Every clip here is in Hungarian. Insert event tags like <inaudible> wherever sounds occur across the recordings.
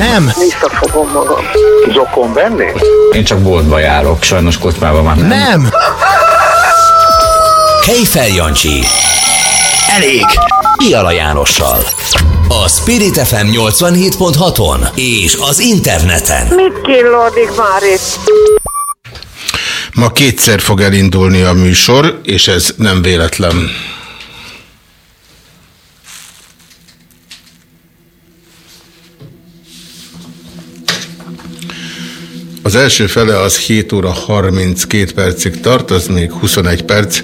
Nem. Visszafogom magam. Zokon venni? Én csak boltba járok, sajnos kocsmában már nem. Nem. Kejfel Jancsi. Elég. Iala Jánossal. A Spirit FM 87.6-on és az interneten. Mit killódik már itt? Ma kétszer fog elindulni a műsor, és ez nem véletlen. Az első fele az 7 óra 32 percig tart, az még 21 perc.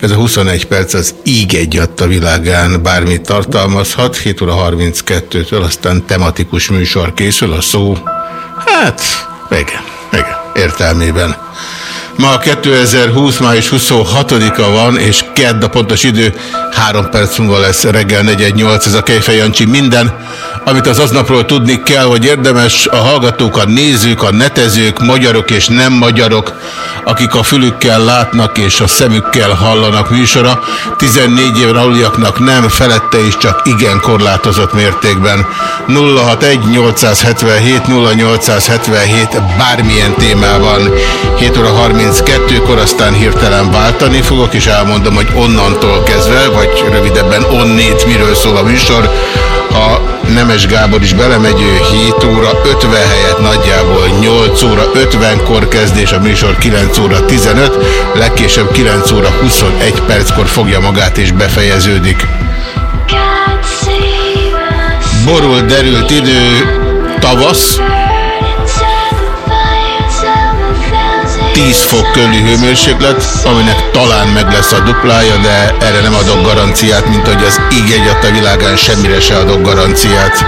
Ez a 21 perc az íg egyadt a világán bármit tartalmazhat. 7 óra 32-től aztán tematikus műsor készül, a szó, hát, igen, igen, értelmében. Ma 2020. május 26-a van, és kedd a pontos idő, három perc múlva lesz reggel 418, ez a Kejfej Jancsi minden, amit az aznapról tudni kell, hogy érdemes a hallgatók, a nézők, a netezők, magyarok és nem magyarok, akik a fülükkel látnak és a szemükkel hallanak műsora, 14 éven aluliaknak nem, felette is csak igen korlátozott mértékben. 061 877 0877 bármilyen témában 7 óra 32-kor aztán hirtelen váltani fogok, és elmondom, hogy onnantól kezdve, vagy rövidebben onnét miről szól a műsor, ha Nemes Gábor is belemegy, ő 7 óra 50 helyett nagyjából 8 óra 50-kor kezdés, a műsor 9 óra 15, legkésőbb 9 óra 21 perckor fogja magát és befejeződik. Borul derült idő, tavasz, 10 fok körüli hőmérséklet, aminek talán meg lesz a duplája, de erre nem adok garanciát, mint hogy az íg egyat a világán semmire se adok garanciát.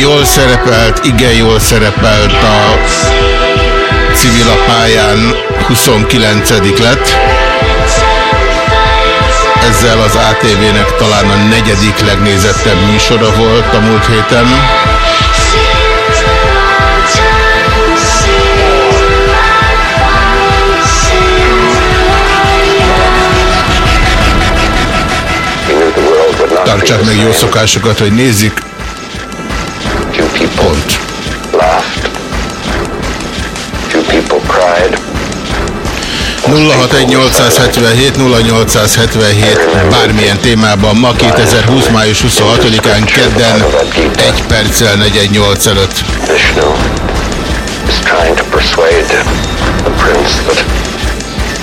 Jól szerepelt, igen jól szerepelt a civil a pályán 29 lett. Ezzel az ATV-nek talán a negyedik legnézettebb műsora volt a múlt héten. Tartsák meg jó szokásokat, hogy nézzük. Pont. 061877 0877 bármilyen témában ma 2020. május 26-án kedden 1 perccel 418 előtt.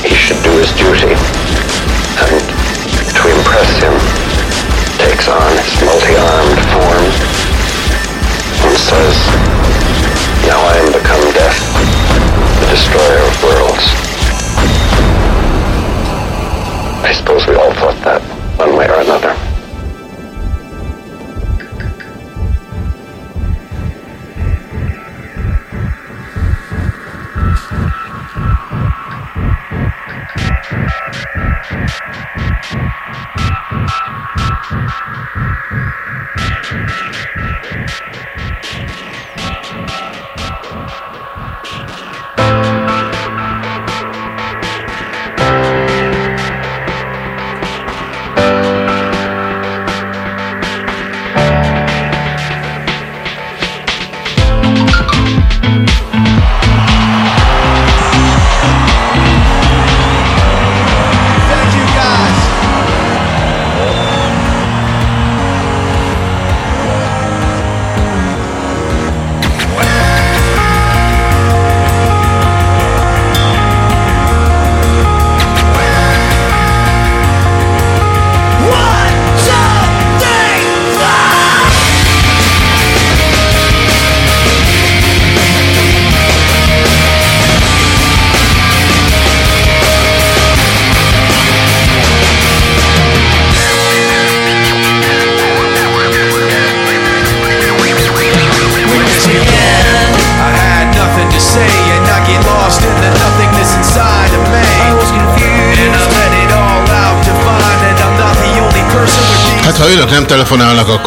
he should do his duty and to impress him takes on its multi-armed form and says, Now I am become death, the destroyer of worlds. I suppose we all thought that one way or another.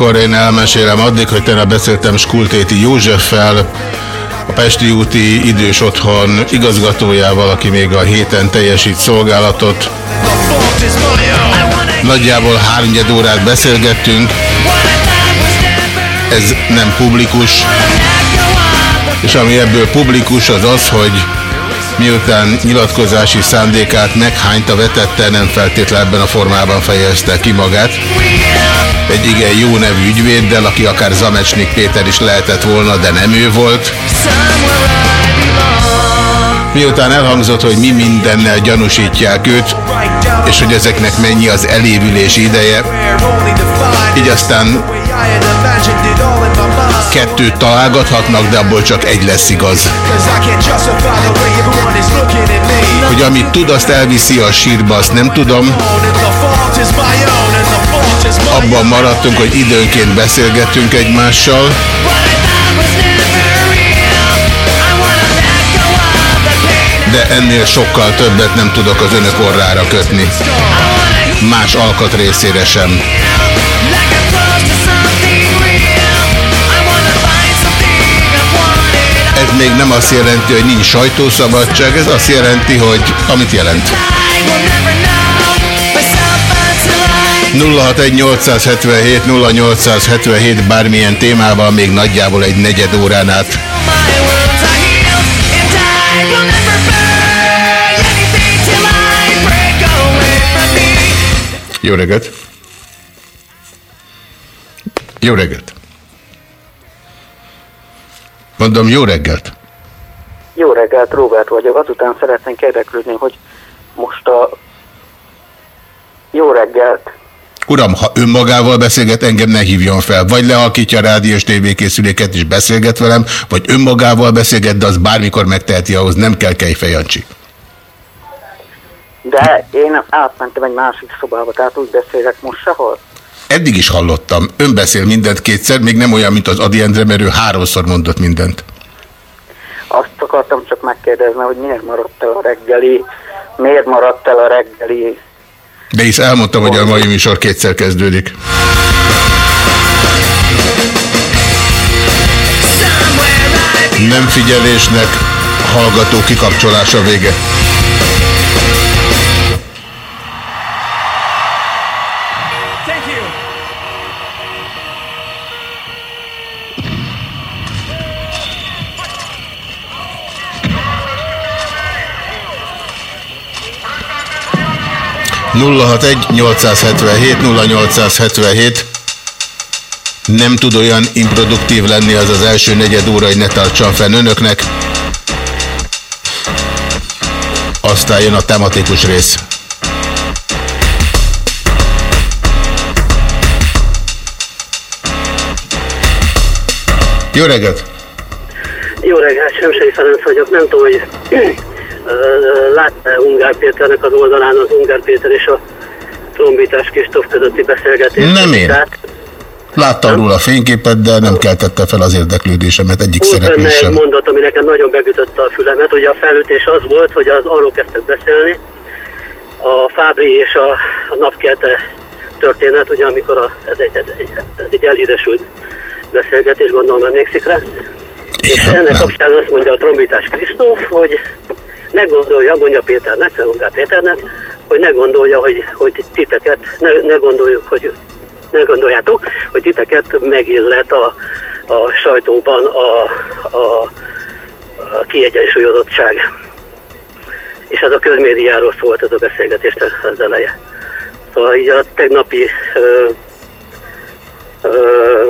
Akkor én elmesélem addig, hogy tegnap beszéltem Skultéti Józseffel, a Pesti úti idős otthon igazgatójával, aki még a héten teljesít szolgálatot. Nagyjából háromnyed órát beszélgettünk. Ez nem publikus. És ami ebből publikus az az, hogy miután nyilatkozási szándékát meghányta vetette, nem feltétlenül ebben a formában fejezte ki magát. Egy igen jó nevű ügyvéddel, aki akár Zamecsnik Péter is lehetett volna, de nem ő volt. Miután elhangzott, hogy mi mindennel gyanúsítják őt, és hogy ezeknek mennyi az elévülés ideje, így aztán kettőt találgathatnak, de abból csak egy lesz igaz. Hogy amit tud, azt elviszi a sírba, azt nem tudom. Abban maradtunk, hogy időnként beszélgetünk egymással. De ennél sokkal többet nem tudok az önök orrára kötni. Más alkatrészére sem. Ez még nem azt jelenti, hogy nincs sajtószabadság, ez azt jelenti, hogy amit jelent. 061 0877 bármilyen témával még nagyjából egy negyed órán át. Jó reggelt! Jó reggelt! Mondom, jó reggelt! Jó reggelt, Róbert vagyok. Azután szeretnénk érdeklődni, hogy most a... Jó reggelt! Uram, ha önmagával beszélget, engem ne hívjon fel. Vagy lehalkítja a rádiós tévékészüléket és beszélget velem, vagy önmagával beszélget, de az bármikor megteheti, ahhoz nem kell Kejfejancsi. De én átmentem egy másik szobába, tehát úgy beszélek most sehol. Eddig is hallottam. Ön beszél mindent kétszer, még nem olyan, mint az Adi Endre, mert ő háromszor mondott mindent. Azt akartam csak megkérdezni, hogy miért maradt el a reggeli, miért maradt el a reggeli. De is elmondtam, hogy a mai műsor kétszer kezdődik. Nem figyelésnek, hallgató kikapcsolása vége. Nulla hat egy 877 0877 nem tud olyan improduktív lenni az az első negyed óra, hogy ne tartsam fenn önöknek. Aztán jön a tematikus rész. Jó reggelt! Jó reggelt, Semsei Ferenc vagyok. Nem tudom, hogy látta Ungár Péternek az oldalán az Ungár Péter és a trombitás Kristóf közötti beszélgetést. Nem én. Láttam róla a fényképet, de nem keltette fel az érdeklődésemet egyik szereplő sem. egy mondat, ami nekem nagyon begütötte a fülemet, hogy a felütés az volt, hogy az arról kezdtek beszélni, a Fábri és a, a napkelte történet, ugye amikor a, ez, egy, ez, egy, ez egy elhíresült beszélgetés, gondolom emlékszik rá. És ennek kapcsán azt mondja a trombitás Kristóf, hogy ne gondolja, mondja Péternek, Ungár Péternek, hogy ne gondolja, hogy, hogy titeket, ne, ne gondoljuk, hogy ne gondoljátok, hogy titeket megillet a, a sajtóban a, a, a kiegyensúlyozottság. És ez a közmédiáról szólt ez a beszélgetés az eleje. Szóval így a tegnapi ö, ö,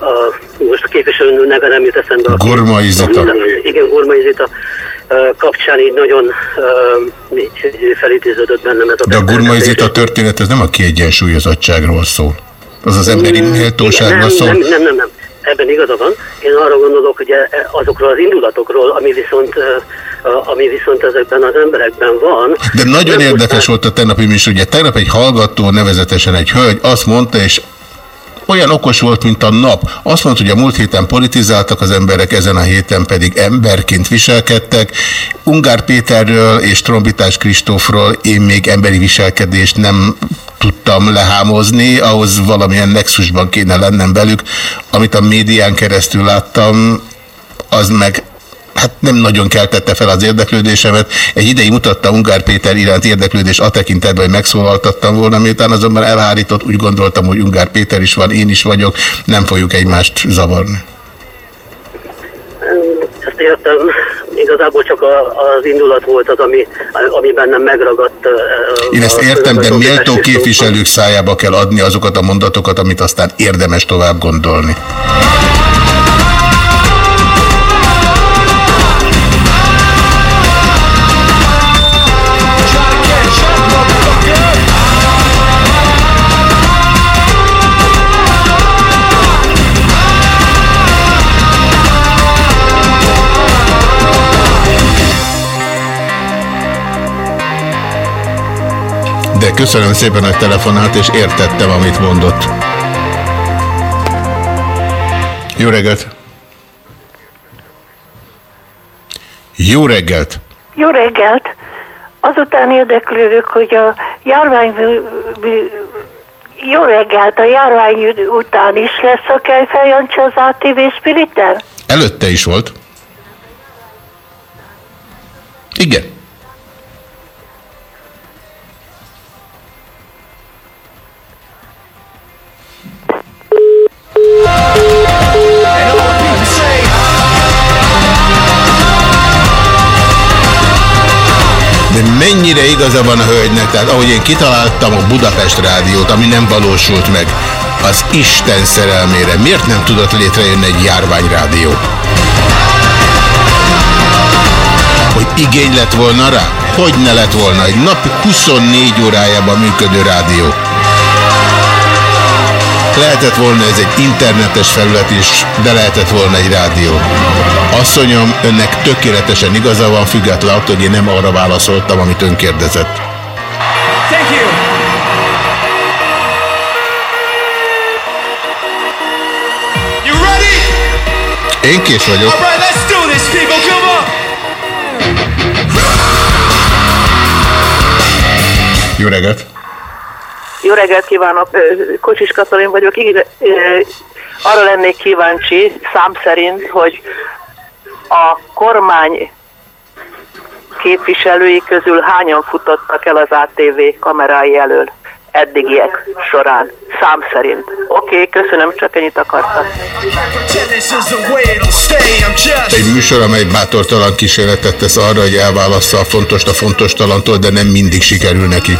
a, most a képviselő neve nem jut eszembe. Gormai Zita. Igen, Gormai Zita kapcsán így nagyon így felidéződött bennem ez a De a Gurmai Zita történet, ez nem a kiegyensúlyozottságról szól. Az az emberi mm, méltóságról szól. Nem, nem, nem, nem. Ebben igaza van. Én arra gondolok, hogy e, azokról az indulatokról, ami viszont, ami viszont ezekben az emberekben van. De nagyon érdekes volt a tegnapi műsor. Ugye tegnap egy hallgató, nevezetesen egy hölgy azt mondta, és olyan okos volt, mint a nap. Azt mondta, hogy a múlt héten politizáltak az emberek, ezen a héten pedig emberként viselkedtek. Ungár Péterről és Trombitás Kristófról én még emberi viselkedést nem tudtam lehámozni, ahhoz valamilyen nexusban kéne lennem velük. Amit a médián keresztül láttam, az meg hát nem nagyon keltette fel az érdeklődésemet. Egy ideig mutatta Ungár Péter iránt érdeklődés a tekintetben, hogy megszólaltattam volna, miután azonban elhárított, úgy gondoltam, hogy Ungár Péter is van, én is vagyok, nem fogjuk egymást zavarni. Ezt értem. Igazából csak a, az indulat volt az, ami, ami bennem megragadt. Én ezt értem, de méltó képviselők szájába kell adni azokat a mondatokat, amit aztán érdemes tovább gondolni. De köszönöm szépen, hogy telefonált, és értettem, amit mondott. Jó reggelt! Jó reggelt! Jó reggelt! Azután érdeklődök, hogy a járvány... Jó reggelt! A járvány után is lesz a Kejfel Jancsi az ATV Spiriten? Előtte is volt. Igen. Mennyire igaza van a hölgynek, tehát ahogy én kitaláltam a Budapest rádiót, ami nem valósult meg, az Isten szerelmére miért nem tudott létrejönni egy járványrádió? Hogy igény lett volna rá? Hogy ne lett volna egy napi 24 órájában működő rádió? Lehetett volna ez egy internetes felület is, de lehetett volna egy rádió. Asszonyom, önnek tökéletesen igaza van, független attól, hogy én nem arra válaszoltam, amit ön kérdezett. Thank you. You ready? Én kész vagyok. All right, let's do this, people. Come on. Jó reggelt! Jó reggelt kívánok, Kocsis Katalin vagyok. Igen, arra lennék kíváncsi, szám szerint, hogy a kormány képviselői közül hányan futottak el az ATV kamerái elől eddigiek során, szám szerint. Oké, okay, köszönöm, csak ennyit akartam. Egy műsor, amely bátortalan kísérletet tesz arra, hogy elválassza a fontos a fontos talantól, de nem mindig sikerül neki.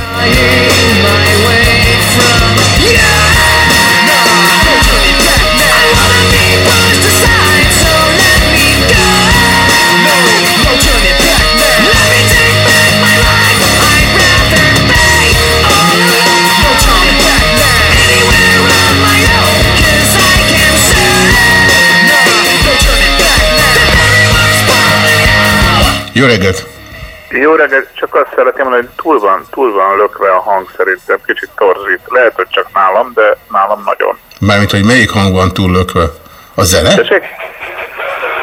Jó reggelt! Jó reggelt, csak azt szeretném mondani, hogy túl van, túl van lökve a hang szerintem, kicsit torzít. Lehet, hogy csak nálam, de nálam nagyon. Mármint, hogy melyik hang van túllökve? A zene? Tessék?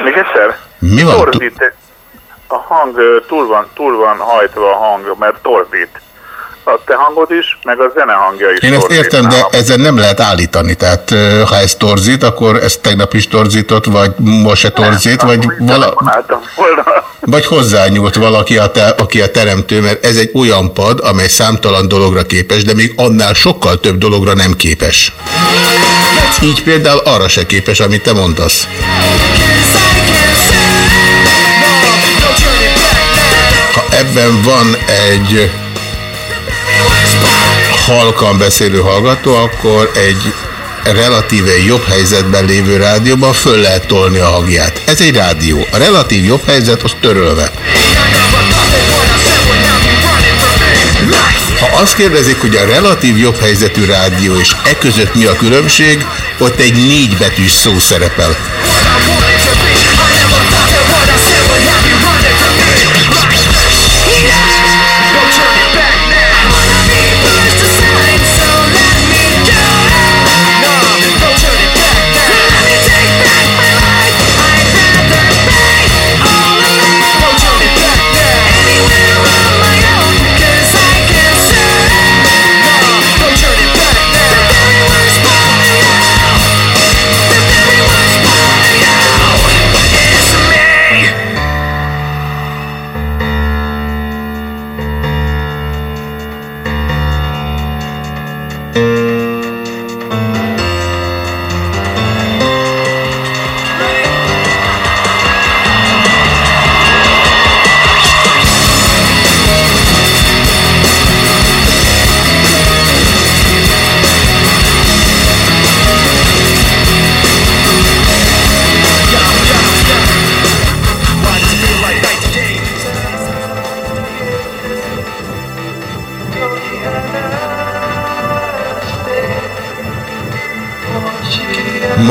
Még egyszer? Mi van? Torzít. A hang túl van, túl van hajtva a hang, mert torzít. A te hangod is, meg a zene hangja is Én ezt értem, de nálam. ezzel nem lehet állítani. Tehát ha ez torzít, akkor ez tegnap is torzított, vagy most se torzít, vagy, vala, vagy hozzányúlt valaki, a te, aki a teremtő, mert ez egy olyan pad, amely számtalan dologra képes, de még annál sokkal több dologra nem képes. Így például arra se képes, amit te mondasz. Ha ebben van egy halkan beszélő hallgató, akkor egy relatíve jobb helyzetben lévő rádióban föl lehet tolni a hangját. Ez egy rádió. A relatív jobb helyzet az törölve. Ha azt kérdezik, hogy a relatív jobb helyzetű rádió és e között mi a különbség, ott egy négy betűs szó szerepel.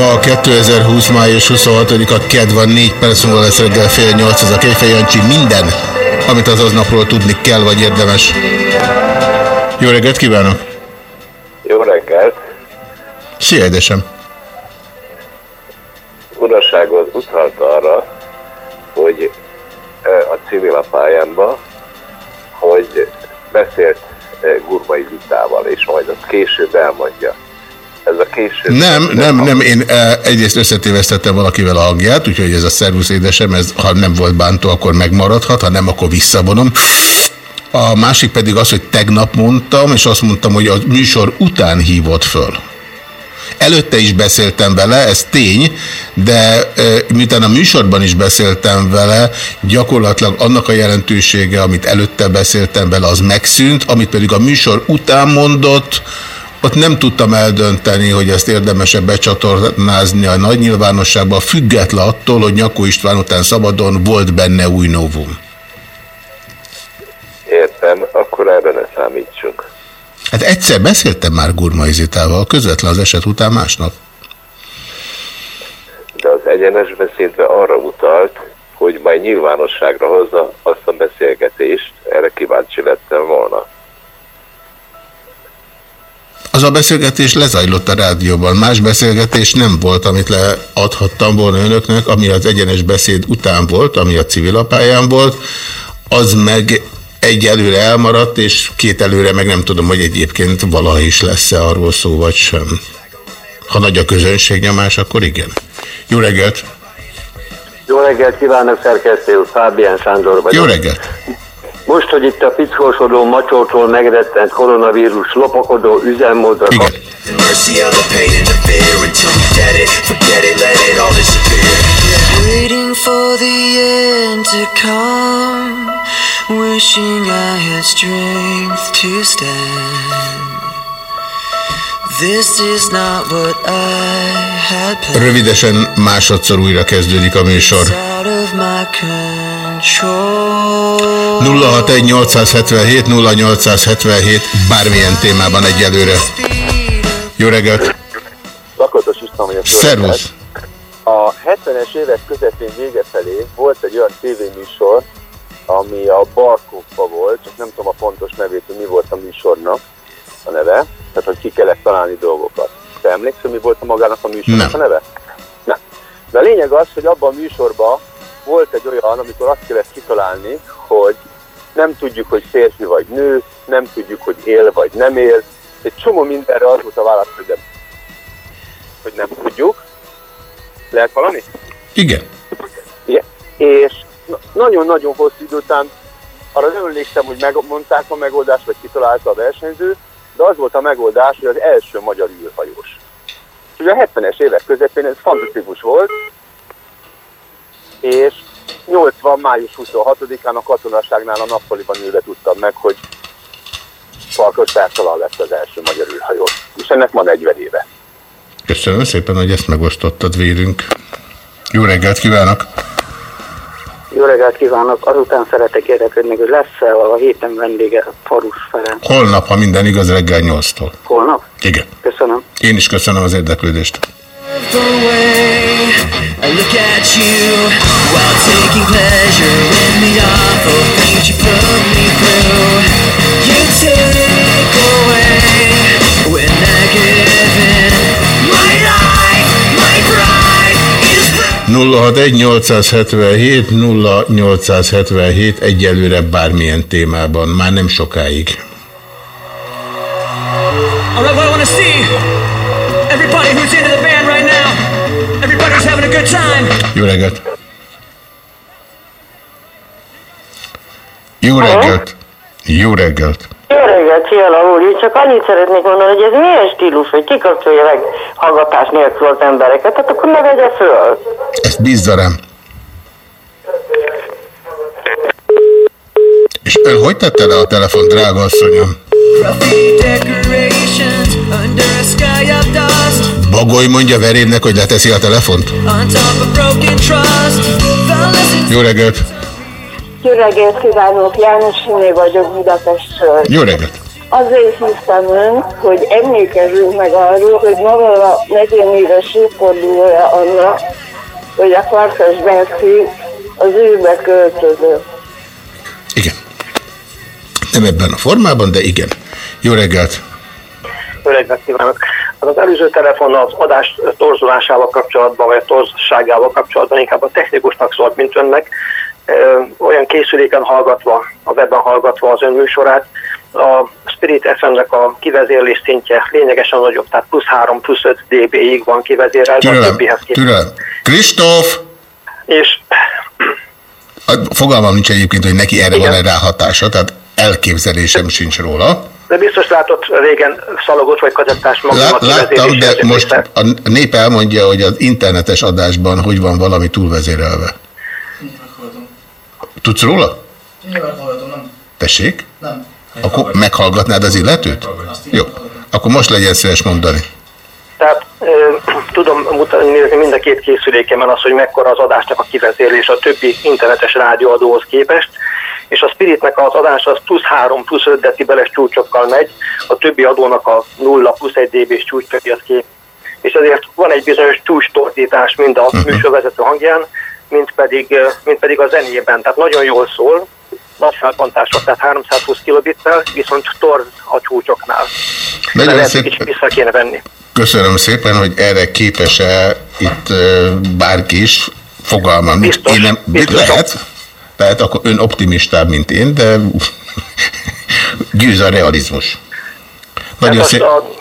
Ma 2020. május 26-a KED van, 4 perc múlva lesz reggel fél 8, ez a Kejfej Jancsi minden, amit az aznapról tudni kell, vagy érdemes. Jó reggelt kívánok! Jó reggelt! Szia, édesem! Uraságot utalt arra, hogy a civil pályámba, hogy beszélt Gurmai Vitával, és majd azt később elmondja. Ez a később... Nem, nem, nem, én egyrészt összetévesztettem valakivel a hangját, úgyhogy ez a szervusz édesem, ez, ha nem volt bántó, akkor megmaradhat, ha nem, akkor visszavonom. A másik pedig az, hogy tegnap mondtam, és azt mondtam, hogy a műsor után hívott föl. Előtte is beszéltem vele, ez tény, de e, miután a műsorban is beszéltem vele, gyakorlatilag annak a jelentősége, amit előtte beszéltem vele, az megszűnt, amit pedig a műsor után mondott, ott nem tudtam eldönteni, hogy ezt érdemesebb becsatornázni a nagy nyilvánosságban, független attól, hogy Nyakó István után szabadon volt benne új novum. Értem, akkor erre ne számítsunk. Hát egyszer beszéltem már Gurmai Zitával, közvetlen az eset után másnap. De az egyenes beszédve arra utalt, hogy majd nyilvánosságra hozza azt a beszélgetést, erre kíváncsi lettem volna. A beszélgetés lezajlott a rádióban. Más beszélgetés nem volt, amit leadhattam volna önöknek, ami az egyenes beszéd után volt, ami a civil apályán volt, az meg egy előre elmaradt, és két előre meg nem tudom, hogy egyébként valaha is lesz-e arról szó, vagy sem. Ha nagy a közönségnyomás, akkor igen. Jó reggelt! Jó reggelt kívánok, szerkesztő Fábián Sándor vagyok. Jó reggelt! Most, hogy itt a pickósodó macsortól megrettent koronavírus lopakodó üzemmódra... Igen. Waiting for the end to come Wishing I had strength to stand This is not what I had planned Rövidesen másodszor újra kezdődik a műsor. Out of my control 061 877 0877 bármilyen témában egyelőre. Jó reggelt! Lakatos István vagyok. Szervusz! A 70-es évek közepén vége felé volt egy olyan tévéműsor, ami a Barkófa volt, csak nem tudom a pontos nevét, hogy mi volt a műsornak a neve, tehát hogy ki kellett találni dolgokat. Te emlékszel, mi volt a magának a műsornak Nem. a neve? Nem. De a lényeg az, hogy abban a műsorban volt egy olyan, amikor azt kellett kitalálni, hogy nem tudjuk, hogy férfi vagy nő, nem tudjuk, hogy él vagy nem él. Egy csomó mindenre az volt a válasz, hogy, nem, hogy nem tudjuk. Lehet valami? Igen. Igen. És na- nagyon-nagyon hosszú idő után arra nem emlékszem, hogy megmondták a megoldást, vagy kitalálta a versenyző, de az volt a megoldás, hogy az első magyar űrhajós. És ugye a 70-es évek közepén ez fantasztikus volt, és 80. május 26-án a katonaságnál a nappaliban ülve tudtam meg, hogy Farkas Bertalan lett az első magyar űrhajós. És ennek ma 40 éve. Köszönöm szépen, hogy ezt megosztottad vélünk. Jó reggelt kívánok! Jó reggelt kívánok! Azután szeretek érdeklődni, hogy lesz-e a héten vendége Farus Ferenc. Holnap, ha minden igaz, reggel 8-tól. Holnap? Igen. Köszönöm. Én is köszönöm az érdeklődést. The way I look at you while taking pleasure in the awful things you put me through. You take away when I give in. My life, my pride is 061 877 0877 egyelőre bármilyen témában, már nem sokáig. Alright, what I wanna see everybody who's into the band Jó reggelt! Jó reggelt! Jó reggelt! Jó reggelt, Fiala úr! Én csak annyit szeretnék mondani, hogy ez milyen stílus, hogy kikapcsolja meg hallgatás nélkül az embereket, hát akkor ne vegye föl. Ezt bízza rám. És ön hogy tette le a telefon, drága asszonyom? decorations under a sky of dust. Bagoly mondja verémnek, hogy leteszi a telefont? Jó reggelt! Jó reggelt kívánok, János Siné vagyok Budapestről. Jó reggelt! Azért hívtam önt, hogy emlékezzünk meg arról, hogy ma van a 40 éves évfordulója annak, hogy a Farkas Berci az őbe költözött. Nem ebben a formában, de igen. Jó reggelt! Jó reggelt kívánok! Az előző telefon az adás torzulásával kapcsolatban, vagy torzságával kapcsolatban inkább a technikusnak szólt, mint önnek. Olyan készüléken hallgatva, a webben hallgatva az ön műsorát, a Spirit FM-nek a kivezérlés szintje lényegesen nagyobb, tehát plusz 3, plusz 5 dB-ig van kivezérelve a Türelem, többihez képest. türelem. Kristóf! És A Fogalmam nincs egyébként, hogy neki erre van-e ráhatása, tehát elképzelésem sincs róla. De biztos látott régen szalagot vagy kazettás magam Lá, a láttam, de most a nép elmondja, hogy az internetes adásban hogy van valami túlvezérelve. Tudsz róla? Nem. Tessék? Nem. Akkor meghallgatnád az illetőt? Jó. Akkor most legyen szíves mondani. Tehát ö, tudom mutatni nézni mind a két készülékemen az, hogy mekkora az adásnak a kivezérlés a többi internetes rádióadóhoz képest, és a Spiritnek az adás az plusz 3, plusz 5 decibeles csúcsokkal megy, a többi adónak a 0 plusz 1 dB-s csúcsot kép. És ezért van egy bizonyos csúcstordítás mind a műsorvezető hangján, mint pedig, mint pedig a zenében. Tehát nagyon jól szól, nagy felpontások, tehát 320 kilobittel, viszont torz a csúcsoknál. Nagyon szép- kicsit vissza kéne venni. Köszönöm szépen, hogy erre képes-e itt bárki is. Fogalmam nincs. Én nem, lehet, lehet, akkor ön optimistább, mint én, de <laughs> győz a realizmus. Nagyon szép. a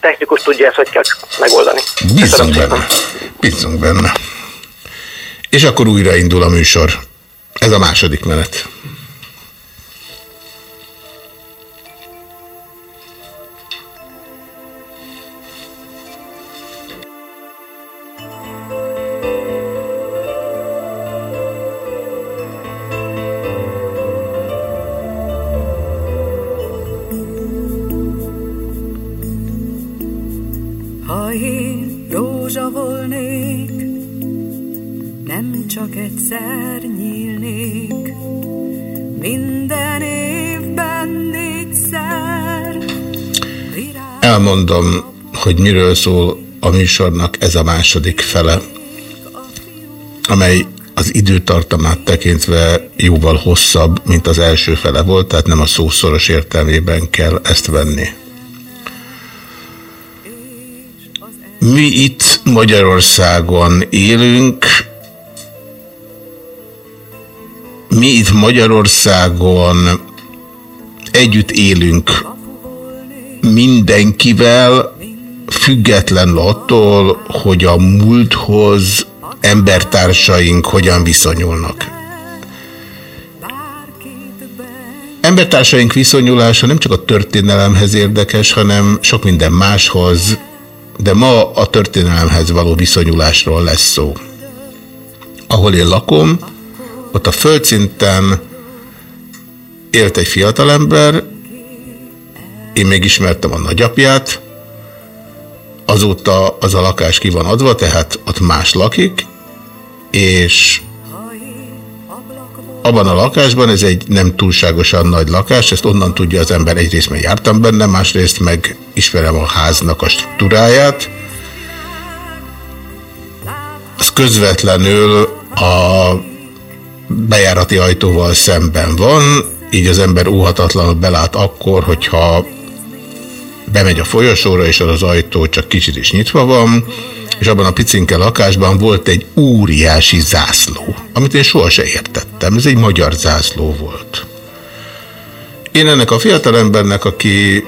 technikus tudja ezt, hogy kell megoldani. Bízunk benne. Bízunk benne. És akkor újraindul a műsor. Ez a második menet. Miről szól a műsornak ez a második fele, amely az időtartamát tekintve jóval hosszabb, mint az első fele volt, tehát nem a szószoros értelmében kell ezt venni. Mi itt Magyarországon élünk, mi itt Magyarországon együtt élünk mindenkivel, függetlenül attól, hogy a múlthoz embertársaink hogyan viszonyulnak. Embertársaink viszonyulása nem csak a történelemhez érdekes, hanem sok minden máshoz, de ma a történelemhez való viszonyulásról lesz szó. Ahol én lakom, ott a földszinten élt egy fiatalember, én megismertem a nagyapját, azóta az a lakás ki van adva, tehát ott más lakik, és abban a lakásban, ez egy nem túlságosan nagy lakás, ezt onnan tudja az ember, egyrészt mert jártam benne, másrészt meg ismerem a háznak a struktúráját. Az közvetlenül a bejárati ajtóval szemben van, így az ember óhatatlanul belát akkor, hogyha bemegy a folyosóra, és az ajtó csak kicsit is nyitva van, és abban a picinke lakásban volt egy óriási zászló, amit én sohasem értettem. Ez egy magyar zászló volt. Én ennek a fiatalembernek, aki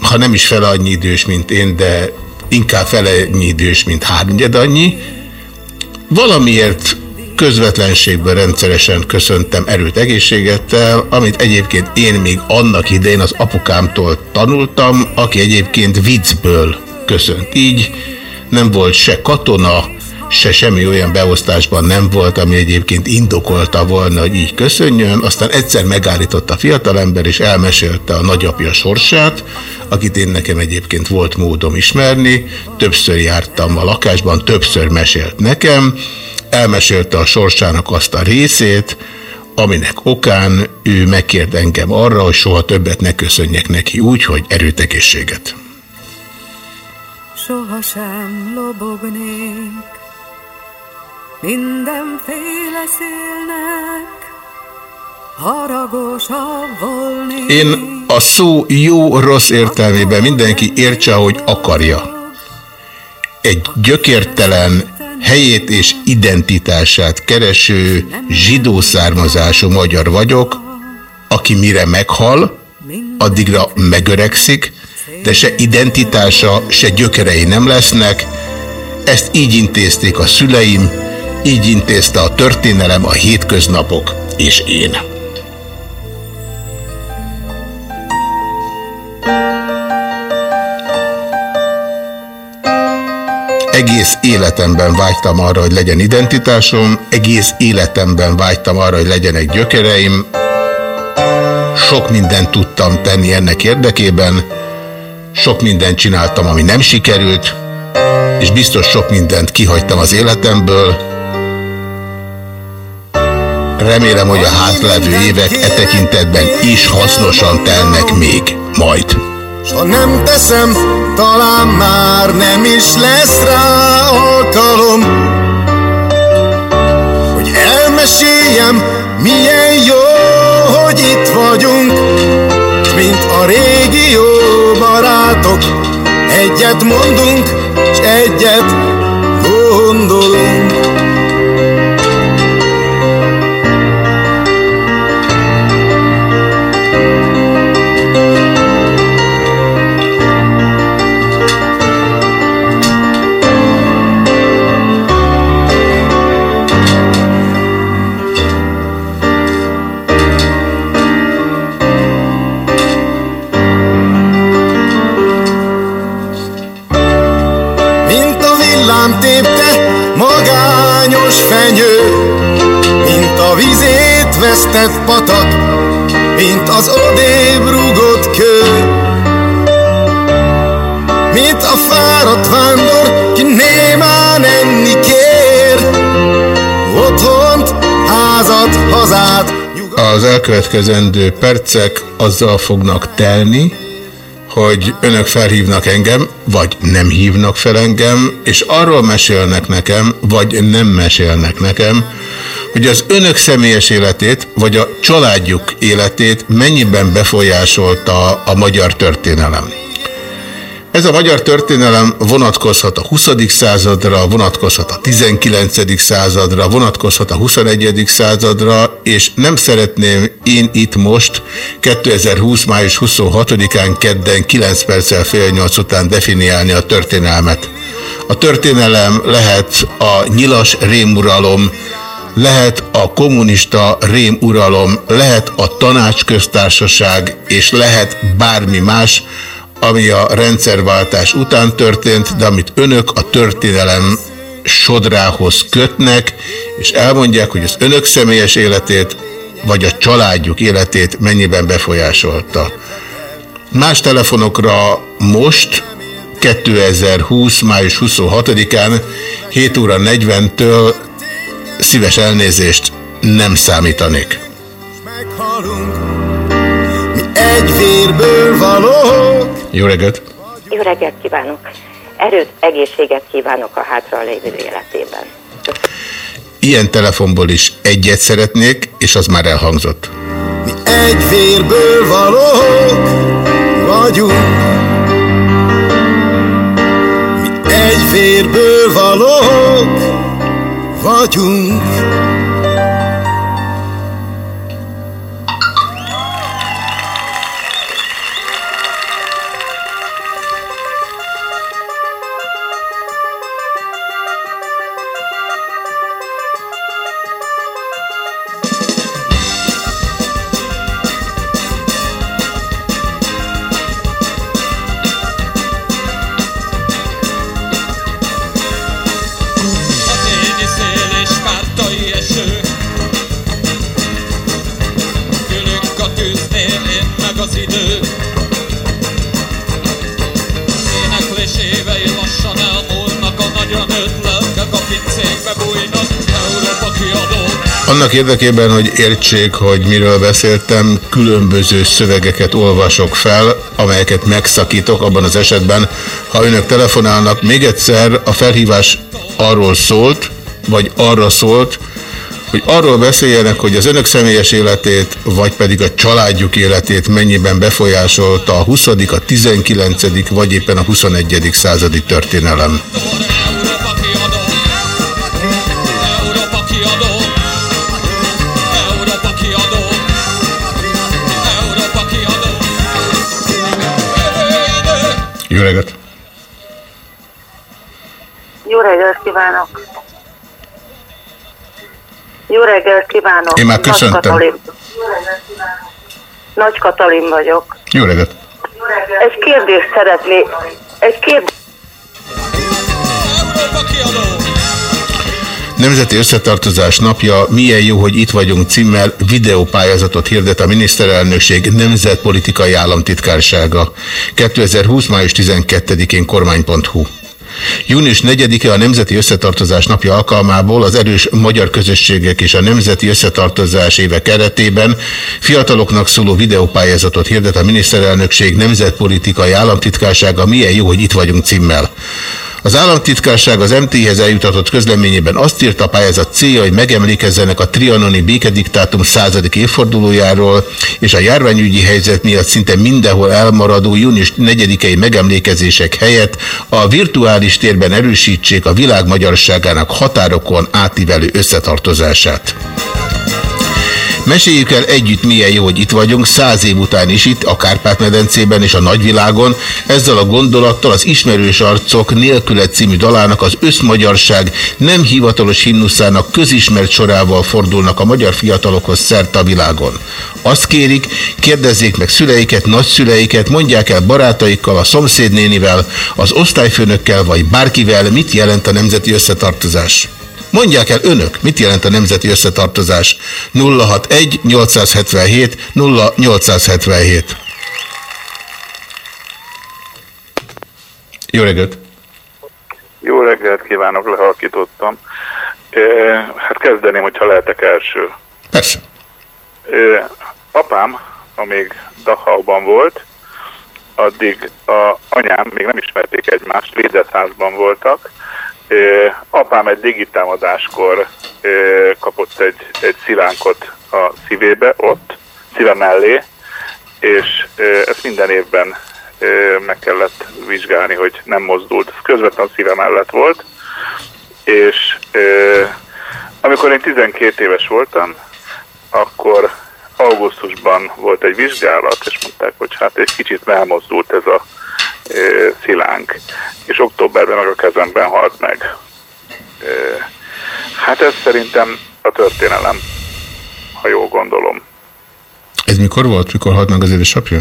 ha nem is fele annyi idős, mint én, de inkább fele annyi idős, mint háromnyed annyi, valamiért közvetlenségből rendszeresen köszöntem erőt egészségettel, amit egyébként én még annak idején az apukámtól tanultam, aki egyébként viccből köszönt. Így nem volt se katona, se semmi olyan beosztásban nem volt, ami egyébként indokolta volna, hogy így köszönjön. Aztán egyszer megállított a fiatalember, és elmesélte a nagyapja sorsát, akit én nekem egyébként volt módom ismerni. Többször jártam a lakásban, többször mesélt nekem. Elmesélte a sorsának azt a részét, aminek okán ő megkért engem arra, hogy soha többet ne köszönjek neki úgy, hogy erőtegészséget. sohasem lobognék mindenféle szélnek, haragosabb volnék. Én a szó jó-rossz értelmében mindenki értse, hogy akarja. Egy gyökértelen, helyét és identitását kereső zsidó származású magyar vagyok, aki mire meghal, addigra megöregszik, de se identitása, se gyökerei nem lesznek. Ezt így intézték a szüleim, így intézte a történelem, a hétköznapok és én. Egész életemben vágytam arra, hogy legyen identitásom, egész életemben vágytam arra, hogy legyenek gyökereim. Sok mindent tudtam tenni ennek érdekében, sok mindent csináltam, ami nem sikerült, és biztos sok mindent kihagytam az életemből. Remélem, hogy a hátlevő évek e tekintetben is hasznosan telnek még majd. S ha nem teszem, talán már nem is lesz rá alkalom, hogy elmeséljem, milyen jó, hogy itt vagyunk, mint a régi jó barátok. Egyet mondunk, s egyet vesztett patak, mint az odébb rugott kő. Mint a fáradt vándor, ki némán enni kér, otthont, házat, hazát, Az elkövetkezendő percek azzal fognak telni, hogy önök felhívnak engem, vagy nem hívnak fel engem, és arról mesélnek nekem, vagy nem mesélnek nekem, hogy az önök személyes életét, vagy a családjuk életét mennyiben befolyásolta a magyar történelem. Ez a magyar történelem vonatkozhat a 20. századra, vonatkozhat a 19. századra, vonatkozhat a 21. századra, és nem szeretném én itt most 2020. május 26-án kedden 9 perccel fél 8 után definiálni a történelmet. A történelem lehet a nyilas rémuralom, lehet a kommunista rémuralom, lehet a tanácsköztársaság, és lehet bármi más, ami a rendszerváltás után történt, de amit önök a történelem sodrához kötnek, és elmondják, hogy az önök személyes életét, vagy a családjuk életét mennyiben befolyásolta. Más telefonokra most, 2020. május 26-án, 7 óra 40-től szíves elnézést nem számítanék. meghalunk, mi egy vérből valók. Jó reggelt! Jó reggelt kívánok! Erőt, egészséget kívánok a hátra lévő életében. Ilyen telefonból is egyet szeretnék, és az már elhangzott. Egy vérből valók vagyunk. Érdekében, hogy értsék, hogy miről beszéltem, különböző szövegeket olvasok fel, amelyeket megszakítok abban az esetben, ha önök telefonálnak. Még egyszer a felhívás arról szólt, vagy arra szólt, hogy arról beszéljenek, hogy az önök személyes életét, vagy pedig a családjuk életét mennyiben befolyásolta a 20., a 19. vagy éppen a 21. századi történelem. Kívánok! Jó reggelt kívánok! Én már Nagy köszöntem. Katalin. Nagy Katalin vagyok. Jó reggelt! Egy kérdést szeretnék. Egy kérdést Nemzeti Összetartozás napja, milyen jó, hogy itt vagyunk címmel, videópályázatot hirdet a miniszterelnökség nemzetpolitikai államtitkársága. 2020. május 12-én kormány.hu. Június 4-e a Nemzeti Összetartozás napja alkalmából az erős magyar közösségek és a Nemzeti Összetartozás éve keretében fiataloknak szóló videópályázatot hirdet a miniszterelnökség nemzetpolitikai államtitkársága, milyen jó, hogy itt vagyunk címmel. Az államtitkárság az MT-hez eljutatott közleményében azt írta a pályázat célja, hogy megemlékezzenek a trianoni békediktátum századik évfordulójáról, és a járványügyi helyzet miatt szinte mindenhol elmaradó június 4-i megemlékezések helyett a virtuális térben erősítsék a világ magyarságának határokon átívelő összetartozását. Meséljük el együtt, milyen jó, hogy itt vagyunk, száz év után is itt, a Kárpát-medencében és a nagyvilágon. Ezzel a gondolattal az Ismerős Arcok nélkület című dalának az összmagyarság nem hivatalos himnuszának közismert sorával fordulnak a magyar fiatalokhoz szerte a világon. Azt kérik, kérdezzék meg szüleiket, nagyszüleiket, mondják el barátaikkal, a szomszédnénivel, az osztályfőnökkel vagy bárkivel, mit jelent a nemzeti összetartozás. Mondják el önök, mit jelent a nemzeti összetartozás. 061 877 0877. Jó reggelt! Jó reggelt kívánok, lehalkítottam. E, hát kezdeném, hogyha lehetek első. Persze. E, apám, amíg Dachauban volt, addig a anyám még nem ismerték egymást, védetházban voltak. Apám egy digitámadáskor kapott egy, egy szilánkot a szívébe, ott, szíve mellé, és e, ezt minden évben meg kellett vizsgálni, hogy nem mozdult. Ez közvetlenül szíve mellett volt, és amikor én 12 éves voltam, akkor augusztusban volt egy vizsgálat, és mondták, hogy hát egy kicsit elmozdult ez a szilánk, és októberben meg a kezemben halt meg. Hát ez szerintem a történelem, ha jól gondolom. Ez mikor volt? Mikor halt meg az édesapja?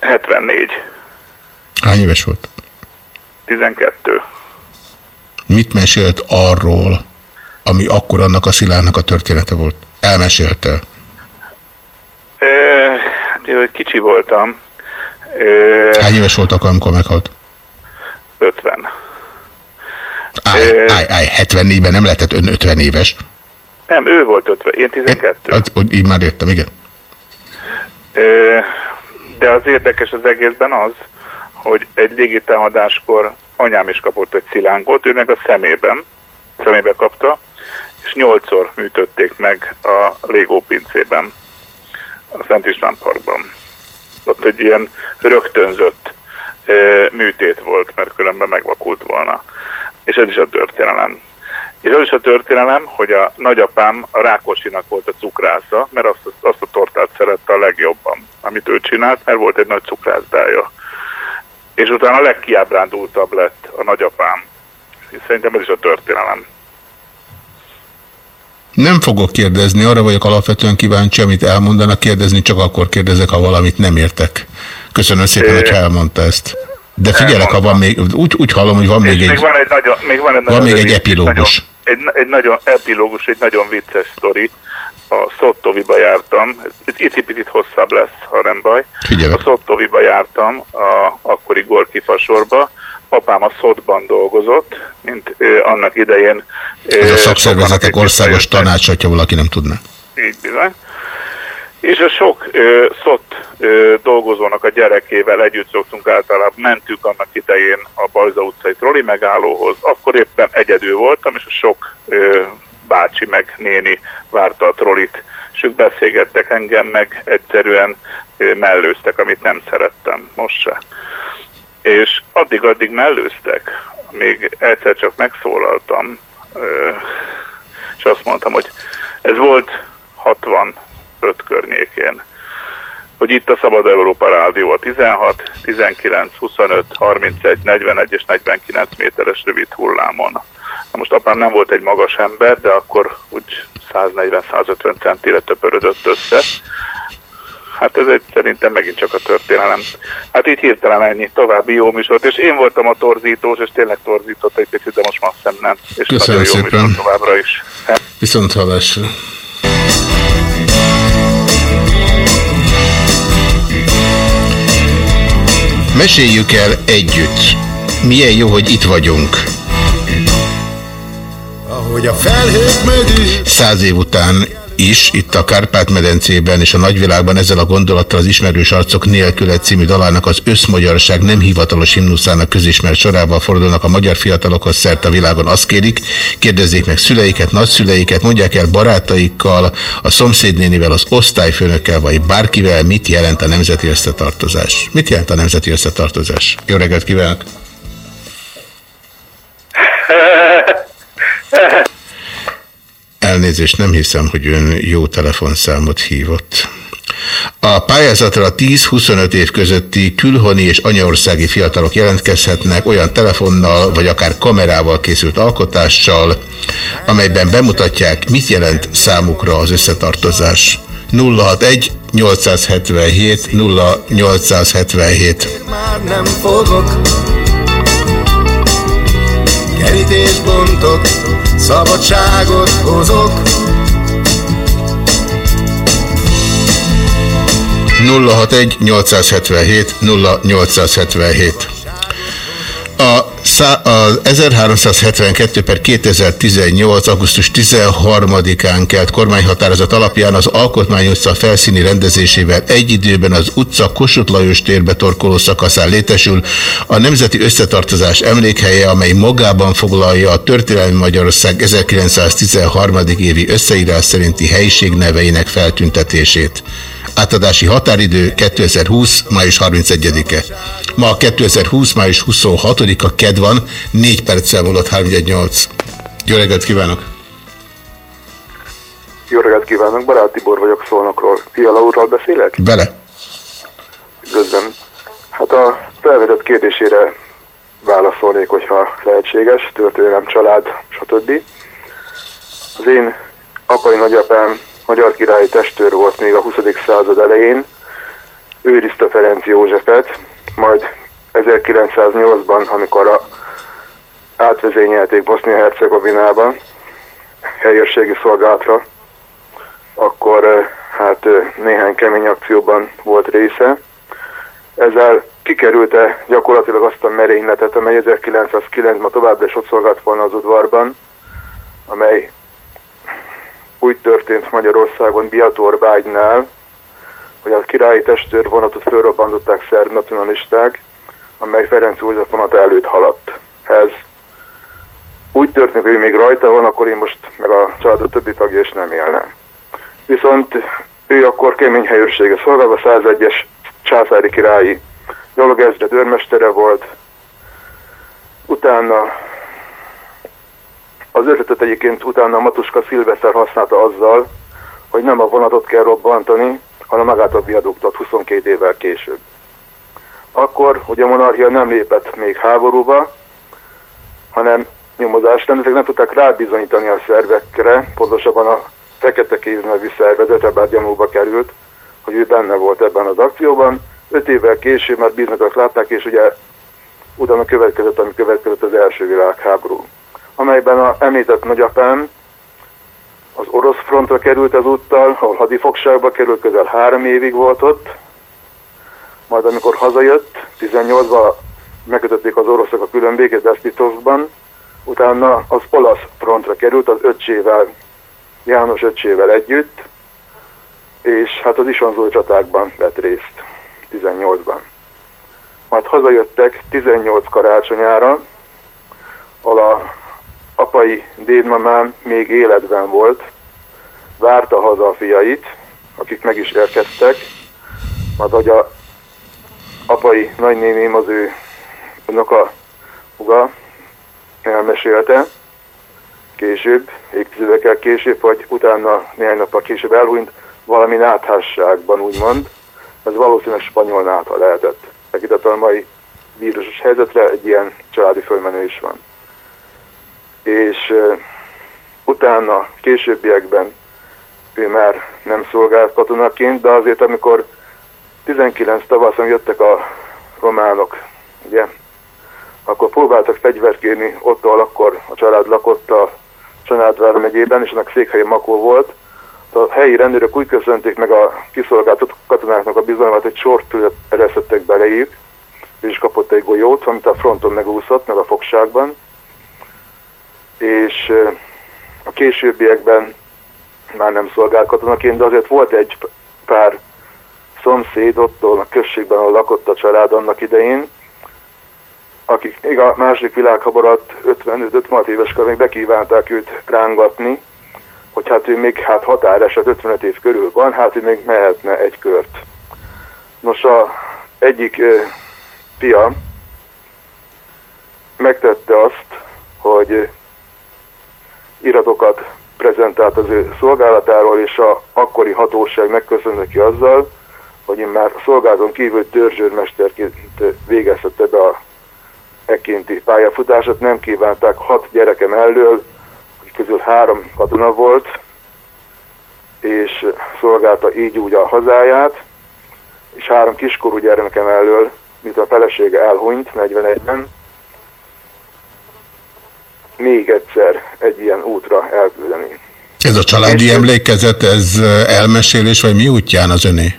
74, Hány éves volt? 12. Mit mesélt arról, ami akkor annak a szilának a története volt? Elmesélte. E, hát én kicsi voltam. E, Hány éves voltak, amikor meghalt? 50. Állj, állj, állj, 74-ben nem lehetett ön 50 éves. Nem, ő volt 50, én 12. Az, hogy így már értem, igen. Ö, De az érdekes az egészben az, hogy egy légitámadáskor anyám is kapott egy szilánkot, ő meg a szemében, szemébe kapta, és nyolcszor műtötték meg a Légó pincében, a Szent István Parkban. Ott egy ilyen rögtönzött műtét volt, mert különben megvakult volna. És ez is a történelem. És az is a történelem, hogy a nagyapám a Rákosinak volt a cukrásza, mert azt, azt a tortát szerette a legjobban, amit ő csinált, mert volt egy nagy cukrászdája. És utána a legkiábrándultabb lett a nagyapám. És szerintem ez is a történelem. Nem fogok kérdezni, arra vagyok alapvetően kíváncsi, amit elmondanak, kérdezni csak akkor kérdezek, ha valamit nem értek. Köszönöm szépen, hogy elmondta ezt. De figyelek, ha van még, úgy, úgy hallom, hogy van még egy, még van egy nagyon, még van egy, van még egy epilógus. Egy, nagyon- egy, nagyon epilógus, egy nagyon vicces sztori. A Szottoviba jártam, icipicit hosszabb lesz, ha nem baj. Figyelek. A Szottoviba jártam, a akkori Gorki fasorba, apám a szodban dolgozott, mint ö, annak idején. ö, Ez a sokan, szakszervezetek országos tanácsa, ha valaki nem tudná. így bizony. És a sok ö, szott ö, dolgozónak a gyerekével együtt szoktunk általában, mentünk annak idején a Balza utcai troli megállóhoz, akkor éppen egyedül voltam, és a sok ö, bácsi meg néni várta a trolit, és ők beszélgettek engem, meg egyszerűen ö, mellőztek, amit nem szerettem, most se. És addig-addig mellőztek, még egyszer csak megszólaltam, és azt mondtam, hogy ez volt 65 környékén, hogy itt a Szabad Európa Rádió a 16, 19, 25, 31, 41 és 49 méteres rövid hullámon. Na most apám nem volt egy magas ember, de akkor úgy 140-150 centire töpörödött össze. Hát ez egy szerintem megint csak a történelem. Hát így hirtelen ennyi további jó műsort, és én voltam a torzítós, és tényleg torzított egy picit, de most már hiszem nem. És Köszönöm nagyon jó szépen. továbbra is. Viszont hallásra. Meséljük el együtt. Milyen jó, hogy itt vagyunk. Ahogy a felhők mögül Száz év után is itt a Kárpát-medencében és a nagyvilágban ezzel a gondolattal az ismerős arcok nélküle című dalának az összmagyarság nem hivatalos himnuszának közismert sorával fordulnak a magyar fiatalokhoz szerte a világon. Azt kérik, kérdezzék meg szüleiket, nagyszüleiket, mondják el barátaikkal, a szomszédnénivel, az osztályfőnökkel, vagy bárkivel, mit jelent a nemzeti összetartozás. Mit jelent a nemzeti összetartozás? Jó reggelt kívánok! <laughs> Elnézést, nem hiszem, hogy ön jó telefonszámot hívott. A pályázatra a 10-25 év közötti külhoni és anyaországi fiatalok jelentkezhetnek olyan telefonnal vagy akár kamerával készült alkotással, amelyben bemutatják, mit jelent számukra az összetartozás. 061 877 0877 már nem fogok Kerítés bontok, szabadságot hozok. 061 877 0877 a, az 1372 per 2018. augusztus 13-án kelt kormányhatározat alapján az Alkotmány utca felszíni rendezésével egy időben az utca Kossuth Lajos térbe torkoló szakaszán létesül a Nemzeti Összetartozás emlékhelye, amely magában foglalja a történelmi Magyarország 1913. évi összeírás szerinti helyiség neveinek feltüntetését. Átadási határidő 2020. május 31-e. Ma 2020. május 26-a ked van, 4 perccel múlott 318. Jó reggelt kívánok! Jó reggelt kívánok, Barát Tibor vagyok Szolnokról. Fiala úrral beszélek? Vele. Üdvözlöm. Hát a felvetett kérdésére válaszolnék, hogyha lehetséges, történelem, család, stb. Az én apai nagyapám magyar királyi testőr volt még a 20. század elején, őrizte Ferenc Józsefet, majd 1908-ban, amikor a átvezényelték Bosznia-Hercegovinában helyőrségi szolgálatra, akkor hát néhány kemény akcióban volt része. Ezzel kikerülte gyakorlatilag azt a merényletet, amely 1909-ben továbbra is ott szolgált volna az udvarban, amely úgy történt Magyarországon Biatorbágynál, hogy a királyi testőr vonatot fölrobbantották szerb nacionalisták, amely Ferenc József vonata előtt haladt. Ez úgy történt, hogy még rajta van, akkor én most meg a családot többi tagja is nem élne. Viszont ő akkor kemény helyőrsége szolgálva 101-es császári királyi gyalogezred őrmestere volt, utána az ötletet egyébként utána Matuska Szilveszer használta azzal, hogy nem a vonatot kell robbantani, hanem magát a viaduktot 22 évvel később. Akkor, hogy a monarchia nem lépett még háborúba, hanem nyomozást nem, ezek nem tudták rábizonyítani a szervekre, pontosabban a Fekete Kéz nevű szervezet, bár gyanúba került, hogy ő benne volt ebben az akcióban. Öt évvel később már bíznak látták, és ugye utána következett, ami következett az első világháború amelyben a említett nagyapám az orosz frontra került az úttal, ahol hadifogságba került, közel három évig volt ott, majd amikor hazajött, 18-ban megkötötték az oroszok a külön békét utána az olasz frontra került az öccsével, János öccsével együtt, és hát az Isonzó csatákban vett részt 18-ban. Majd hazajöttek 18 karácsonyára, ahol a apai dédmamám még életben volt, várta haza a fiait, akik meg is érkeztek, majd hogy a apai nagynéném az ő unoka uga elmesélte, később, évtizedekkel később, vagy utána néhány nappal később elhunyt valami náthásságban, úgymond. Ez valószínűleg spanyol nátha lehetett. Tekintettel a mai vírusos helyzetre egy ilyen családi fölmenő van. És utána, későbbiekben ő már nem szolgált katonaként, de azért amikor 19 tavaszon jöttek a románok, ugye, akkor próbáltak fegyvert kérni ott, akkor a család lakott a Csanádvár megyében, és annak székhelye Makó volt. A helyi rendőrök úgy köszönték meg a kiszolgáltatott katonáknak a bizalmat, hogy sort ereszettek beléjük, és kapott egy golyót, amit a fronton megúszott, meg a fogságban. És a későbbiekben már nem szolgált katonaként, de azért volt egy pár szomszéd ott a községben, ahol lakott a család annak idején, akik még a második világháború alatt 55-56 éves kor még bekívánták őt rángatni, hogy hát ő még hát határeset 55 év körül van, hát ő még mehetne egy kört. Nos, a egyik ö, fia megtette azt, hogy iratokat prezentált az ő szolgálatáról, és a akkori hatóság megköszönte neki azzal, hogy én már szolgálaton kívül törzsőrmesterként végezhette be a ekinti pályafutását, nem kívánták hat gyerekem elől, közül három katona volt, és szolgálta így úgy a hazáját, és három kiskorú gyermekem elől, mint a felesége elhunyt 41-ben, még egyszer egy ilyen útra elküldeni. Ez a családi emlékezet, ez elmesélés, vagy mi útján az öné?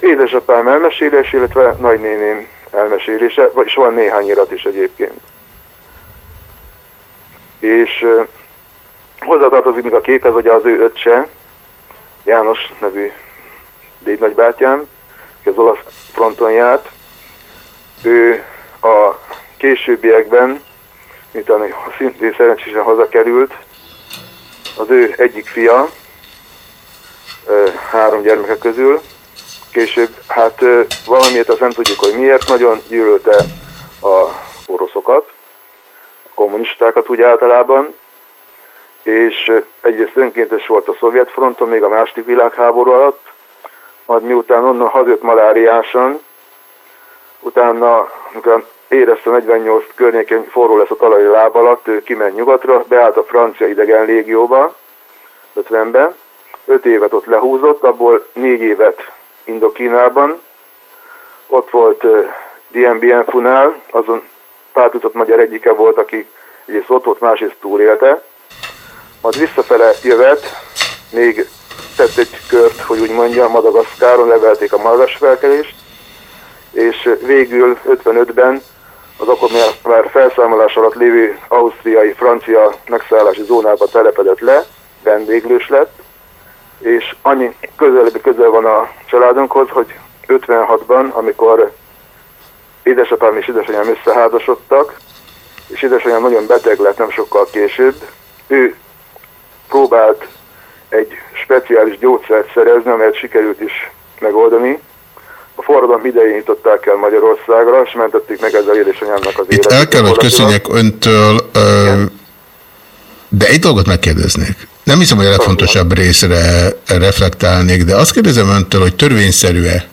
Édesapám elmesélés, illetve nagynéném elmesélése, vagyis van néhány irat is egyébként. És hozzátartozik még a képhez, hogy az ő öccse, János nevű dédnagybátyám, aki az olasz fronton járt, ő a későbbiekben, miután szintén szerencsésen hazakerült, az ő egyik fia, három gyermeke közül, később, hát valamiért azt nem tudjuk, hogy miért, nagyon gyűlölte a oroszokat, a kommunistákat úgy általában, és egyrészt önkéntes volt a szovjet fronton, még a második világháború alatt, majd miután onnan hazajött maláriásan, utána, amikor érezte 48 környékén forró lesz a talaj láb alatt, ő kiment nyugatra, beállt a francia idegen légióba, 50-ben, 5 évet ott lehúzott, abból 4 évet Indokínában. Ott volt uh, Dien Bien Funál, azon pártutott magyar egyike volt, aki egyrészt ott volt, másrészt túlélte. Majd visszafele jövet, még tett egy kört, hogy úgy mondjam, Madagaszkáron levelték a magas felkelést, és végül 55-ben az akkor már felszámolás alatt lévő ausztriai, francia megszállási zónába telepedett le, vendéglős lett, és annyi közelebbi közel van a családunkhoz, hogy 56-ban, amikor édesapám és édesanyám összeházasodtak, és édesanyám nagyon beteg lett nem sokkal később, ő próbált egy speciális gyógyszert szerezni, amelyet sikerült is megoldani. A forradalom idején nyitották el Magyarországra, és mentették meg ezzel édesanyámnak az életét. Itt el kell, hogy köszönjek öntől, de egy dolgot megkérdeznék. Nem hiszem, hogy a legfontosabb részre reflektálnék, de azt kérdezem öntől, hogy törvényszerű-e,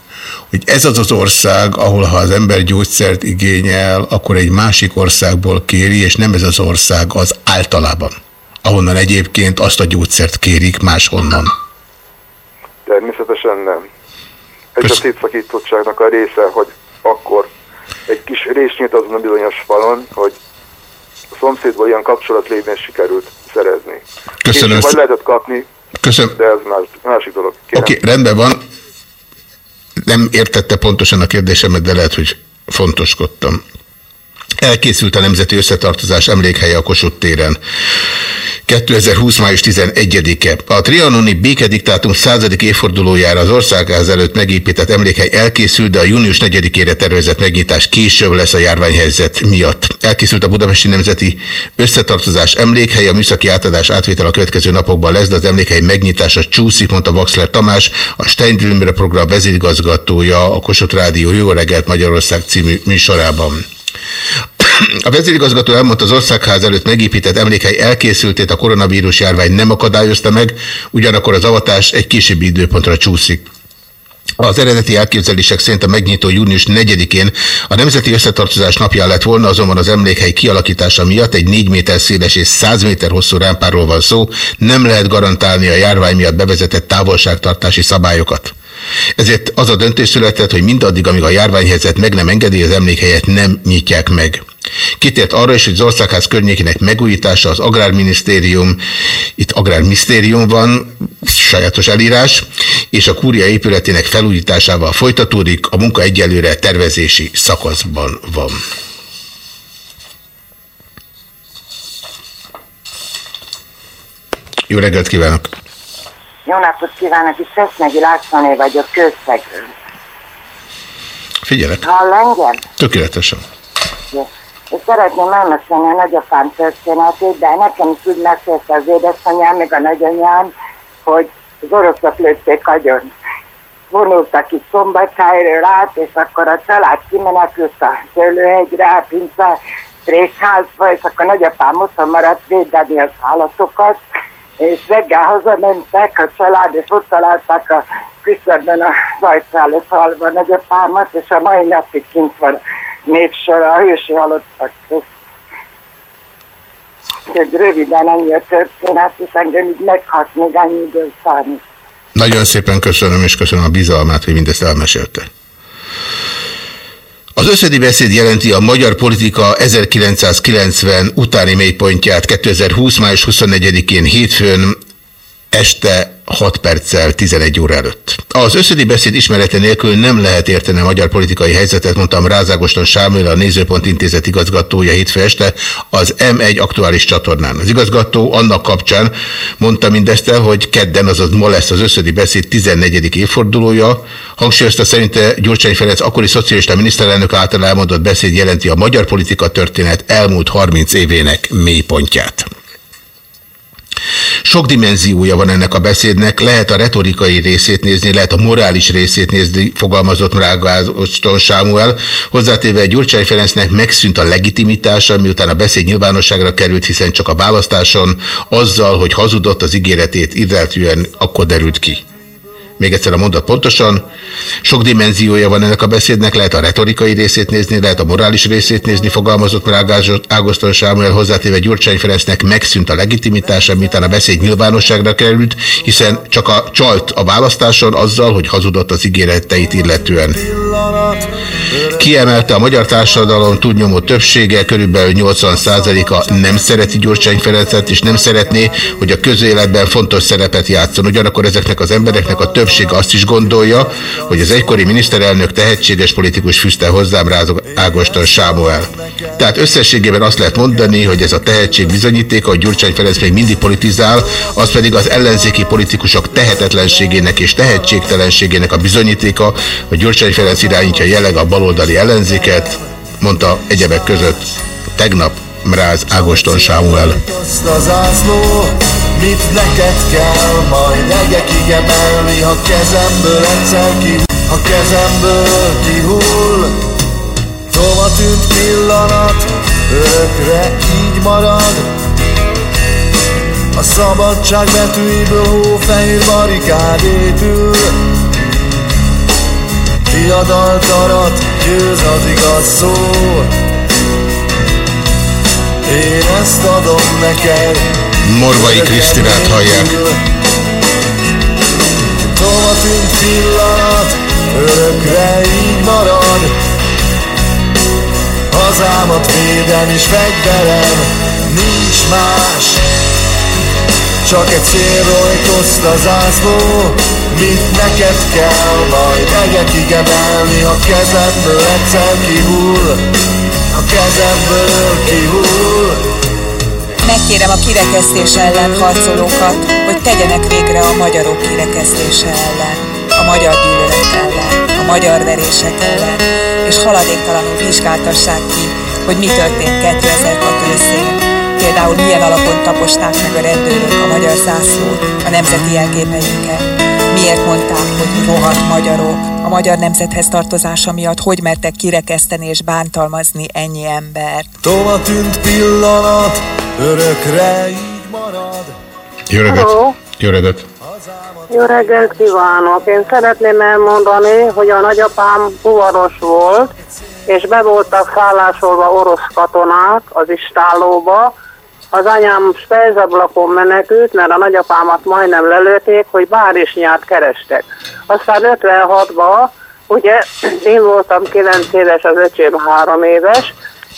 hogy ez az az ország, ahol ha az ember gyógyszert igényel, akkor egy másik országból kéri, és nem ez az ország az általában, ahonnan egyébként azt a gyógyszert kérik máshonnan. Természetesen nem. Ez Kösz... a szétszakítottságnak a része, hogy akkor egy kis rész nyílt azon a bizonyos falon, hogy a szomszédból ilyen kapcsolat lévén sikerült szerezni. Köszönöm. És majd lehetett kapni, Köszönöm. de ez más, másik dolog. Oké, okay, rendben van. Nem értette pontosan a kérdésemet, de lehet, hogy fontoskodtam. Elkészült a Nemzeti Összetartozás emlékhelye a Kossuth téren. 2020. május 11-e. A trianoni békediktátum 100. évfordulójára az országház előtt megépített emlékhely elkészült, de a június 4-ére tervezett megnyitás később lesz a járványhelyzet miatt. Elkészült a Budapesti Nemzeti Összetartozás emlékhely, a műszaki átadás átvétel a következő napokban lesz, de az emlékhely megnyitása csúszik, mondta Vaxler Tamás, a Steindrümre program vezérigazgatója a Kossuth Rádió Jó reggelt Magyarország című műsorában. A vezérigazgató elmondta, az országház előtt megépített emlékhely elkészültét a koronavírus járvány nem akadályozta meg, ugyanakkor az avatás egy későbbi időpontra csúszik. Az eredeti elképzelések szerint a megnyitó június 4-én a Nemzeti Összetartozás napján lett volna, azonban az emlékhely kialakítása miatt egy 4 méter széles és 100 méter hosszú rámpáról van szó, nem lehet garantálni a járvány miatt bevezetett távolságtartási szabályokat. Ezért az a döntés született, hogy mindaddig, amíg a járványhelyzet meg nem engedi, az emlékhelyet nem nyitják meg. Kitért arra is, hogy az országház környékének megújítása az Agrárminisztérium, itt Agrárminisztérium van, sajátos elírás, és a kúria épületének felújításával folytatódik, a munka egyelőre tervezési szakaszban van. Jó reggelt kívánok! Jó napot kívánok, itt Szesnegi Lászlóné vagyok, közszegről. Figyelek! Hall engem? Tökéletesen. Jó. És szeretném elmesélni a nagyapám történetét, de nekem is úgy mesélte az édesanyám, meg a nagyanyám, hogy az oroszok lőtték agyon. Vonultak itt Szombathelyről át, és akkor a család kimenekült a szőlőhegyre, pince trésházba, és akkor nagyapám otthon maradt védeni az állatokat, és reggel hazamentek a család, és ott találták a küszöbben a zajszálló falban nagyapámat, és a mai napig kint van népsor a hősi halottak közt. Úgyhogy röviden ennyi a történet, és engem így meghat még annyi idő. Nagyon szépen köszönöm, és köszönöm a bizalmát, hogy mindezt elmesélte. Az összedi beszéd jelenti a magyar politika 1990 utáni mélypontját 2020. május 24-én hétfőn este 6 perccel 11 óra előtt. Az összödi beszéd ismerete nélkül nem lehet érteni a magyar politikai helyzetet, mondtam Rázágoston Sámuel, a Nézőpont Intézet igazgatója hétfő este az M1 aktuális csatornán. Az igazgató annak kapcsán mondta mindezt el, hogy kedden, azaz ma lesz az összödi beszéd 14. évfordulója. Hangsúlyozta szerinte Gyurcsány Ferenc akkori szocialista miniszterelnök által elmondott beszéd jelenti a magyar politika történet elmúlt 30 évének mélypontját. Sok dimenziója van ennek a beszédnek, lehet a retorikai részét nézni, lehet a morális részét nézni, fogalmazott Mrágázoston Sámuel. Hozzátéve Gyurcsány Ferencnek megszűnt a legitimitása, miután a beszéd nyilvánosságra került, hiszen csak a választáson azzal, hogy hazudott az ígéretét, illetően akkor derült ki. Még egyszer a mondat pontosan. Sok dimenziója van ennek a beszédnek, lehet a retorikai részét nézni, lehet a morális részét nézni, fogalmazott már Ágoston Sámuel hozzátéve Gyurcsány Ferencnek megszűnt a legitimitása, miután a beszéd nyilvánosságra került, hiszen csak a csalt a választáson azzal, hogy hazudott az ígéreteit illetően. Kiemelte a magyar társadalom túlnyomó többsége, körülbelül 80%-a nem szereti Gyurcsány Ferencet, és nem szeretné, hogy a közéletben fontos szerepet játszon. Ugyanakkor ezeknek az embereknek a többség azt is gondolja, hogy az egykori miniszterelnök tehetséges politikus fűzte hozzám rá Ágoston Sámuel. Tehát összességében azt lehet mondani, hogy ez a tehetség bizonyítéka, hogy Gyurcsány Ferenc még mindig politizál, az pedig az ellenzéki politikusok tehetetlenségének és tehetségtelenségének a bizonyítéka, hogy Gyurcsány Ferenc irányítja jelenleg a baloldali ellenzéket, mondta egyebek között tegnap Mráz Ágoston Sámuel. Mit neked kell majd egekig emelni, ha kezemből egyszer ki, ha kezemből kihull. Tova tűnt pillanat, örökre így marad. A szabadság betűiből hófehér barikád épül. Diadalt arat, győz az igaz szó. Én ezt adom neked. Morvai Krisztinát hallják. Tova tűnt pillanat Örökre így marad. Hazámat védem és fegyverem Nincs más. Csak egy célrojtoszt a zászló Mit neked kell majd? Egekig emelni A kezemből egyszer kihull A kezemből kihull Megkérem a kirekesztés ellen harcolókat, hogy tegyenek végre a magyarok kirekesztése ellen, a magyar gyűlölet ellen, a magyar verések ellen, és haladéktalanul vizsgáltassák ki, hogy mi történt 2006 őszén. Például milyen alapon taposták meg a rendőrök a magyar zászlót, a nemzeti jelképeinket. Miért mondták, hogy rohadt magyarok? A magyar nemzethez tartozása miatt hogy mertek kirekeszteni és bántalmazni ennyi embert? Tova tűnt pillanat, örökre így marad Jó reggelt! Jó reggelt! Jó reggelt kívánok! Én szeretném elmondani, hogy a nagyapám fuvaros volt, és be voltak szállásolva orosz katonák az istállóba. Az anyám spejzablakon menekült, mert a nagyapámat majdnem lelőtték, hogy bárisnyát kerestek. Aztán 56-ban, ugye én voltam 9 éves, az öcsém 3 éves,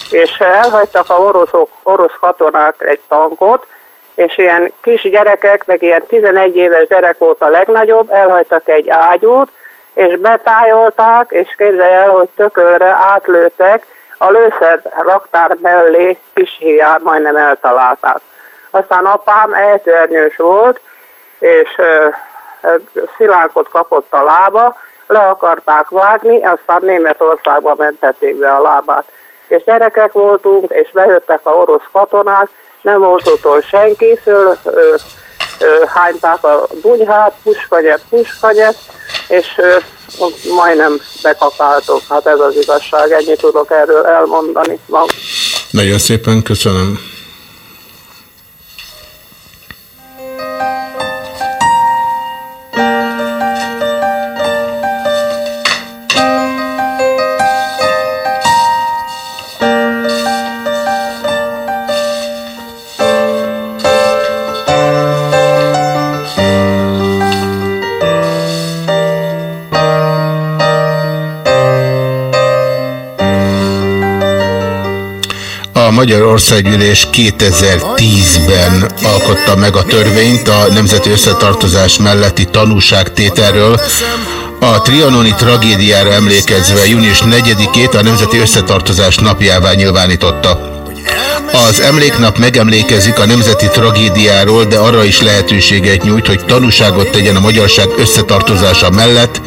és elhagytak a oroszok, orosz katonák egy tankot, és ilyen kis gyerekek, meg ilyen 11 éves gyerek volt a legnagyobb, elhagytak egy ágyút, és betájolták, és képzelj el, hogy tökölre átlőttek, a lőszer raktár mellé kis hiát majdnem eltalálták. Aztán apám eltörnyős volt, és szilánkot kapott a lába, le akarták vágni, aztán Németországba mentették be a lábát. És gyerekek voltunk, és bejöttek a orosz katonák, nem volt ott senki, föl ö, ö, hányták a bunyhát, puskanyet, puskanyet, és ö, majdnem bekakáltok. Hát ez az igazság, ennyit tudok erről elmondani. Nagyon szépen köszönöm. A Magyar Országgyűlés 2010-ben alkotta meg a törvényt a nemzeti összetartozás melletti tanúságtételről. A trianoni tragédiára emlékezve június 4-ét a Nemzeti Összetartozás napjává nyilvánította. Az emléknap megemlékezik a nemzeti tragédiáról, de arra is lehetőséget nyújt, hogy tanúságot tegyen a magyarság összetartozása mellett,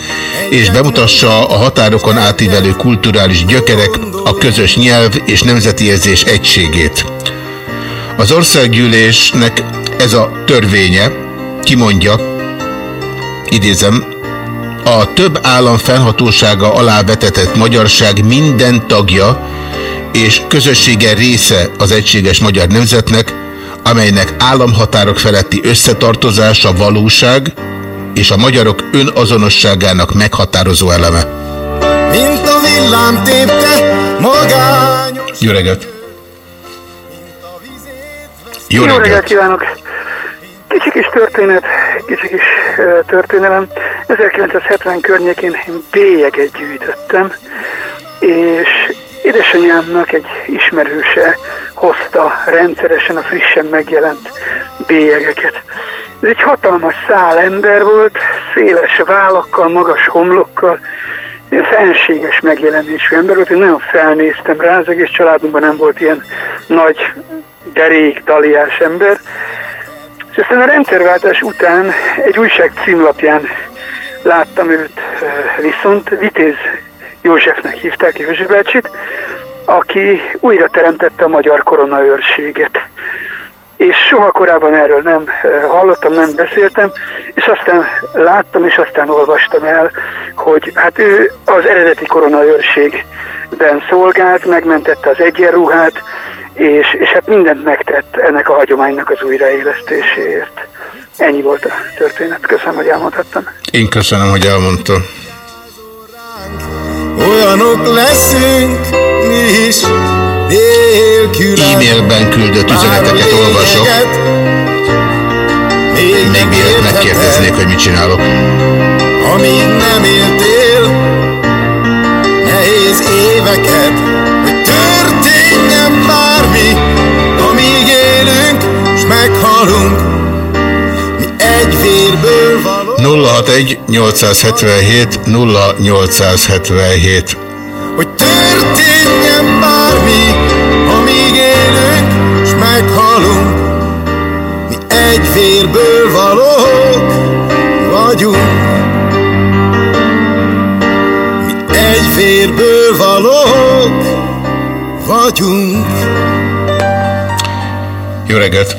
és bemutassa a határokon átívelő kulturális gyökerek, a közös nyelv és nemzeti érzés egységét. Az országgyűlésnek ez a törvénye kimondja, idézem, a több állam fennhatósága alá vetetett magyarság minden tagja és közössége része az egységes magyar nemzetnek, amelynek államhatárok feletti összetartozása valóság és a magyarok önazonosságának meghatározó eleme. Mint a villám tépte magányos Jó reggelt! Jó Jó reggelt! kívánok! Kicsi kis történet, kicsi kis ö, történelem. 1970 környékén én bélyeget gyűjtöttem, és édesanyámnak egy ismerőse hozta rendszeresen a frissen megjelent bélyegeket. Ez egy hatalmas szál ember volt, széles vállakkal, magas homlokkal, fenséges megjelenésű ember volt, én nagyon felnéztem rá, az egész családunkban nem volt ilyen nagy, derék, daliás ember. És aztán a rendszerváltás után egy újság címlapján láttam őt ö, viszont, Vitéz Józsefnek hívták József bácsit, aki újra teremtette a magyar koronaőrséget. És soha korábban erről nem ö, hallottam, nem beszéltem, és aztán láttam, és aztán olvastam el, hogy hát ő az eredeti koronaőrségben szolgált, megmentette az egyenruhát, és, és hát mindent megtett ennek a hagyománynak az újraélesztéséért. Ennyi volt a történet. Köszönöm, hogy elmondhattam. Én köszönöm, hogy elmondta. Olyanok leszünk mi is E-mailben küldött üzeneteket olvasok. Még mielőtt megkérdeznék, hogy mit csinálok. Amíg nem éltél nehéz éveket, hogy történjen bármi, amíg élünk, s meghalunk, 061 877 0877 hogy történjen bármi, amíg élünk, s meghalunk. Mi egy vérből valók vagyunk. Mi egy vérből valók vagyunk. Jó reggelt!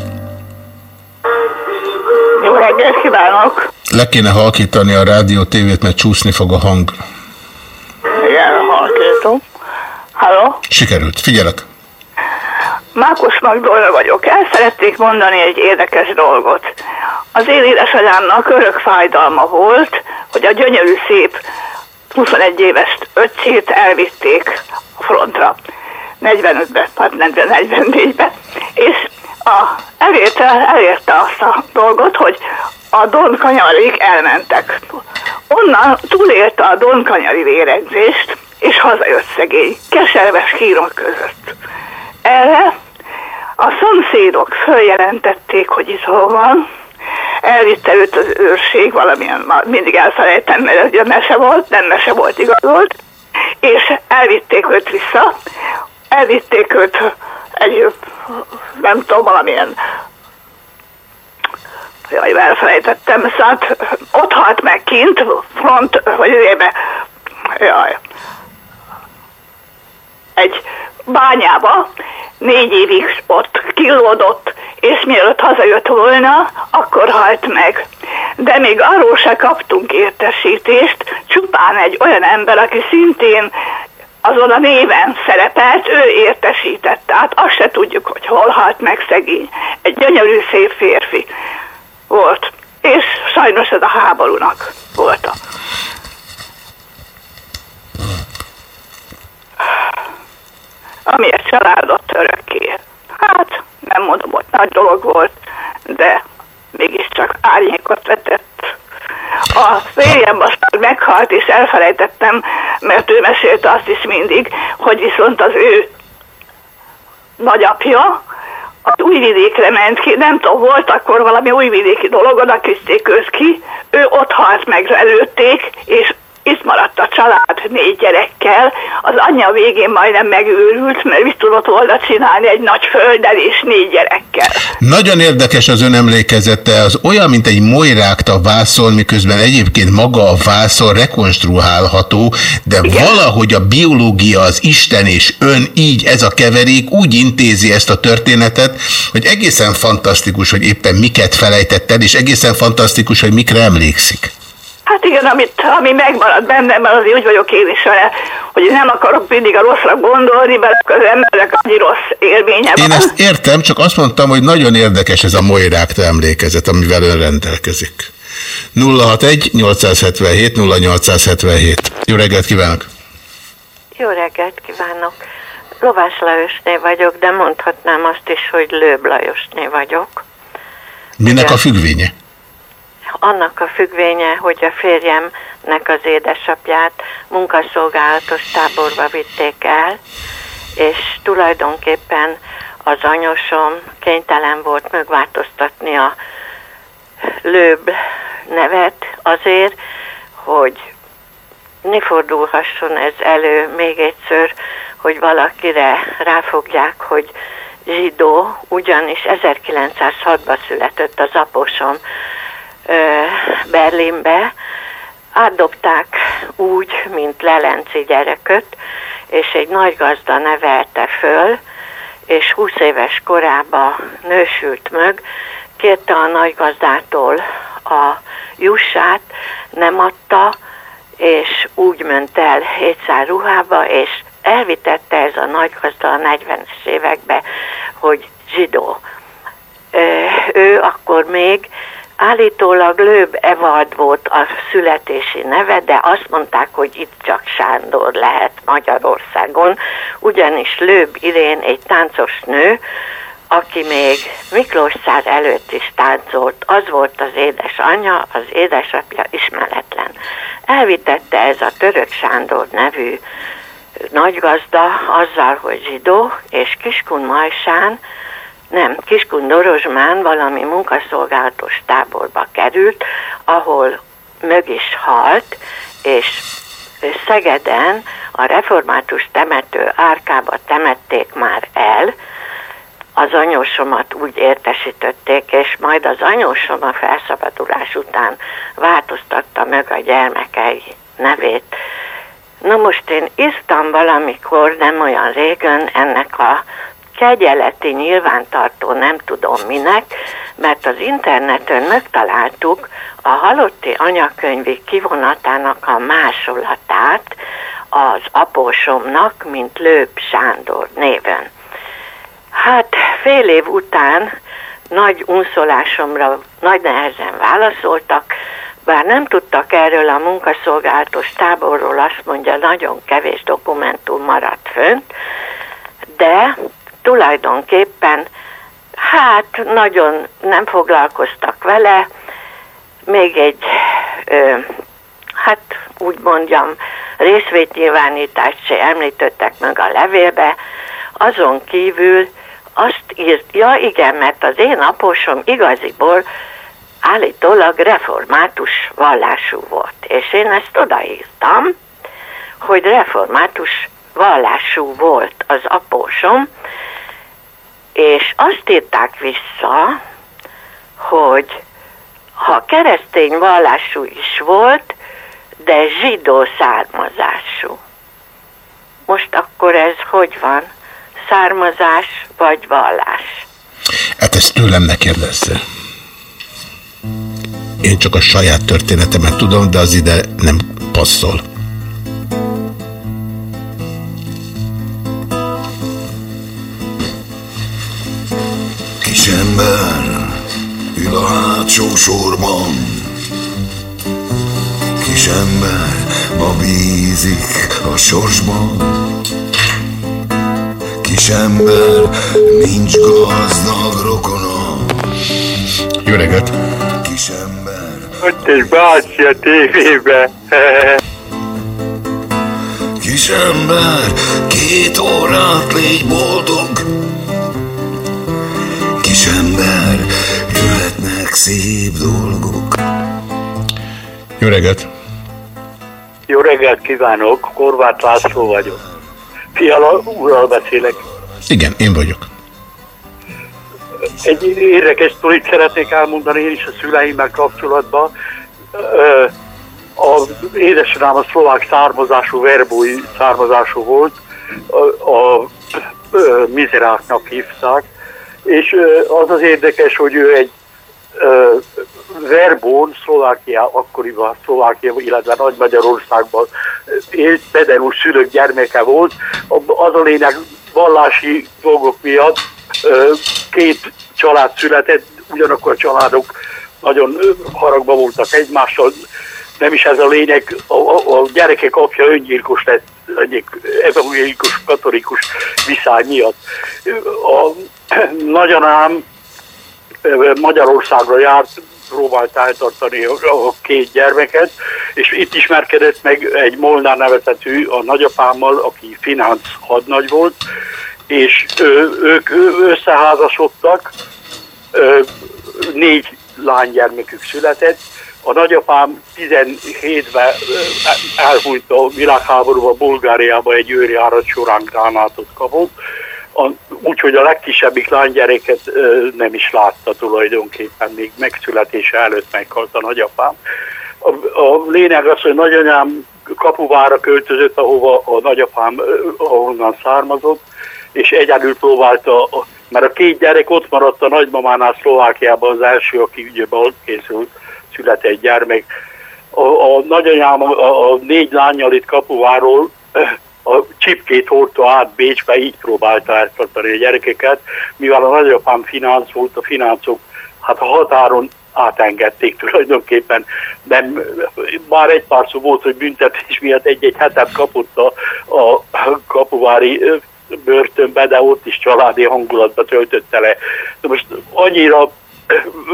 Jó reggelt kívánok! Le kéne halkítani a rádió tévét, mert csúszni fog a hang. Igen, halkítom. Halló? Sikerült. Figyelek. Mákos Magdolna vagyok. El szeretnék mondani egy érdekes dolgot. Az én édesanyámnak örök fájdalma volt, hogy a gyönyörű szép 21 éves öccsét elvitték a frontra. 45-ben, hát 44-ben. És a, elérte, elérte azt a dolgot, hogy a Donkanyarig elmentek. Onnan túlélte a Donkanyari vérengzést, és hazajött szegény, keserves kírok között. Erre a szomszédok följelentették, hogy izó van, elvitte őt az őrség, valamilyen, mindig elfelejtem, mert ugye mese volt, nem mese volt, igaz volt, és elvitték őt vissza, elvitték őt egy, nem tudom, valamilyen jaj, elfelejtettem, szóval ott halt meg kint, front, vagy éve, jaj, egy bányába, négy évig ott kilódott, és mielőtt hazajött volna, akkor halt meg. De még arról se kaptunk értesítést, csupán egy olyan ember, aki szintén azon a néven szerepelt, ő értesített. Tehát azt se tudjuk, hogy hol halt meg szegény. Egy gyönyörű szép férfi volt. És sajnos ez a háborúnak volt a ami egy családot örökké. Hát, nem mondom, hogy nagy dolog volt, de mégiscsak árnyékot vetett. A férjem aztán meghalt, és elfelejtettem, mert ő mesélte azt is mindig, hogy viszont az ő nagyapja, az újvidékre ment ki, nem tudom, volt akkor valami újvidéki dolog, oda küzdték őt ki, ő ott halt meg, előtték, és itt maradt a család négy gyerekkel, az anyja végén majdnem megőrült, mert mit tudott volna csinálni egy nagy földdel és négy gyerekkel. Nagyon érdekes az ön emlékezete, az olyan, mint egy molyrákta vászon, miközben egyébként maga a vászon rekonstruálható, de Igen. valahogy a biológia, az Isten és ön így ez a keverék úgy intézi ezt a történetet, hogy egészen fantasztikus, hogy éppen miket felejtett el, és egészen fantasztikus, hogy mikre emlékszik. Hát igen, amit, ami megmaradt bennem, mert azért úgy vagyok én is vele, hogy nem akarok mindig a rosszra gondolni, mert az emberek annyi rossz élménye Én ezt értem, csak azt mondtam, hogy nagyon érdekes ez a Moirákta emlékezet, amivel ön rendelkezik. 061 877 0877. Jó reggelt kívánok! Jó reggelt kívánok! Lovás Lajosné vagyok, de mondhatnám azt is, hogy Lőb Lajosné vagyok. Minek a függvénye? Annak a függvénye, hogy a férjemnek az édesapját munkaszolgálatos táborba vitték el, és tulajdonképpen az anyosom kénytelen volt megváltoztatni a lőb nevet azért, hogy ne fordulhasson ez elő még egyszer, hogy valakire ráfogják, hogy zsidó, ugyanis 1906-ban született az aposom, Berlinbe, átdobták úgy, mint Lelenci gyereköt, és egy nagy gazda nevelte föl, és 20 éves korában nősült meg, kérte a nagygazdától a jussát, nem adta, és úgy ment el hétszár ruhába, és elvitette ez a nagygazda a 40-es évekbe, hogy zsidó. Ő akkor még Állítólag Lőb Evald volt a születési neve, de azt mondták, hogy itt csak Sándor lehet Magyarországon, ugyanis Lőb Irén egy táncos nő, aki még Miklós szár előtt is táncolt, az volt az édesanyja, az édesapja ismeretlen. Elvitette ez a Török Sándor nevű nagygazda azzal, hogy zsidó, és Kiskun Majsán nem, Kiskun Dorozsmán valami munkaszolgálatos táborba került, ahol mög is halt, és Szegeden a református temető árkába temették már el, az anyósomat úgy értesítették, és majd az anyósom a felszabadulás után változtatta meg a gyermekei nevét. Na most én írtam valamikor, nem olyan régen, ennek a kegyeleti nyilvántartó nem tudom minek, mert az interneten megtaláltuk a halotti anyakönyvi kivonatának a másolatát az apósomnak, mint Lőp Sándor néven. Hát fél év után nagy unszolásomra nagy nehezen válaszoltak, bár nem tudtak erről a munkaszolgálatos táborról, azt mondja, nagyon kevés dokumentum maradt fönt, de tulajdonképpen hát nagyon nem foglalkoztak vele, még egy, ö, hát úgy mondjam, részvétnyilvánítást se említettek meg a levélbe, azon kívül azt írt, ja igen, mert az én apósom igaziból állítólag református vallású volt. És én ezt odaírtam, hogy református vallású volt az apósom, és azt írták vissza, hogy ha keresztény vallású is volt, de zsidó származású. Most akkor ez hogy van? Származás vagy vallás? Hát ezt tőlem ne kérdezze. Én csak a saját történetemet tudom, de az ide nem passzol. Kisember ül a hátsó sorban Kisember ma bízik a sorsban Kisember nincs gazdag rokona Jó reggelt! Kisember Ott egy bácsi a tévébe. Kisember, két órát légy boldog Kisember, jöhetnek szép dolgok Jó reggelt! Jó reggelt kívánok, Korvát László vagyok. Fiala úrral beszélek. Igen, én vagyok. Egy érdekes sztorit szeretnék elmondani én is a szüleimmel kapcsolatban. Az édesanyám a szlovák származású, verbói származású volt, a, a, ö, mizeráknak hívták, és az az érdekes, hogy ő egy Verbón, Szlovákia, akkoriban Szlovákia, illetve Nagy Magyarországban élt, pederú szülők gyermeke volt. Az a lényeg vallási dolgok miatt két család született, ugyanakkor a családok nagyon haragba voltak egymással, nem is ez a lényeg, a, a, a gyerekek apja öngyilkos lett egyik evangélikus, katolikus viszály miatt. A <laughs> nagyanám ö, Magyarországra járt, próbált eltartani a, két gyermeket, és itt ismerkedett meg egy Molnár nevezetű a nagyapámmal, aki finánc hadnagy volt, és ö, ők összeházasodtak, négy lánygyermekük született, a nagyapám 17-ben ö, elhunyt a világháborúban Bulgáriába egy őrjárat során gránátot kapott, úgyhogy a legkisebbik lánygyereket ö, nem is látta tulajdonképpen, még megszületése előtt meghalt a nagyapám. A, a lényeg az, hogy nagyanyám kapuvára költözött, ahova a nagyapám ahonnan származott, és egyedül próbálta, mert a két gyerek ott maradt a nagymamánál Szlovákiában az első, aki ugye készült, született gyermek. A, a nagyanyám a, a négy lányjal itt kapuváról a csipkét hordta át Bécsbe, így próbálta eltartani a gyerekeket, mivel a nagyapám finánc volt, a fináncok hát a határon átengedték tulajdonképpen. Nem, már egy pár szó volt, hogy büntetés miatt egy-egy hetet kapott a, a kapuvári börtönbe, de ott is családi hangulatba töltötte le. De most annyira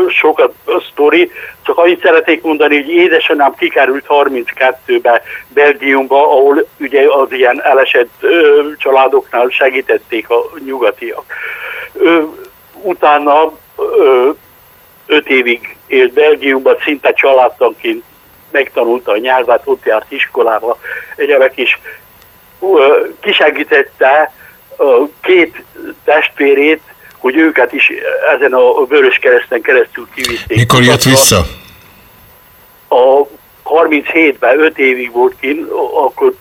sokat a sztori, csak annyit szeretnék mondani, hogy édesanyám kikerült 32-be Belgiumba, ahol ugye az ilyen elesett ö, családoknál segítették a nyugatiak. Ö, utána ö, öt évig élt Belgiumban, szinte családtanként megtanulta a nyelvet, ott járt iskolába, egyebek is ö, kisegítette a két testvérét, hogy őket is ezen a vörös kereszten keresztül kivitték. Mikor jött vissza? A 37-ben 5 évig volt kint, akkor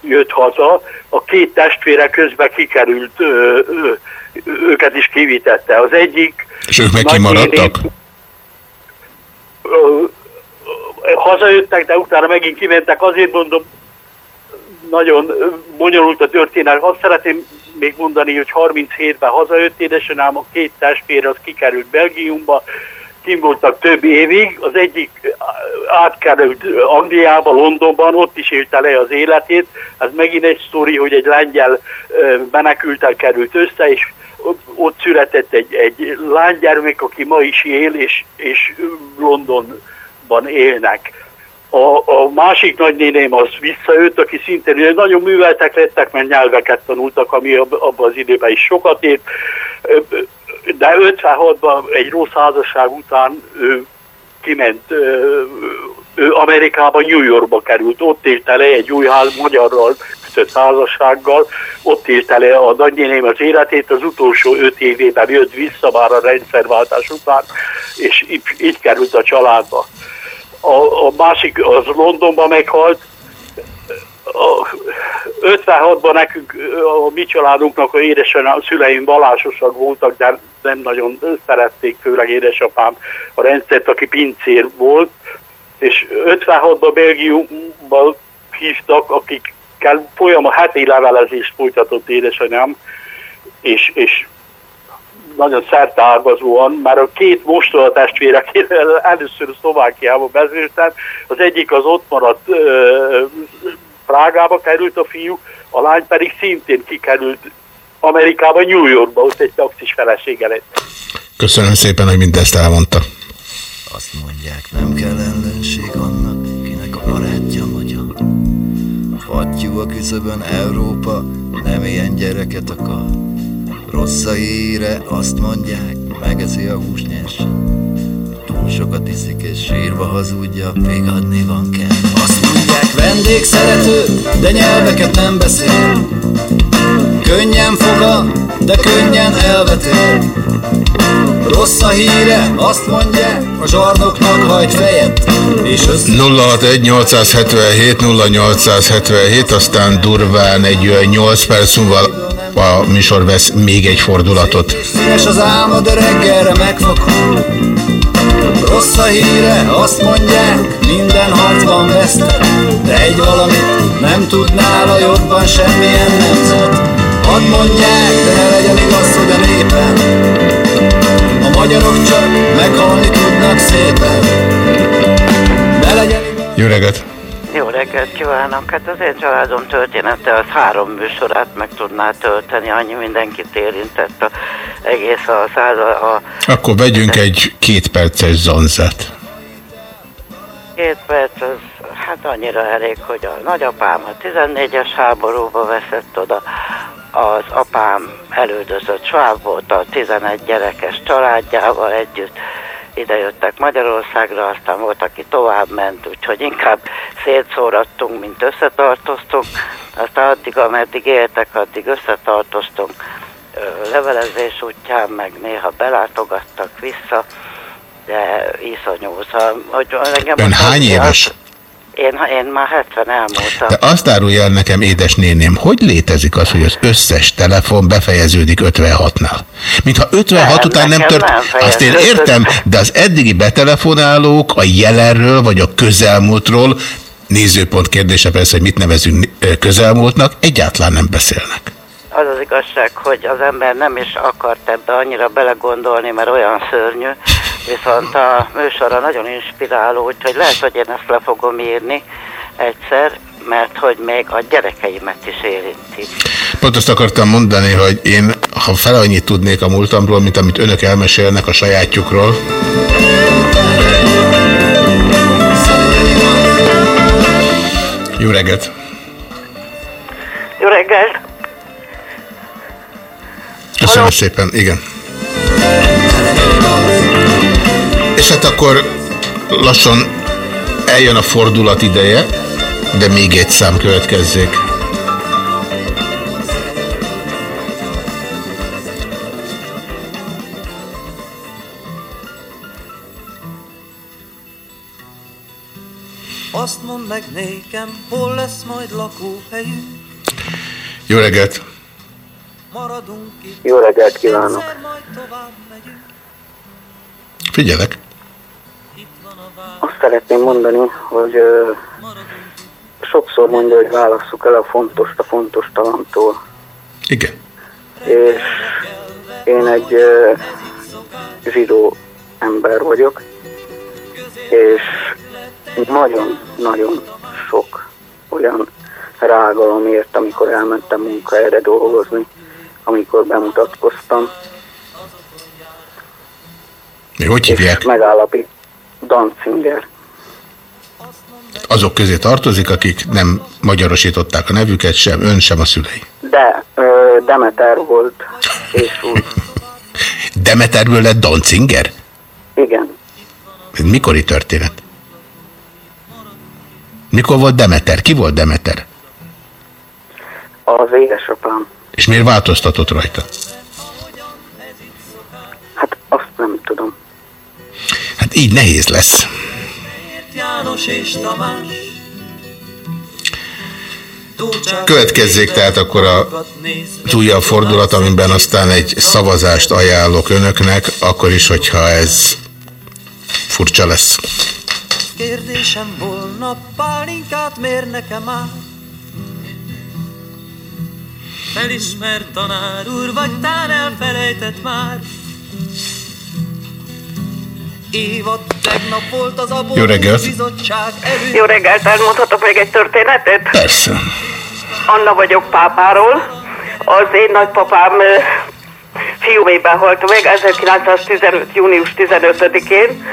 jött haza, a két testvére közben kikerült, ö, ö, őket is kivitette. Az egyik... És ők meg kimaradtak? hazajöttek, de utána megint kimentek. Azért mondom, nagyon bonyolult a történet. Azt szeretném még mondani, hogy 37-ben hazajött édesanyám, a két testvér az kikerült Belgiumba, kim voltak több évig, az egyik átkerült Angliába, Londonban, ott is élte le az életét. Ez megint egy sztori, hogy egy lengyel menekültel került össze, és ott született egy, egy lánygyermek, aki ma is él, és, és Londonban élnek. A, a másik nagynéném az visszajött, aki szintén nagyon műveltek lettek, mert nyelveket tanultak, ami ab- abban az időben is sokat ért. De 56-ban egy rossz házasság után ő kiment, ő Amerikába, New Yorkba került, ott élte le egy új ház, magyarral kötött házassággal, ott élte le a nagynéném az életét, az utolsó öt évében jött vissza már a rendszerváltás után, és így, így került a családba. A, a másik az Londonban meghalt, a 56-ban nekünk, a mi családunknak a édesanyám, a szüleim vallásosak voltak, de nem nagyon szerették, főleg édesapám a rendszert, aki pincér volt, és 56-ban Belgiumban hívtak, akikkel folyam a heti levelezést folytatott édesanyám, és, és nagyon szertágazóan, már a két mostoha testvérekével először Szlovákiába beszéltem, az egyik az ott maradt ö, Prágába került a fiú, a lány pedig szintén kikerült Amerikába, New Yorkba, ott egy taxis felesége lett. Köszönöm szépen, hogy mindezt elmondta. Azt mondják, nem kell ellenség annak, kinek a barátja magyar. Fattyú a küszöbön Európa, nem ilyen gyereket akar. Rossz a híre, azt mondják, megeszi a húsnyers. Túl sokat iszik és sírva hazudja, még adni van kell. Azt mondják, vendégszerető, de nyelveket nem beszél. Könnyen fogad, de könnyen elvetél. Rossz a híre, azt mondják, a zsarnoknak hajt fejet, és össze... 061 877 0877, aztán durván egy olyan 8 perc múlva a műsor vesz még egy fordulatot. Színes az álma, de reggelre megfakul. Rossz a híre, azt mondják, minden harcban vesztett. De egy valamit nem tud nála jobban semmilyen nemzet. Hadd mondják, de ne legyen igaz, hogy a népen A magyarok csak meghalni tudnak szépen. Ne legyen Jó reggelt! Jó reggelt kívánok! Hát az én családom története az három műsorát meg tudná tölteni, annyi mindenkit érintett a, egész a század, a Akkor vegyünk egy két perces zonzát. két perc, az hát annyira elég, hogy a nagyapám a 14-es háborúba veszett oda, az apám elődözött sváb volt a 11 gyerekes családjával együtt, ide jöttek Magyarországra, aztán volt, aki tovább ment, úgyhogy inkább szétszórattunk, mint összetartoztunk. Aztán addig, ameddig éltek, addig összetartoztunk levelezés útján, meg néha belátogattak vissza, de iszonyú. Szóval, hogy engem Ön az- hány éves? Én, én már 70 elmúltam. De azt árulja el nekem, édesnéném, hogy létezik az, hogy az összes telefon befejeződik 56-nál? Mintha 56 Nem, után nem tört... nem Azt én értem, de az eddigi betelefonálók a jelenről vagy a közelmúltról, nézőpont kérdése persze, hogy mit nevezünk ö, közelmúltnak, egyáltalán nem beszélnek. Az az igazság, hogy az ember nem is akart ebbe annyira belegondolni, mert olyan szörnyű, viszont a műsora nagyon inspiráló, úgyhogy lehet, hogy én ezt le fogom írni egyszer, mert hogy még a gyerekeimet is érinti. Pont azt akartam mondani, hogy én, ha fel annyit tudnék a múltamról, mint amit önök elmesélnek a sajátjukról, Jó reggelt! Jó reggelt! Köszönöm szépen, igen. És hát akkor lassan Eljön a fordulat ideje, de még egy szám következzék. Azt mondd meg nékem, hol lesz majd lakóhelyünk, Jó reggelt! maradunk itt. Jó reggelt kívánok! Figyelek! Azt szeretném mondani, hogy ö, sokszor mondja, hogy válasszuk el a fontos a fontos talantól. Igen. És én egy ö, zsidó ember vagyok, és nagyon-nagyon sok olyan rágalom ért, amikor elmentem munkahelyre dolgozni, amikor bemutatkoztam. Mi hogy hívják? Megállapít Dancinger. Azok közé tartozik, akik nem magyarosították a nevüket, sem ön, sem a szülei. De ö, Demeter volt, és úgy, <laughs> Demeterből lett Dancinger? igen, Ez mikori történet? Mikor volt Demeter? Ki volt Demeter? az édesapám. És miért változtatott rajta? Hát azt nem tudom. Hát így nehéz lesz. János és Tamás. Következzék tehát akkor a, újabb fordulat, amiben aztán egy szavazást ajánlok önöknek, akkor is, hogyha ez furcsa lesz. Kérdésem volna, pálinkát mér nekem át. Felismert tanár úr, vagy tán elfelejtett már. Évad tegnap volt az abó Jó reggelt. bizottság elő. Jó reggelt, elmondhatok még egy történetet? Persze. Anna vagyok pápáról. Az én nagypapám ö, fiumében halt meg 1915. június 15-én.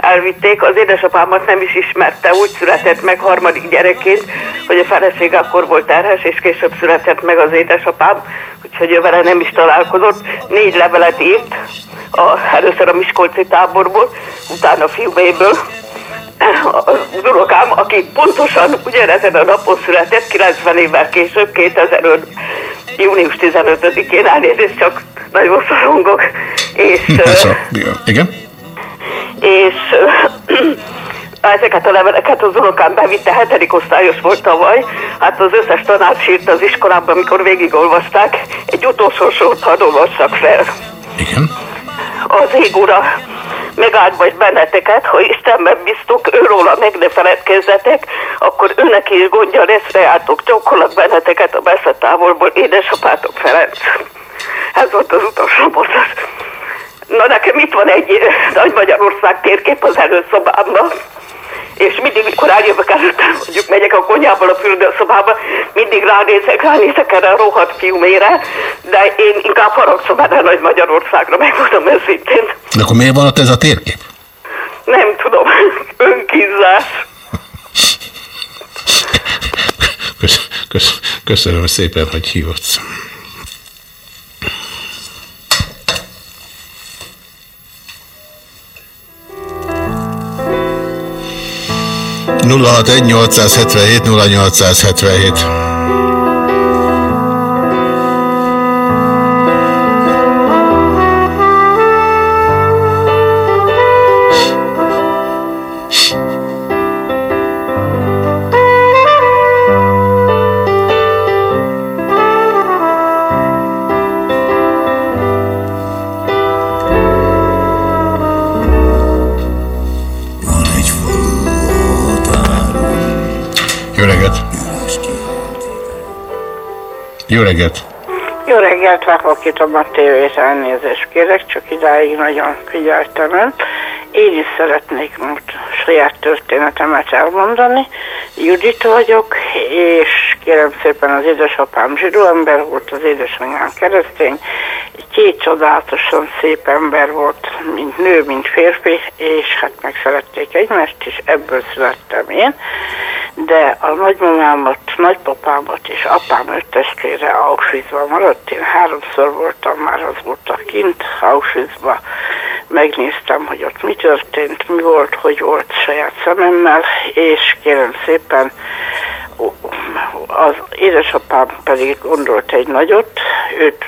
Elvitték, az édesapámat nem is ismerte, úgy született meg harmadik gyerekként, hogy a feleség akkor volt terhes, és később született meg az édesapám, úgyhogy ő vele nem is találkozott. Négy levelet írt, a, először a Miskolci táborból, utána fiuméből, az unokám, aki pontosan ugyanezen a napon született, 90 évvel később, 2005. június 15-én, elnézést csak nagyon szorongok, és, ö, a, igen? És <clears throat> ezeket a leveleket az unokám bevitte, hetedik osztályos volt tavaly, hát az összes tanár sírt az iskolában, amikor végigolvasták, egy utolsó sort hadd olvassak fel. Igen. Az ég ura megáld majd benneteket, ha Istenben biztok, őróla meg ne feledkezzetek, akkor önnek is gondja lesz, reátok, csókolak benneteket a beszéd távolból, édesapátok Ferenc. Ez volt az utolsó mondat. Na nekem itt van egy eh, nagy Magyarország térkép az előszobámban, és mindig, mikor eljövök előtte, mondjuk megyek a konyhából a fürdőszobába, mindig ránézek, ránézek erre a rohadt fiumére, de én inkább haragszom erre nagy Magyarországra, megmondom őszintén. De akkor miért van ott ez a térkép? Nem tudom, <laughs> önkízás. Kösz, kösz, köszönöm szépen, hogy hívott. Nulla hat egy 877 0877 Jó reggelt! Jó reggelt, Vakokítom a tévét, elnézést kérek, csak idáig nagyon figyeltem ön. Én is szeretnék most saját történetemet elmondani. Judit vagyok, és kérem szépen az édesapám zsidó ember volt, az édesanyám keresztény. Két csodálatosan szép ember volt, mint nő, mint férfi, és hát megszerették egymást, és ebből születtem én. De a nagymamámat, nagypapámat és apám öt testvére Auschwitzban maradt. Én háromszor voltam már azóta kint Auschwitzba, megnéztem, hogy ott mi történt, mi volt, hogy volt saját szememmel, és kérem szépen, az édesapám pedig gondolt egy nagyot, őt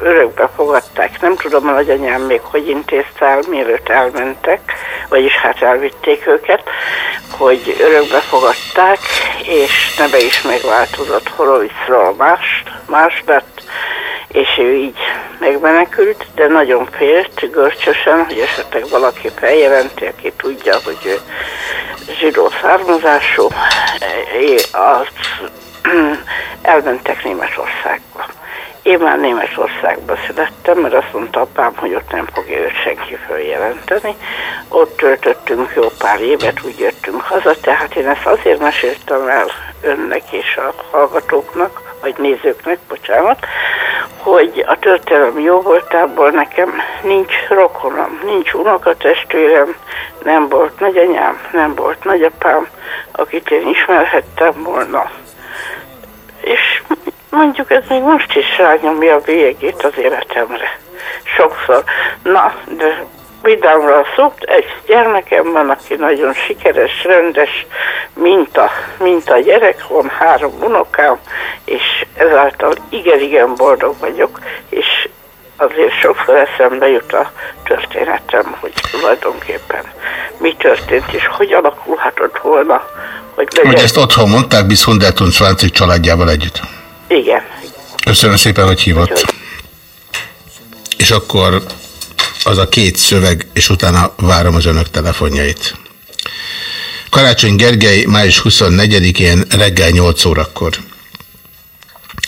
örökbe fogadták. Nem tudom, a nagyanyám még hogy intézte el, mielőtt elmentek, vagyis hát elvitték őket, hogy örökbe fogadták, és neve is megváltozott Horovicról más, más lett, és ő így megmenekült, de nagyon félt görcsösen, hogy esetleg valaki feljelenti, aki tudja, hogy ő zsidó származású, <clears throat> az <clears throat> elmentek Németországba. Én már Németországba születtem, mert azt mondta apám, hogy ott nem fogja őt senki följelenteni. Ott töltöttünk jó pár évet, úgy jöttünk haza, tehát én ezt azért meséltem el önnek és a hallgatóknak, vagy nézőknek, bocsánat, hogy a történelem jó voltából nekem nincs rokonom, nincs unokatestvérem, nem volt nagyanyám, nem volt nagyapám, akit én ismerhettem volna. És mondjuk ez még most is rányomja a bélyegét az életemre. Sokszor. Na, de vidámra szót, egy gyermekem van, aki nagyon sikeres, rendes, mint a, mint a gyerek, van három unokám, és ezáltal igen-igen boldog vagyok, és azért sokszor eszembe jut a történetem, hogy tulajdonképpen mi történt, és hogy alakulhatott volna, legyen... Hogy ezt otthon mondták, Bisz Hundertun Sváncik családjával együtt. Igen. Köszönöm szépen, hogy hívott. És akkor az a két szöveg, és utána várom az önök telefonjait. Karácsony Gergely május 24-én reggel 8 órakor.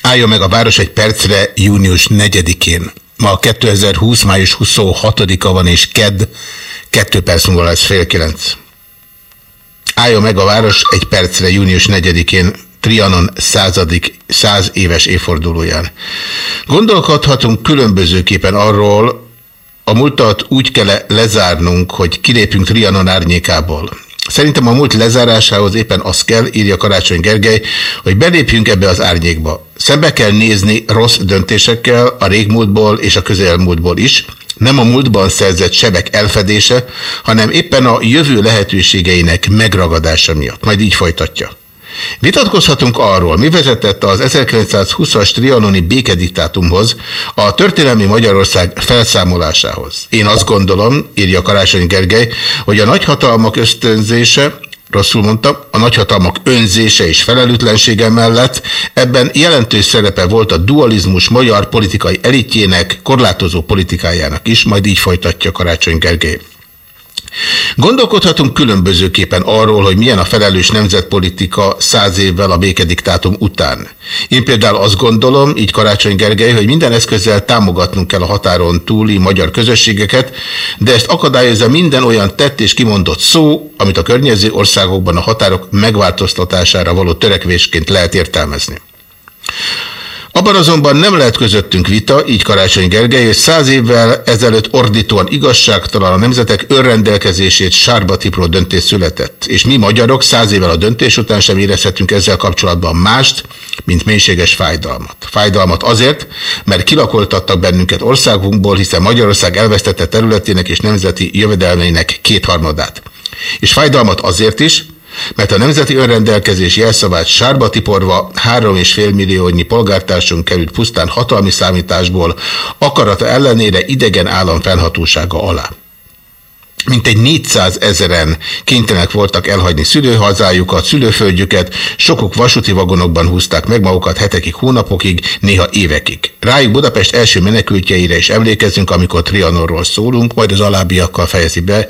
Álljon meg a város egy percre június 4-én. Ma 2020. május 26-a van, és kedd, 2 perc múlva lesz fél 9. Álljon meg a város egy percre június 4-én Trianon századik, száz éves évfordulóján. Gondolkodhatunk különbözőképpen arról, a múltat úgy kell lezárnunk, hogy kilépünk Trianon árnyékából. Szerintem a múlt lezárásához éppen az kell, írja Karácsony Gergely, hogy belépjünk ebbe az árnyékba. Szembe kell nézni rossz döntésekkel a régmúltból és a közelmúltból is, nem a múltban szerzett sebek elfedése, hanem éppen a jövő lehetőségeinek megragadása miatt. Majd így folytatja. Vitatkozhatunk arról, mi vezetett az 1920-as trianoni békediktátumhoz, a történelmi Magyarország felszámolásához. Én azt gondolom, írja Karácsony Gergely, hogy a nagyhatalmak ösztönzése, rosszul mondtam, a nagyhatalmak önzése és felelőtlensége mellett ebben jelentős szerepe volt a dualizmus magyar politikai elitjének, korlátozó politikájának is, majd így folytatja Karácsony Gergely. Gondolkodhatunk különbözőképpen arról, hogy milyen a felelős nemzetpolitika száz évvel a békediktátum után. Én például azt gondolom, így Karácsony Gergely, hogy minden eszközzel támogatnunk kell a határon túli magyar közösségeket, de ezt akadályozza minden olyan tett és kimondott szó, amit a környező országokban a határok megváltoztatására való törekvésként lehet értelmezni. Abban azonban nem lehet közöttünk vita, így Karácsony Gergely, hogy száz évvel ezelőtt ordítóan igazságtalan a nemzetek önrendelkezését sárba tipró döntés született. És mi magyarok száz évvel a döntés után sem érezhetünk ezzel kapcsolatban mást, mint mélységes fájdalmat. Fájdalmat azért, mert kilakoltattak bennünket országunkból, hiszen Magyarország elvesztette területének és nemzeti jövedelmeinek kétharmadát. És fájdalmat azért is, mert a nemzeti önrendelkezés jelszavát sárba tiporva 3,5 milliónyi polgártársunk került pusztán hatalmi számításból, akarata ellenére idegen állam fennhatósága alá mintegy 400 ezeren kénytelenek voltak elhagyni szülőhazájukat, szülőföldjüket, sokuk vasúti vagonokban húzták meg magukat hetekig, hónapokig, néha évekig. Rájuk Budapest első menekültjeire is emlékezünk, amikor Trianonról szólunk, majd az alábbiakkal fejezi be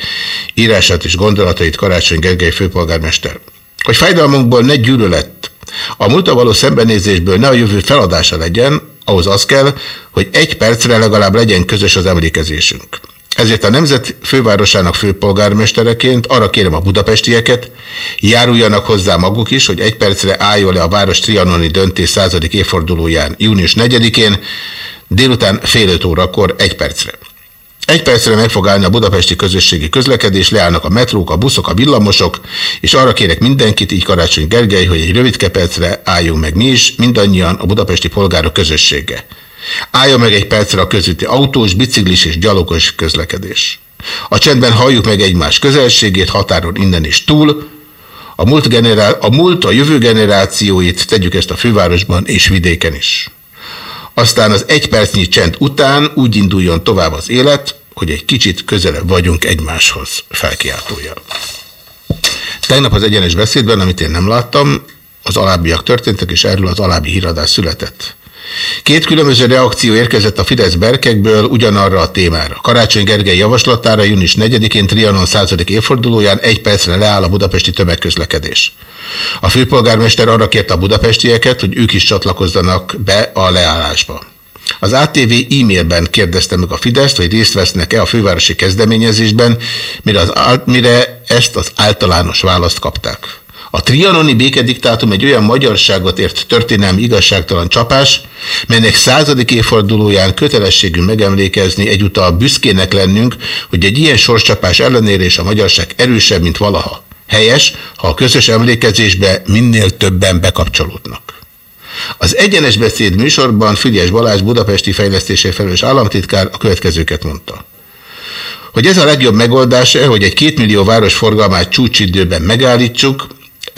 írását és gondolatait Karácsony Gergely főpolgármester. Hogy fájdalmunkból ne gyűlölet, a múlta való szembenézésből ne a jövő feladása legyen, ahhoz az kell, hogy egy percre legalább legyen közös az emlékezésünk. Ezért a nemzet fővárosának főpolgármestereként arra kérem a budapestieket, járuljanak hozzá maguk is, hogy egy percre álljon le a város trianoni döntés századik évfordulóján, június 4-én, délután fél öt órakor egy percre. Egy percre meg fog állni a budapesti közösségi közlekedés, leállnak a metrók, a buszok, a villamosok, és arra kérek mindenkit, így Karácsony Gergely, hogy egy rövid percre álljunk meg mi is, mindannyian a budapesti polgárok közössége. Állja meg egy percre a közúti autós, biciklis és gyalogos közlekedés. A csendben halljuk meg egymás közelségét, határon innen is túl. A múlt, generál, a múlt, a jövő generációit tegyük ezt a fővárosban és vidéken is. Aztán az egy percnyi csend után úgy induljon tovább az élet, hogy egy kicsit közelebb vagyunk egymáshoz felkiáltója. Tegnap az egyenes beszédben, amit én nem láttam, az alábbiak történtek, és erről az alábbi híradás született. Két különböző reakció érkezett a Fidesz berkekből ugyanarra a témára. Karácsony Gergely javaslatára június 4-én Trianon 100. évfordulóján egy percre leáll a budapesti tömegközlekedés. A főpolgármester arra kérte a budapestieket, hogy ők is csatlakozzanak be a leállásba. Az ATV e-mailben kérdezte meg a Fideszt, hogy részt vesznek-e a fővárosi kezdeményezésben, mire, az, mire ezt az általános választ kapták. A trianoni békediktátum egy olyan magyarságot ért történelmi igazságtalan csapás, melynek századik évfordulóján kötelességünk megemlékezni, egyúttal büszkének lennünk, hogy egy ilyen sorscsapás ellenére is a magyarság erősebb, mint valaha. Helyes, ha a közös emlékezésbe minél többen bekapcsolódnak. Az egyenes beszéd műsorban Fügyes Balázs budapesti fejlesztésé felelős államtitkár a következőket mondta. Hogy ez a legjobb megoldás-e, hogy egy kétmillió város forgalmát csúcsidőben megállítsuk,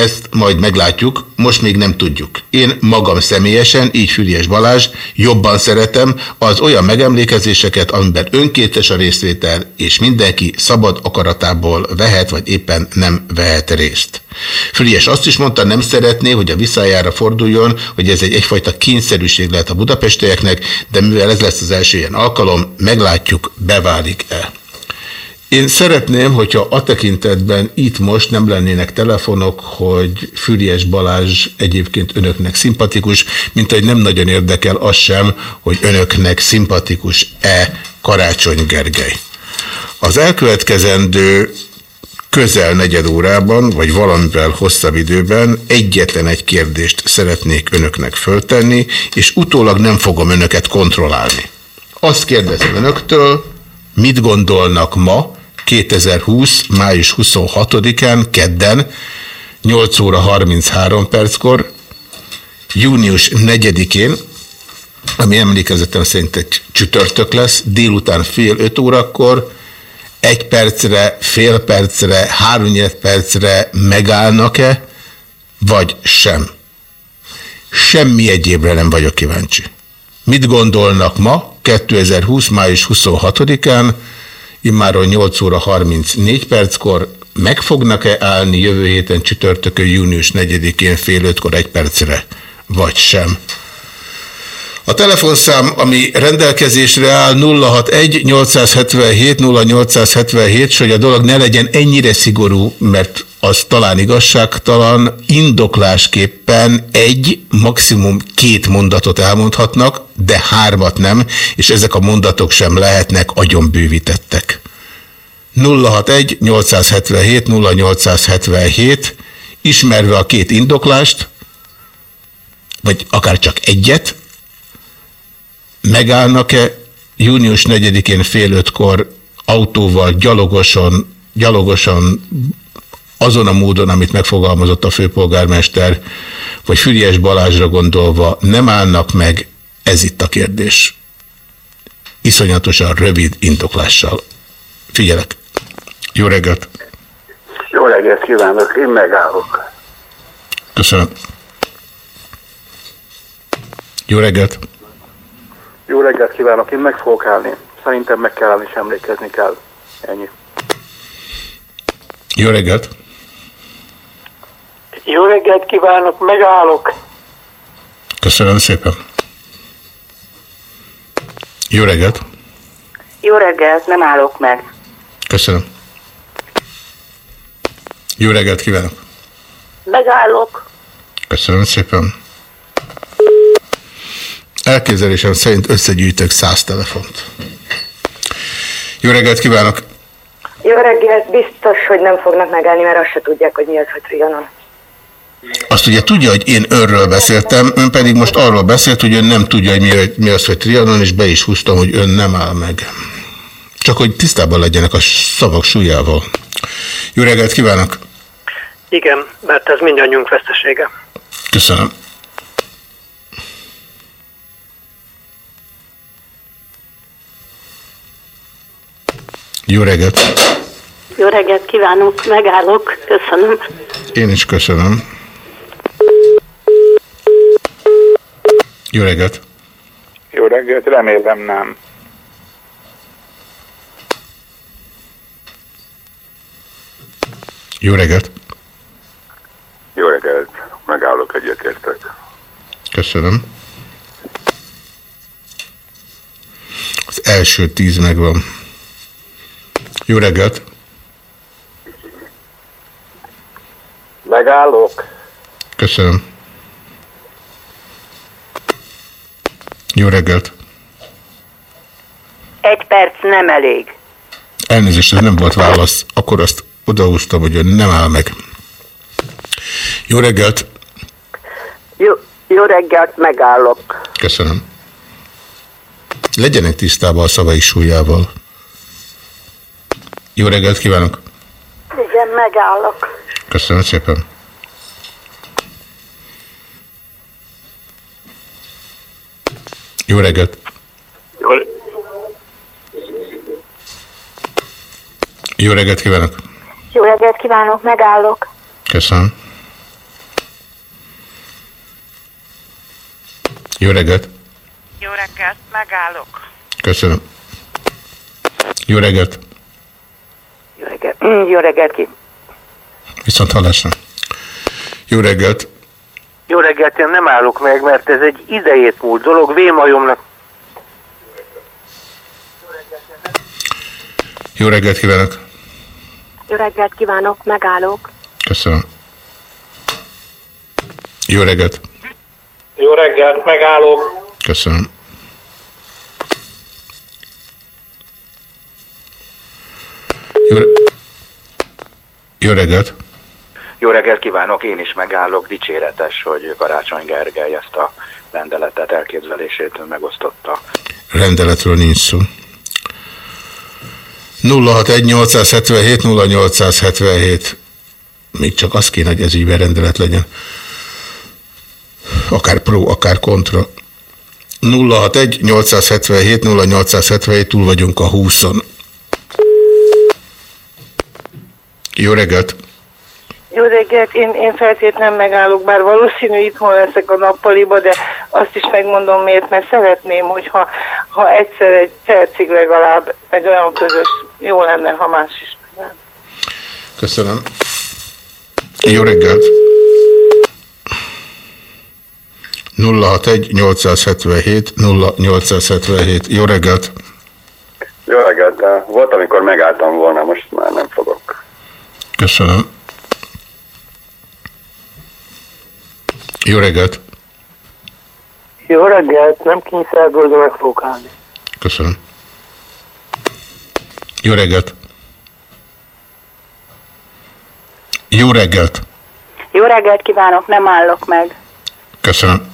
ezt majd meglátjuk, most még nem tudjuk. Én magam személyesen, így Füriás Balázs, jobban szeretem az olyan megemlékezéseket, amiben önkétes a részvétel, és mindenki szabad akaratából vehet, vagy éppen nem vehet részt. Füriás azt is mondta, nem szeretné, hogy a visszájára forduljon, hogy ez egy egyfajta kényszerűség lehet a budapestieknek, de mivel ez lesz az első ilyen alkalom, meglátjuk, beválik-e. Én szeretném, hogyha a tekintetben itt most nem lennének telefonok, hogy Füriás Balázs egyébként önöknek szimpatikus, mint hogy nem nagyon érdekel az sem, hogy önöknek szimpatikus-e Karácsony Gergely. Az elkövetkezendő közel negyed órában, vagy valamivel hosszabb időben egyetlen egy kérdést szeretnék önöknek föltenni, és utólag nem fogom önöket kontrollálni. Azt kérdezem önöktől, mit gondolnak ma, 2020. május 26-án, kedden, 8 óra 33 perckor, június 4-én, ami emlékezetem szerint egy csütörtök lesz, délután fél 5 órakor, egy percre, fél percre, három percre megállnak-e, vagy sem. Semmi egyébre nem vagyok kíváncsi. Mit gondolnak ma, 2020. május 26-án, immáron 8 óra 34 perckor meg fognak-e állni jövő héten csütörtökön június 4-én fél ötkor egy percre, vagy sem. A telefonszám, ami rendelkezésre áll 061-877-0877, és hogy a dolog ne legyen ennyire szigorú, mert az talán igazságtalan, indoklásképpen egy, maximum két mondatot elmondhatnak, de hármat nem, és ezek a mondatok sem lehetnek agyonbővítettek. 061-877-0877, ismerve a két indoklást, vagy akár csak egyet, megállnak-e június 4-én fél ötkor autóval gyalogosan, gyalogosan azon a módon, amit megfogalmazott a főpolgármester, vagy Füriás Balázsra gondolva nem állnak meg, ez itt a kérdés. Iszonyatosan rövid indoklással. Figyelek. Jó reggelt! Jó reggelt kívánok, én megállok. Köszönöm. Jó reggelt! Jó reggelt kívánok, én meg fogok állni. Szerintem meg kell állni, és emlékezni kell. Ennyi. Jó reggelt! Jó reggelt kívánok, megállok. Köszönöm szépen. Jó reggelt! Jó reggelt, nem állok meg. Köszönöm. Jó reggelt kívánok! Megállok. Köszönöm szépen. Elképzelésem szerint összegyűjtök száz telefont. Jó reggelt kívánok! Jó reggelt, biztos, hogy nem fognak megállni, mert azt se tudják, hogy mi az, hogy Trianon. Azt ugye tudja, hogy én önről beszéltem, ön pedig most arról beszélt, hogy ön nem tudja, hogy mi, mi az, hogy Trianon, és be is húztam, hogy ön nem áll meg. Csak hogy tisztában legyenek a szavak súlyával. Jó reggelt kívánok! Igen, mert ez mindannyiunk vesztesége. Köszönöm. Jó reggelt! Jó reggelt kívánok, megállok, köszönöm. Én is köszönöm. Jó reggelt! Jó reggelt, remélem nem. Jó reggelt! Jó reggelt, megállok, egyetértek. Köszönöm. Az első tíz megvan. Jó reggelt! Megállok. Köszönöm. Jó reggelt! Egy perc nem elég. Elnézést, ez nem volt válasz. Akkor azt odahúztam, hogy ön nem áll meg. Jó reggelt! Jó, jó reggelt, megállok. Köszönöm. Legyenek tisztában a szavai súlyával. Jó reggelt kívánok! Igen, megállok. Köszönöm szépen. Jó reggelt! Jó reggelt kívánok! Jó reggelt kívánok, megállok. Köszönöm. Jó reggelt! Jó reggelt, megállok. Köszönöm. Jó reggelt! Jó reggelt, <clears throat> jó reggelt ki. Viszont hallásra. Jó reggelt! Jó reggelt, én nem állok meg, mert ez egy idejét múlt dolog. Vémajomnak Jó reggelt kívánok! Jó reggelt kívánok, megállok. Köszönöm. Jó reggelt! Jó reggelt, megállok. Köszönöm. Jó, Jó reggelt! Jó reggelt kívánok, én is megállok. Dicséretes, hogy Karácsony Gergely ezt a rendeletet elképzelését megosztotta. Rendeletről nincs szó. 061 0877 Még csak az kéne, hogy ez így rendelet legyen. Akár pro, akár kontra. 061 877 0877 túl vagyunk a 20-on. Jó reggelt! Jó reggelt, én, én feltétlenül megállok, bár valószínű itthon leszek a nappaliba, de azt is megmondom miért, mert szeretném, hogyha ha egyszer egy percig legalább egy olyan közös, jó lenne, ha más is. Köszönöm. Jó reggelt! 061 877 0877 Jó reggelt! Jó reggelt, volt, amikor megálltam volna, most már nem fogok. Köszönöm. Jó reggelt! Jó reggelt, nem kényszerből, de meg fogok állni. Köszönöm. Jó reggelt! Jó reggelt! Jó reggelt kívánok, nem állok meg. Köszönöm.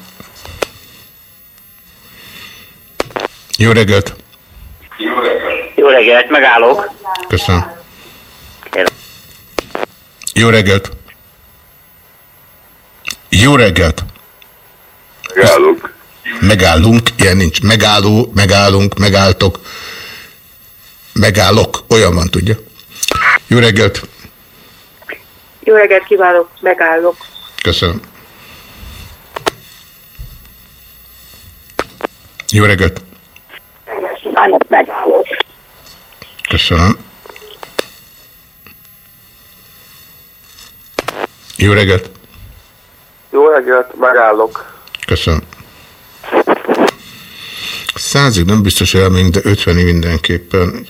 Jó reggelt! Jó reggelt, megállok. Köszönöm. Jó reggelt! Jó reggelt! Megállunk. Megállunk, ilyen nincs. Megálló, megállunk, megálltok. Megállok, olyan van, tudja. Jó reggelt! Jó reggelt kívánok, megállok. Köszönöm. Jó reggelt! Kívánok, megállok. Köszönöm. Jó reggelt! Jó reggelt, megállok. Köszönöm. Százig nem biztos, hogy elmegyünk, de ötveni mindenképpen.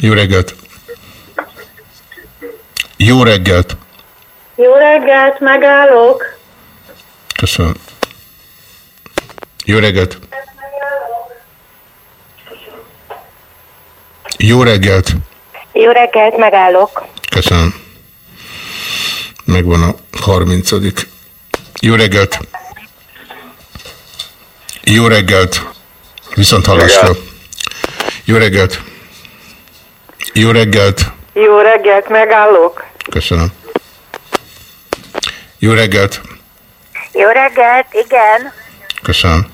Jó reggelt! Jó reggelt! Jó reggelt, megállok. Köszönöm. Jó reggelt! Jó reggelt! Jó reggelt, megállok. Köszönöm. Megvan a 30 Jó reggelt! Jó reggelt! Viszont hallásra. Jó reggelt! Jó reggelt! Jó reggelt, megállok. Köszönöm. Jó reggelt! Jó reggelt, igen. Köszönöm.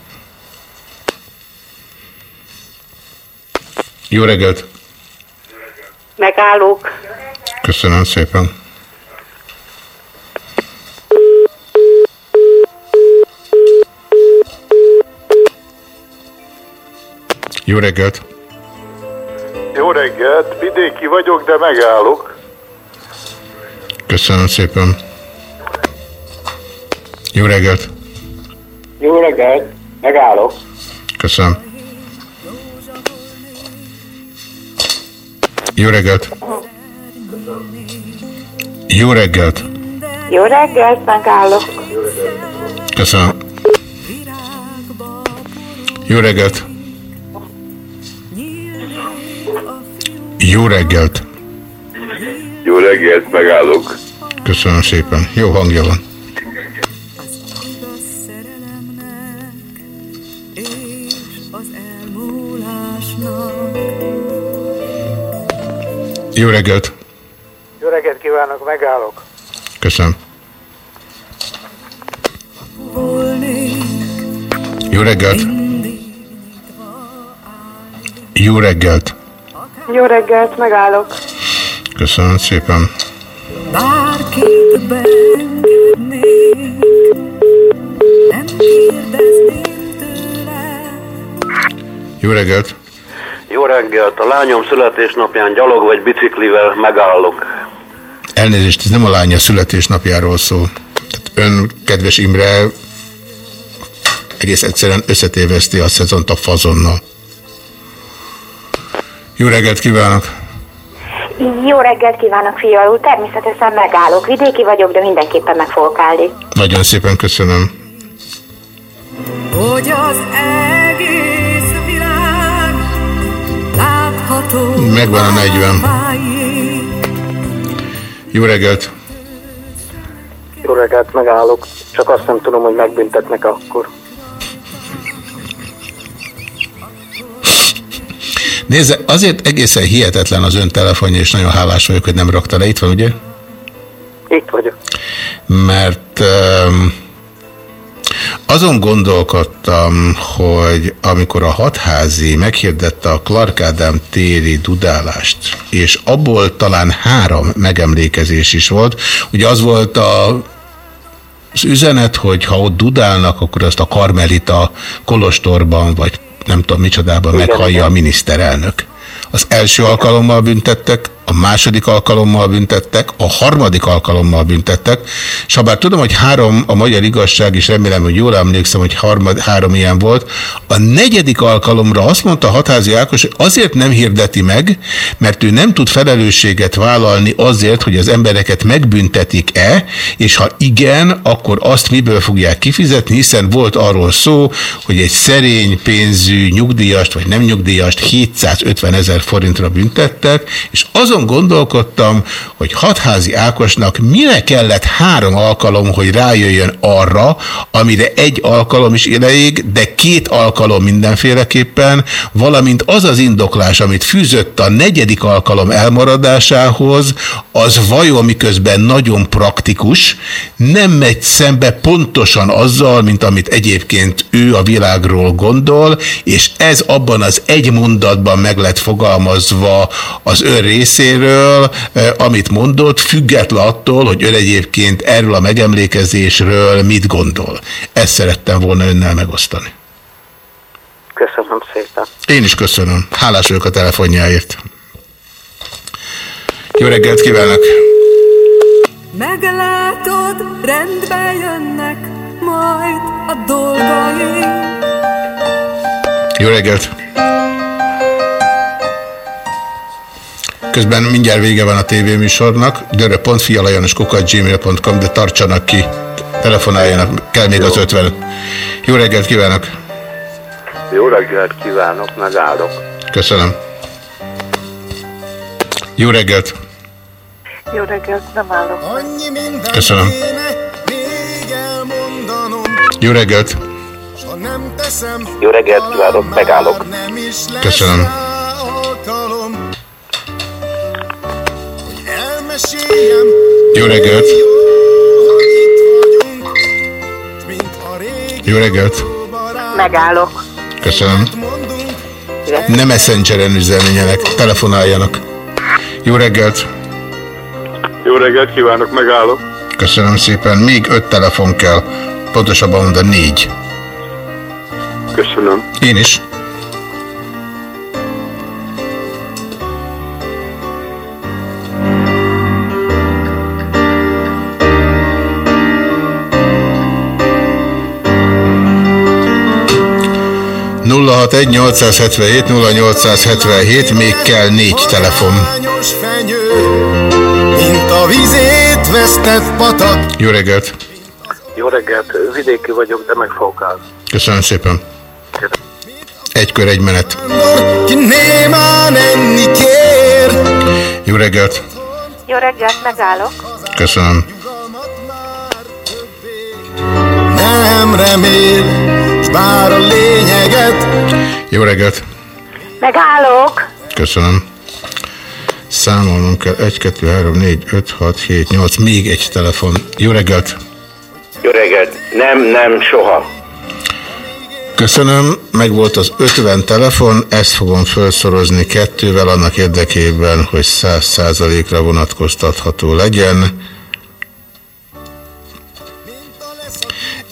Jó reggelt! Megállok. Köszönöm szépen. Jó reggelt! Jó reggelt, vidéki vagyok, de megállok. Köszönöm szépen. Jó reggelt! Jó reggelt, megállok. Köszönöm. Jó reggelt! Jó reggelt! Jó reggelt, megállok. Köszönöm. Jó reggelt! Jó reggelt! Jó reggelt, megállok. Köszönöm szépen. Jó hangja van. Jó reggelt! Jó reggelt kívánok, megállok. Köszönöm. Jó reggelt! Jó reggelt! Jó reggelt, megállok. Köszönöm szépen. Bárkit beengednék, nem kérdezném tőle. Jó reggelt! Jó reggelt! A lányom születésnapján gyalog vagy biciklivel megállok. Elnézést, ez nem a lánya születésnapjáról szól. Tehát ön, kedves Imre, egész egyszerűen összetéveszti a szezont a fazonnal. Jó reggelt kívánok! Jó reggelt kívánok, fialú. Természetesen megállok. Vidéki vagyok, de mindenképpen meg fogok állni. Nagyon szépen köszönöm. Hogy az egész világ látható Megvan a 40. váljék. Jó reggelt! Jó reggelt, megállok. Csak azt nem tudom, hogy megbüntetnek akkor. Nézze, azért egészen hihetetlen az ön telefonja, és nagyon hálás vagyok, hogy nem rakta le. Itt van, ugye? Itt vagyok. Mert um, azon gondolkodtam, hogy amikor a hatházi meghirdette a Clark Ádám téri dudálást, és abból talán három megemlékezés is volt, ugye az volt a az üzenet, hogy ha ott dudálnak, akkor azt a Karmelita Kolostorban, vagy nem tudom micsodában meghallja a miniszterelnök. Az első alkalommal büntettek, a második alkalommal büntettek, a harmadik alkalommal büntettek, és ha bár tudom, hogy három a magyar igazság, és remélem, hogy jól emlékszem, hogy harmad, három ilyen volt, a negyedik alkalomra azt mondta Hatházi Ákos, hogy azért nem hirdeti meg, mert ő nem tud felelősséget vállalni azért, hogy az embereket megbüntetik-e, és ha igen, akkor azt miből fogják kifizetni, hiszen volt arról szó, hogy egy szerény pénzű nyugdíjast, vagy nem nyugdíjast 750 ezer forintra büntettek, és azon gondolkodtam, hogy Hatházi Ákosnak mire kellett három alkalom, hogy rájöjjön arra, amire egy alkalom is elég, de két alkalom mindenféleképpen, valamint az az indoklás, amit fűzött a negyedik alkalom elmaradásához, az vajon miközben nagyon praktikus, nem megy szembe pontosan azzal, mint amit egyébként ő a világról gondol, és ez abban az egy mondatban meg lett fogalmazva az ön részéről, amit mondott, független attól, hogy ön egyébként erről a megemlékezésről mit gondol. Ezt szerettem volna önnel megosztani. Köszönöm szépen. Én is köszönöm. Hálás vagyok a telefonjáért. Jó reggelt kívánok! Meglátod, rendbe jönnek majd a dolgaink. Jó reggelt! Közben mindjárt vége van a tévéműsornak. dörö.fialajanoskukat.gmail.com, de tartsanak ki. Telefonáljanak, kell még az 50. Jó reggelt kívánok! Jó reggelt kívánok, megállok. Köszönöm. Jó reggelt! Jó reggelt, nem állok. Köszönöm. Jó reggelt! Jó reggelt kívánok, megállok. Köszönöm. Jó reggelt! Jó reggelt. Megállok. Köszönöm. Nem Messengeren üzenjenek, telefonáljanak. Jó reggelt! Jó reggelt kívánok, megállok. Köszönöm szépen. Még öt telefon kell. Pontosabban mondva négy. Köszönöm. Én is. Nulla 877 0877 még kell négy telefon. mint a vizét vesztett patak. Jó reggelt! Jó reggelt, vidéki vagyok, de megfogál. Köszönöm szépen. Egy kör, egy menet. Ki némán enni kér. Jó reggelt! Jó reggelt, megállok. Köszönöm. Nem remél, s bár a lényeget. Jó reggelt! Megállok. Köszönöm. Számolnunk kell 1, 2, 3, 4, 5, 6, 7, 8, még egy telefon. Jó reggelt! Jó reggelt. Nem, nem, soha. Köszönöm, megvolt az 50 telefon, ezt fogom felszorozni kettővel annak érdekében, hogy 100%-ra vonatkoztatható legyen.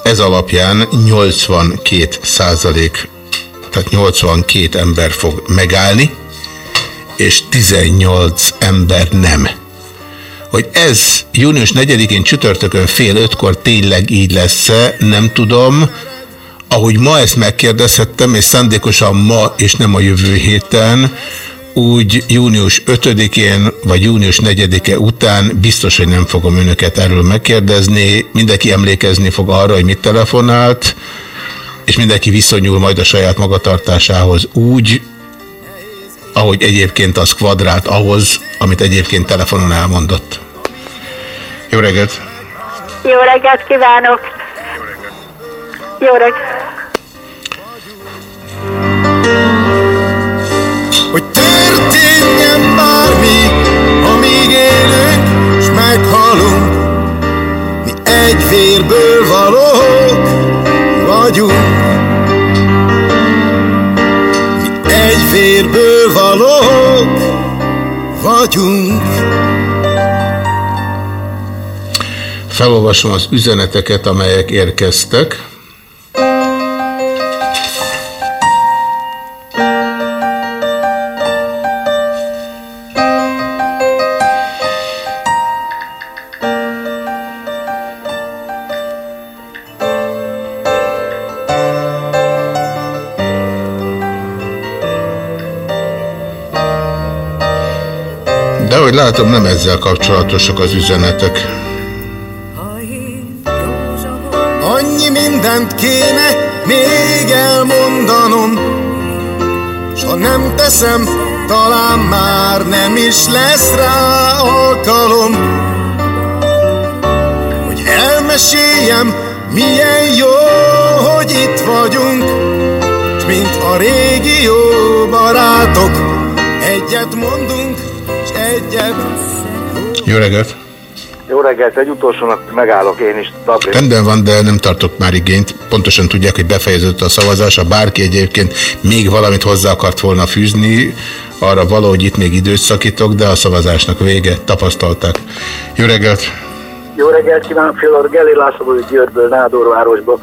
Ez alapján 82 százalék, tehát 82 ember fog megállni, és 18 ember nem. Hogy ez június 4-én csütörtökön fél ötkor tényleg így lesz-e, nem tudom. Ahogy ma ezt megkérdezhettem, és szándékosan ma és nem a jövő héten, úgy június 5-én vagy június 4-e után biztos, hogy nem fogom önöket erről megkérdezni. Mindenki emlékezni fog arra, hogy mit telefonált, és mindenki viszonyul majd a saját magatartásához úgy, ahogy egyébként az kvadrát ahhoz, amit egyébként telefonon elmondott. Jó reggelt! Jó reggelt kívánok! Jó reggelt! Hogy vagyunk. Felolvasom az üzeneteket, amelyek érkeztek. Ahogy látom, nem ezzel kapcsolatosak az üzenetek. Annyi mindent kéne még elmondanom, S ha nem teszem, talán már nem is lesz rá alkalom, Hogy elmeséljem, milyen jó, hogy itt vagyunk, mint a régi jó barátok, egyet mondunk, Jó reggelt! Jó reggelt, egy utolsónak megállok én is. Dabri. Rendben van, de nem tartok már igényt. Pontosan tudják, hogy befejeződött a szavazás. Ha bárki egyébként még valamit hozzá akart volna fűzni, arra valahogy itt még időt szakítok, de a szavazásnak vége, tapasztalták. Jó reggelt! Jó reggelt kívánok, Félor Geli László Győrből, Nádorvárosból.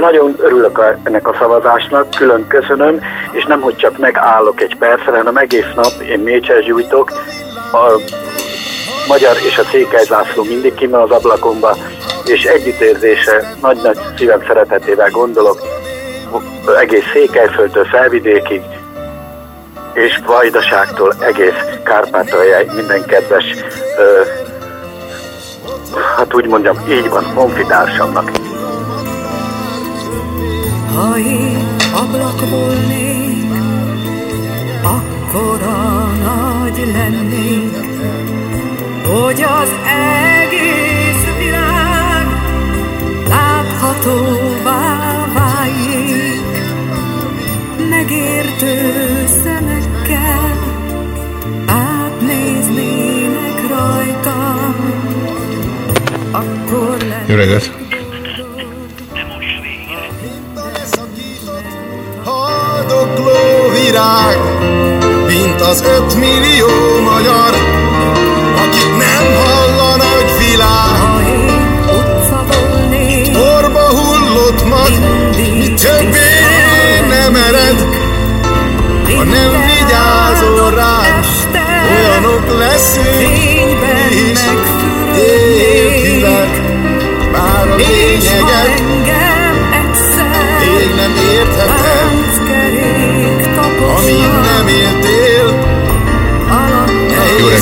Nagyon örülök ennek a szavazásnak, külön köszönöm, és nem, hogy csak megállok egy percre, hanem egész nap én mécses gyújtok. A magyar és a Székely László mindig kimen az ablakomba, és együttérzése, nagy-nagy szívem szeretetével gondolok, egész Székelyföldtől Felvidékig, és Vajdaságtól egész Kárpátaljáig minden kedves, ö, hát úgy mondjam, így van, honfitársamnak. Ha én ablak volnék, akkora nagy lennék, hogy az egész világ láthatóvá váljék. Megértő szemekkel átnéznének rajtam, akkor Jó reggelt! Az öt millió magyar, akik nem hall a nagy világ. Itt orba hullott mag, mi többé nem ered, ha nem vigyázol ránk, olyanok leszünk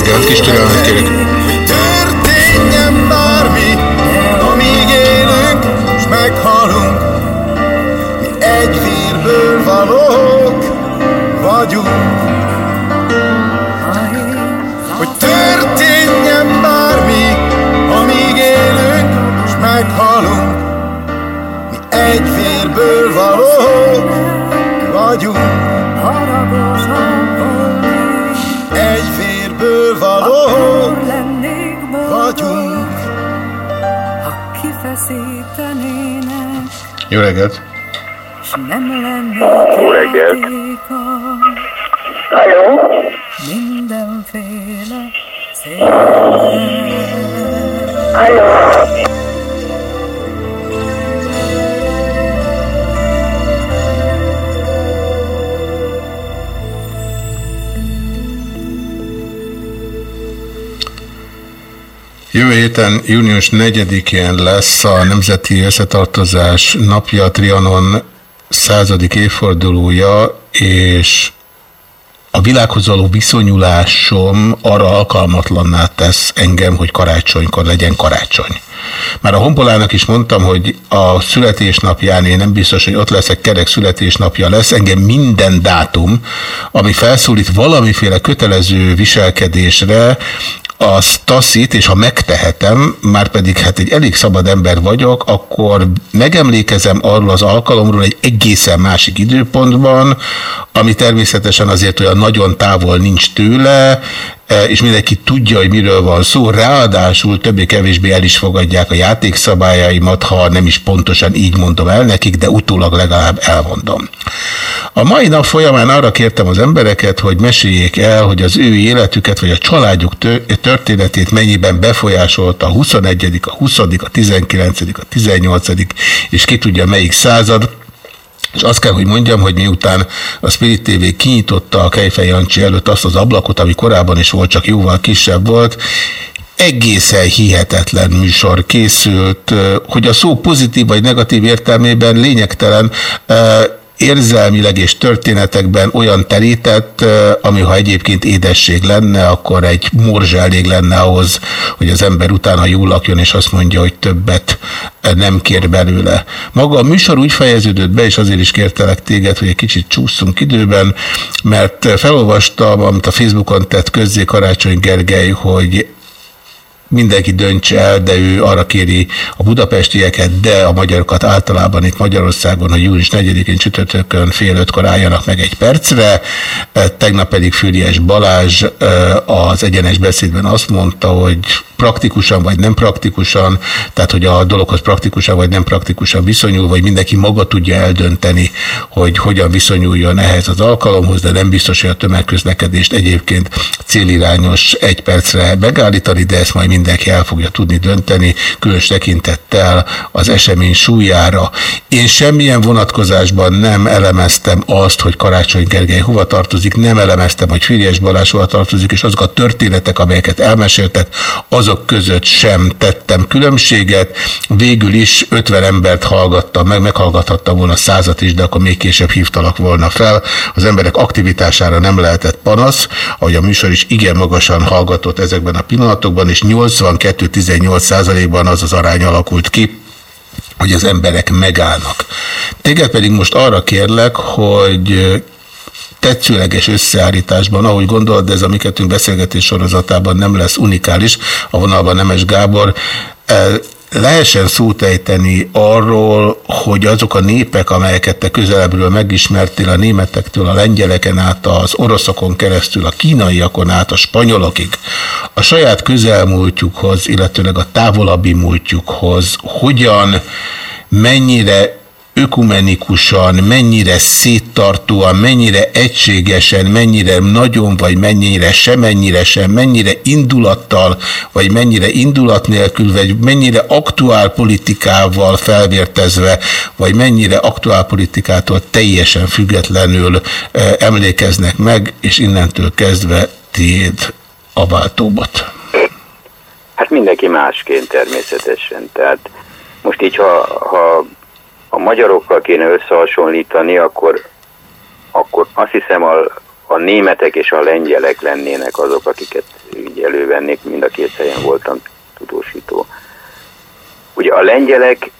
Reggelt, kis türelmet kérek. Történjen bármi, amíg élünk, s meghalunk. Mi egy vérből valók vagyunk. Jó reggelt! Jó reggelt. Halló? Mindenféle szépen. Jövő héten június 4-én lesz a Nemzeti Összetartozás napja, Trianon századik évfordulója, és a világhoz való viszonyulásom arra alkalmatlanná tesz engem, hogy karácsonykor legyen karácsony. Már a honpolának is mondtam, hogy a születésnapján én nem biztos, hogy ott leszek, kerek születésnapja lesz. Engem minden dátum, ami felszólít valamiféle kötelező viselkedésre, az taszít, és ha megtehetem, már pedig hát egy elég szabad ember vagyok, akkor megemlékezem arról az alkalomról egy egészen másik időpontban, ami természetesen azért olyan nagyon távol nincs tőle, és mindenki tudja, hogy miről van szó, ráadásul többé-kevésbé el is fogadják a játékszabályaimat, ha nem is pontosan így mondom el nekik, de utólag legalább elmondom. A mai nap folyamán arra kértem az embereket, hogy meséljék el, hogy az ő életüket, vagy a családjuk történetét mennyiben befolyásolta a 21., a 20., a 19., a 18. és ki tudja melyik század, és azt kell, hogy mondjam, hogy miután a Spirit TV kinyitotta a Kejfej Jancsi előtt azt az ablakot, ami korábban is volt, csak jóval kisebb volt, egészen hihetetlen műsor készült, hogy a szó pozitív vagy negatív értelmében lényegtelen, érzelmileg és történetekben olyan terített, ami ha egyébként édesség lenne, akkor egy morzs elég lenne ahhoz, hogy az ember utána jól lakjon, és azt mondja, hogy többet nem kér belőle. Maga a műsor úgy fejeződött be, és azért is kértelek téged, hogy egy kicsit csúszunk időben, mert felolvastam, amit a Facebookon tett közzé Karácsony Gergely, hogy mindenki döntse el, de ő arra kéri a budapestieket, de a magyarokat általában itt Magyarországon, hogy július 4-én csütörtökön fél ötkor álljanak meg egy percre. Tegnap pedig Fűries Balázs az egyenes beszédben azt mondta, hogy praktikusan vagy nem praktikusan, tehát hogy a dologhoz praktikusan vagy nem praktikusan viszonyul, vagy mindenki maga tudja eldönteni, hogy hogyan viszonyuljon ehhez az alkalomhoz, de nem biztos, hogy a tömegközlekedést egyébként célirányos egy percre megállítani, de ezt majd mindenki el fogja tudni dönteni, különös tekintettel az esemény súlyára. Én semmilyen vonatkozásban nem elemeztem azt, hogy Karácsony Gergely hova tartozik, nem elemeztem, hogy Füriyes Balázs hova tartozik, és azok a történetek, amelyeket elmeséltek, azok között sem tettem különbséget. Végül is 50 embert hallgattam meg, meghallgathattam volna százat is, de akkor még később hívtalak volna fel. Az emberek aktivitására nem lehetett panasz, ahogy a műsor is igen magasan hallgatott ezekben a pillanatokban, és 82-18 százalékban az az arány alakult ki, hogy az emberek megállnak. Téged pedig most arra kérlek, hogy tetszőleges összeállításban, ahogy gondolod, de ez a Miketünk beszélgetés sorozatában nem lesz unikális, a vonalban Nemes Gábor, lehessen szót ejteni arról, hogy azok a népek, amelyeket te közelebbről megismertél, a németektől, a lengyeleken át, az oroszokon keresztül, a kínaiakon át, a spanyolokig, a saját közelmúltjukhoz, illetőleg a távolabbi múltjukhoz, hogyan, mennyire ökumenikusan, mennyire széttartóan, mennyire egységesen, mennyire nagyon, vagy mennyire semennyire sem, mennyire indulattal, vagy mennyire indulat nélkül, vagy mennyire aktuál politikával felvértezve, vagy mennyire aktuál politikától teljesen függetlenül eh, emlékeznek meg, és innentől kezdve tiéd a váltóbot. Hát mindenki másként természetesen. Tehát most így, ha, ha a magyarokkal kéne összehasonlítani, akkor, akkor azt hiszem a, a németek és a lengyelek lennének azok, akiket így elővennék, mind a két helyen voltam tudósító. Ugye a lengyelek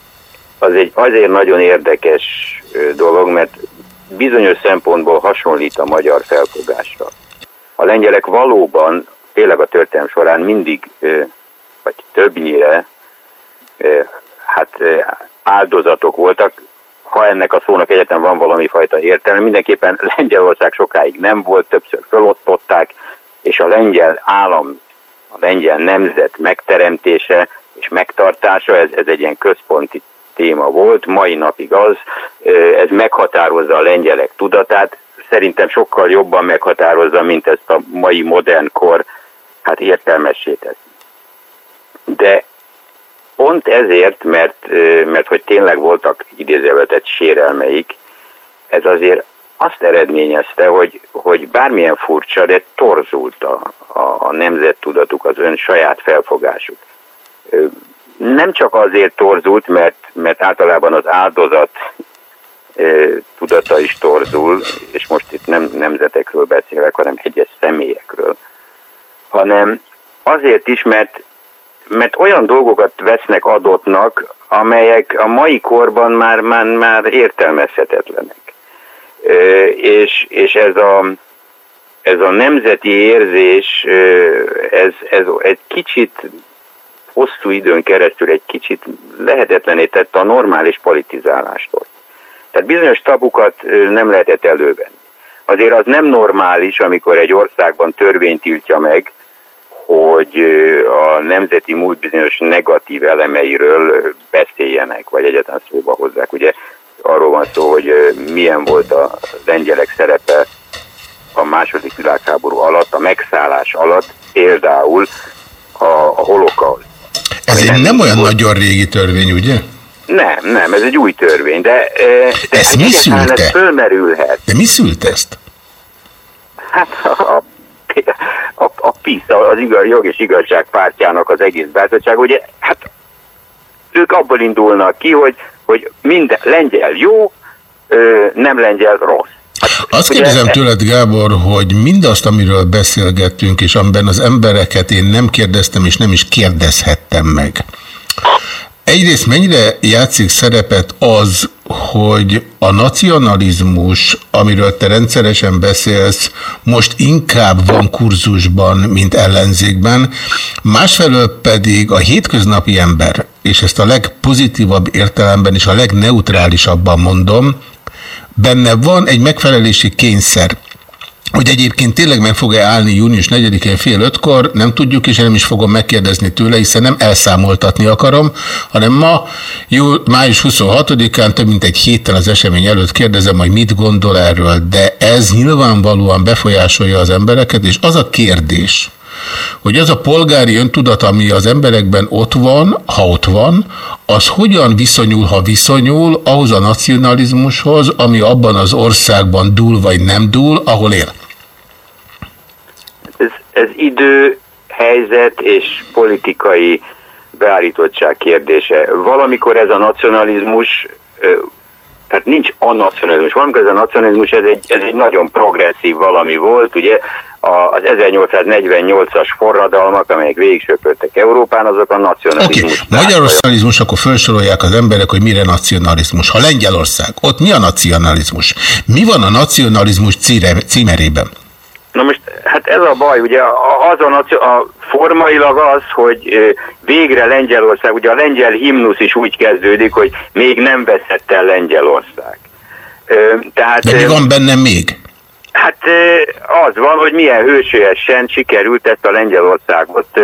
az egy azért nagyon érdekes dolog, mert bizonyos szempontból hasonlít a magyar felfogásra. A lengyelek valóban, tényleg a történelm során mindig, vagy többnyire, hát áldozatok voltak, ha ennek a szónak egyetem van valami fajta értelme, mindenképpen Lengyelország sokáig nem volt, többször felosztották, és a lengyel állam, a lengyel nemzet megteremtése és megtartása, ez, ez egy ilyen központi téma volt, mai napig az, ez meghatározza a lengyelek tudatát, szerintem sokkal jobban meghatározza, mint ezt a mai modern kor hát értelmessé teszi. De pont ezért, mert, mert hogy tényleg voltak idézővetett sérelmeik, ez azért azt eredményezte, hogy, hogy bármilyen furcsa, de torzult a, a, a nemzettudatuk, az ön saját felfogásuk. Nem csak azért torzult, mert, mert általában az áldozat tudata is torzul, és most itt nem nemzetekről beszélek, hanem egyes személyekről, hanem azért is, mert, mert olyan dolgokat vesznek adottnak, amelyek a mai korban már, már, már értelmezhetetlenek. Ö, és, és ez a, ez a nemzeti érzés, ez, ez egy kicsit hosszú időn keresztül egy kicsit lehetetlené tette a normális politizálástól. Tehát bizonyos tabukat nem lehetett elővenni. Azért az nem normális, amikor egy országban törvény tiltja meg, hogy a nemzeti múlt bizonyos negatív elemeiről beszéljenek, vagy egyáltalán szóba hozzák. Ugye arról van szó, hogy milyen volt a lengyelek szerepe a második világháború alatt, a megszállás alatt, például a, a holokauszt. Ez egy nem olyan nagyon régi törvény, ugye? Nem, nem, ez egy új törvény, de, de Ez mi szülte? ez fölmerülhet. De mi szült ezt? Hát a, a, a PISZ, az igaz, jog és igazság pártjának az egész bátorság, ugye, hát ők abból indulnak ki, hogy, hogy minden lengyel jó, nem lengyel rossz. Azt Ugye- kérdezem tőled, Gábor, hogy mindazt, amiről beszélgettünk, és amiben az embereket én nem kérdeztem, és nem is kérdezhettem meg. Egyrészt mennyire játszik szerepet az, hogy a nacionalizmus, amiről te rendszeresen beszélsz, most inkább van kurzusban, mint ellenzékben, másfelől pedig a hétköznapi ember, és ezt a legpozitívabb értelemben és a legneutrálisabban mondom, benne van egy megfelelési kényszer, hogy egyébként tényleg meg fog-e állni június 4-én fél ötkor, nem tudjuk, és nem is fogom megkérdezni tőle, hiszen nem elszámoltatni akarom, hanem ma, jó, május 26-án, több mint egy héttel az esemény előtt kérdezem, hogy mit gondol erről, de ez nyilvánvalóan befolyásolja az embereket, és az a kérdés, hogy az a polgári öntudat, ami az emberekben ott van, ha ott van, az hogyan viszonyul, ha viszonyul ahhoz a nacionalizmushoz, ami abban az országban dúl vagy nem dúl, ahol él. Ez, ez idő, helyzet és politikai beállítottság kérdése. Valamikor ez a nacionalizmus, tehát nincs a nacionalizmus, valamikor ez a nacionalizmus, ez egy, ez egy nagyon progresszív valami volt, ugye az 1848-as forradalmak, amelyek végigsöpöltek Európán, azok a nacionalizmus. Magyar nacionalizmus, akkor felsorolják az emberek, hogy mire nacionalizmus. Ha Lengyelország, ott mi a nacionalizmus? Mi van a nacionalizmus címerében? Na most, hát ez a baj, ugye az a, a formailag az, hogy végre Lengyelország, ugye a lengyel himnusz is úgy kezdődik, hogy még nem veszett el Lengyelország. Tehát, De mi van benne még? Hát az van, hogy milyen hősiesen sikerült ezt a Lengyelországot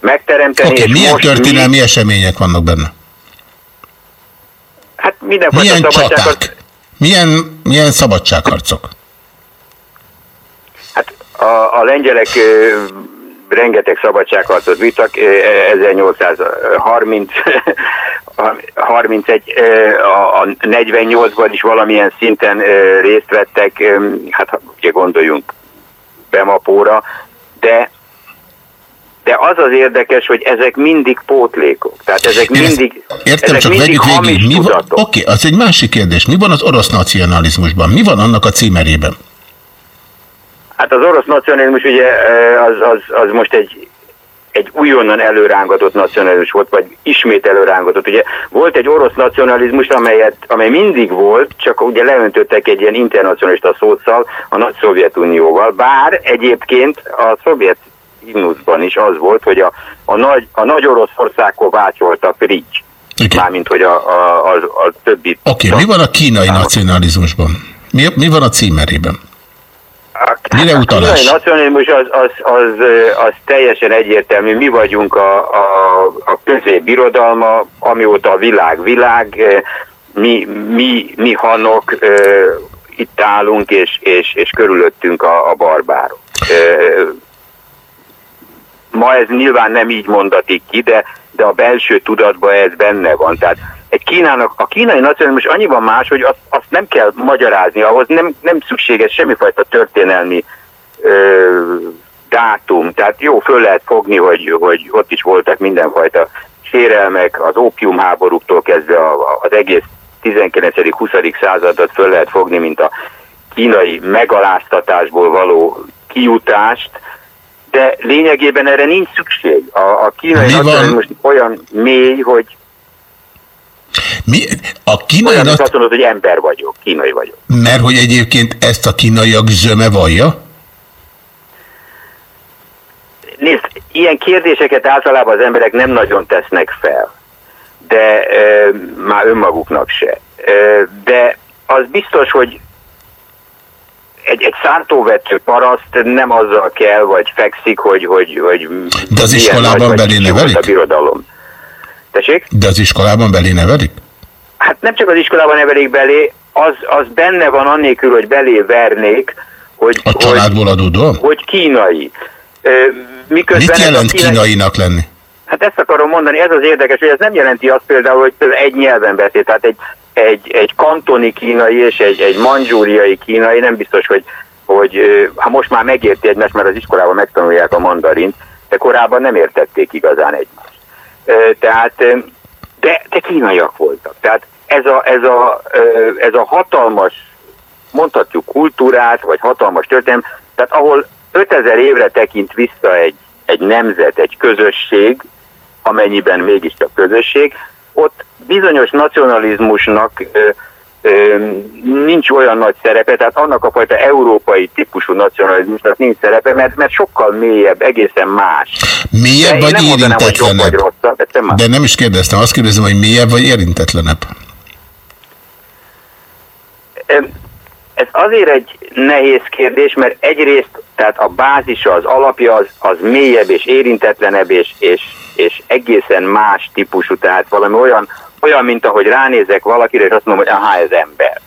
megteremteni. Oké, és milyen most mi- történelmi események vannak benne? Hát mindenfajta Milyen szabadságot... csaták? Milyen, milyen szabadságharcok? A, a lengyelek rengeteg szabadságharcot vittak, ö, 1830 31, <laughs> ö, a, a 48-ban is valamilyen szinten részt vettek, hát ugye gondoljunk Bemapóra, de de az az érdekes, hogy ezek mindig pótlékok. Tehát ezek mindig, Értem, ezek csak mindig vegyük végig. Mi van, oké, az egy másik kérdés. Mi van az orosz nacionalizmusban? Mi van annak a címerében? Hát az orosz nacionalizmus ugye az, az, az most egy, egy újonnan előrángatott nacionalizmus volt, vagy ismét előrángatott. Ugye volt egy orosz nacionalizmus, amelyet, amely mindig volt, csak ugye leöntöttek egy ilyen internacionalista szószal a nagy Szovjetunióval, bár egyébként a szovjet himnuszban is az volt, hogy a, a, nagy, a nagy orosz országkor vácsoltak Rics. Mármint, hogy a, a, a, a többi... Oké, mi van a kínai nacionalizmusban? Mi, mi van a címerében? Mire A utalás? kínai nacionalizmus az, az, az, az teljesen egyértelmű. Mi vagyunk a, a, a középbirodalma, amióta a világ világ, mi, mi, mi hanok itt állunk, és, és, és körülöttünk a, a barbárok. Ma ez nyilván nem így mondatik ki, de, de a belső tudatban ez benne van. Tehát egy Kínának, a kínai nacionalizmus annyiban más, hogy azt, azt nem kell magyarázni, ahhoz nem, nem szükséges semmifajta történelmi ö, dátum. Tehát jó, föl lehet fogni, hogy, hogy ott is voltak mindenfajta sérelmek, az ópiumháborúktól kezdve a, az egész 19.-20. századot föl lehet fogni, mint a kínai megaláztatásból való kijutást, de lényegében erre nincs szükség. A, a kínai nacionalizmus olyan mély, hogy Mi, a kínai olyan, azt mondod, hogy ember vagyok, kínai vagyok. mert hogy egyébként ezt a kínaiak zöme vallja? Nézd, ilyen kérdéseket általában az emberek nem nagyon tesznek fel, de e, már önmaguknak se. E, de az biztos, hogy egy, egy szántóvető paraszt nem azzal kell, vagy fekszik, hogy, hogy, hogy De az iskolában belé nevelik? a birodalom. Tessék? De az iskolában belé nevelik? Hát nem csak az iskolában nevelik belé, az, az benne van annélkül, hogy belé vernék, hogy, A családból adódóan? hogy kínai. Miközben Mit jelent kínai- kínainak lenni? Hát ezt akarom mondani, ez az érdekes, hogy ez nem jelenti azt például, hogy egy nyelven beszél, tehát egy, egy, egy kantoni kínai és egy, egy manzsúriai kínai nem biztos, hogy, hogy ha most már megérti egymást, mert az iskolában megtanulják a mandarint, de korábban nem értették igazán egymást. Tehát, de, de kínaiak voltak. Tehát ez a, ez a, ez a hatalmas, mondhatjuk kultúrát, vagy hatalmas történelem, tehát ahol 5000 évre tekint vissza egy, egy nemzet, egy közösség, amennyiben mégiscsak közösség, ott bizonyos nacionalizmusnak nincs olyan nagy szerepe, tehát annak a fajta európai típusú nacionalizmusnak nincs szerepe, mert, mert sokkal mélyebb, egészen más. De Mélyebb vagy nem mondanám, hogy érintetlenebb? rosszabb, más. De nem is kérdeztem, azt kérdezem, hogy mélyebb vagy érintetlenebb? Ez azért egy nehéz kérdés, mert egyrészt tehát a bázisa, az alapja az, az mélyebb és érintetlenebb és, és, és egészen más típusú, tehát valami olyan, olyan, mint ahogy ránézek valakire, és azt mondom, hogy aha, ez ember.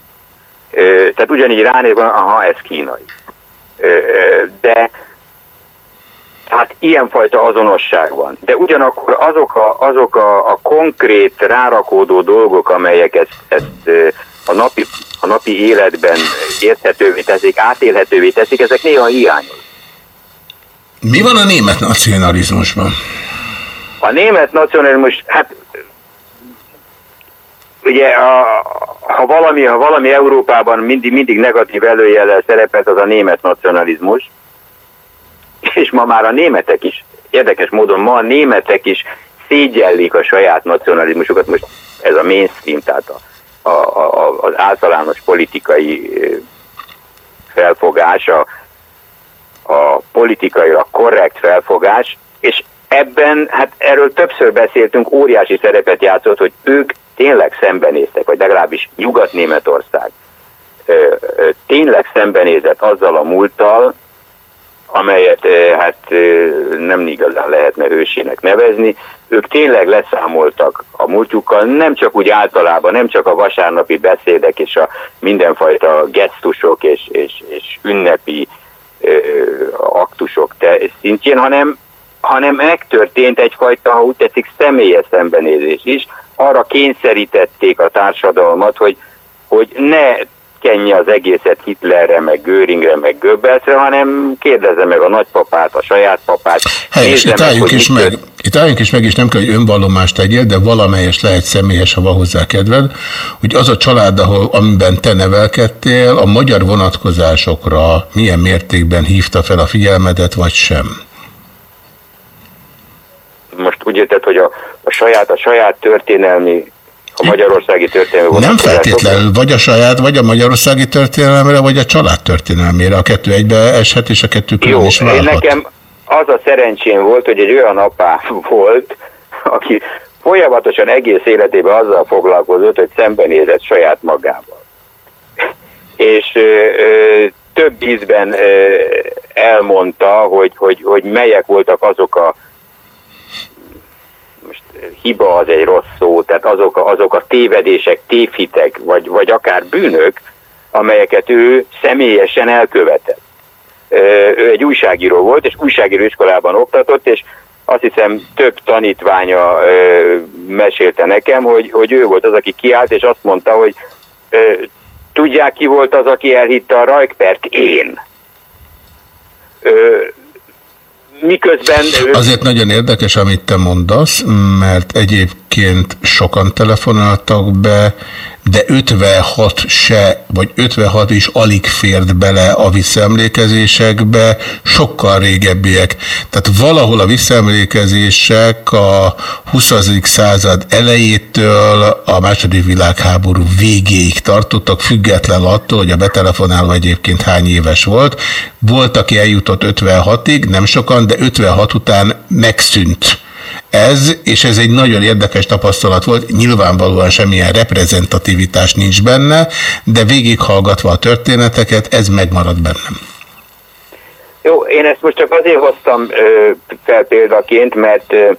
Ö, tehát ugyanígy ránézek, aha, ez kínai. Ö, de tehát ilyenfajta azonosság van. De ugyanakkor azok a, azok a, a konkrét rárakódó dolgok, amelyek ezt, ezt a napi, a napi életben érthetővé teszik, átélhetővé teszik, ezek néha hiányoznak. Mi van a német nacionalizmusban? A német nacionalizmus, hát ugye a, ha, valami, ha valami Európában mindig, mindig negatív előjellel szerepelt, az a német nacionalizmus, és ma már a németek is, érdekes módon ma a németek is szégyellik a saját nacionalizmusokat, most ez a mainstream, tehát a, a, a, az általános politikai ö, felfogás, a, a politikailag korrekt felfogás, és ebben, hát erről többször beszéltünk, óriási szerepet játszott, hogy ők tényleg szembenéztek, vagy legalábbis Nyugat-Németország tényleg szembenézett azzal a múlttal, amelyet hát nem igazán lehetne hősének nevezni, ők tényleg leszámoltak a múltjukkal, nem csak úgy általában, nem csak a vasárnapi beszédek és a mindenfajta gesztusok és, és, és ünnepi ö, aktusok te, szintjén, hanem, hanem megtörtént egyfajta, ha úgy tetszik, személyes szembenézés is. Arra kényszerítették a társadalmat, hogy, hogy ne kenje az egészet Hitlerre, meg Göringre, meg Goebbelsre, hanem kérdezze meg a nagypapát, a saját papát. Helyes, itt álljunk hogy is meg. Itt álljunk is meg, és nem kell, hogy önvallomást tegyél, de valamelyes lehet személyes, ha van hozzá kedved, hogy az a család, ahol, amiben te nevelkedtél, a magyar vonatkozásokra milyen mértékben hívta fel a figyelmedet, vagy sem? Most úgy érted, hogy a, a, saját, a saját történelmi, a magyarországi történelmi Nem feltétlenül, vagy a saját, vagy a magyarországi történelemre, vagy a család történelmére. A kettő egybe eshet, és a kettő külön Jó, is én válhat. nekem az a szerencsém volt, hogy egy olyan apám <laughs> volt, aki folyamatosan egész életében azzal foglalkozott, hogy szembenézett saját magával. És ö, ö, több ízben ö, elmondta, hogy, hogy, hogy melyek voltak azok a hiba az egy rossz szó, tehát azok a, azok a tévedések, tévhitek, vagy, vagy akár bűnök, amelyeket ő személyesen elkövetett. Ő egy újságíró volt, és újságíró iskolában oktatott, és azt hiszem több tanítványa ö, mesélte nekem, hogy, hogy ő volt az, aki kiállt, és azt mondta, hogy tudják ki volt az, aki elhitte a Rajkpert? Én. Miközben... Azért nagyon érdekes, amit te mondasz, mert egyébként sokan telefonáltak be, de 56 se, vagy 56 is alig fért bele a visszaemlékezésekbe, sokkal régebbiek. Tehát valahol a visszaemlékezések a 20. század elejétől a második világháború végéig tartottak, független attól, hogy a betelefonálva egyébként hány éves volt. Volt, aki eljutott 56-ig, nem sokan, de 56 után megszűnt ez, és ez egy nagyon érdekes tapasztalat volt, nyilvánvalóan semmilyen reprezentativitás nincs benne, de végighallgatva a történeteket, ez megmarad bennem. Jó, én ezt most csak azért hoztam ö, fel példaként, mert ö,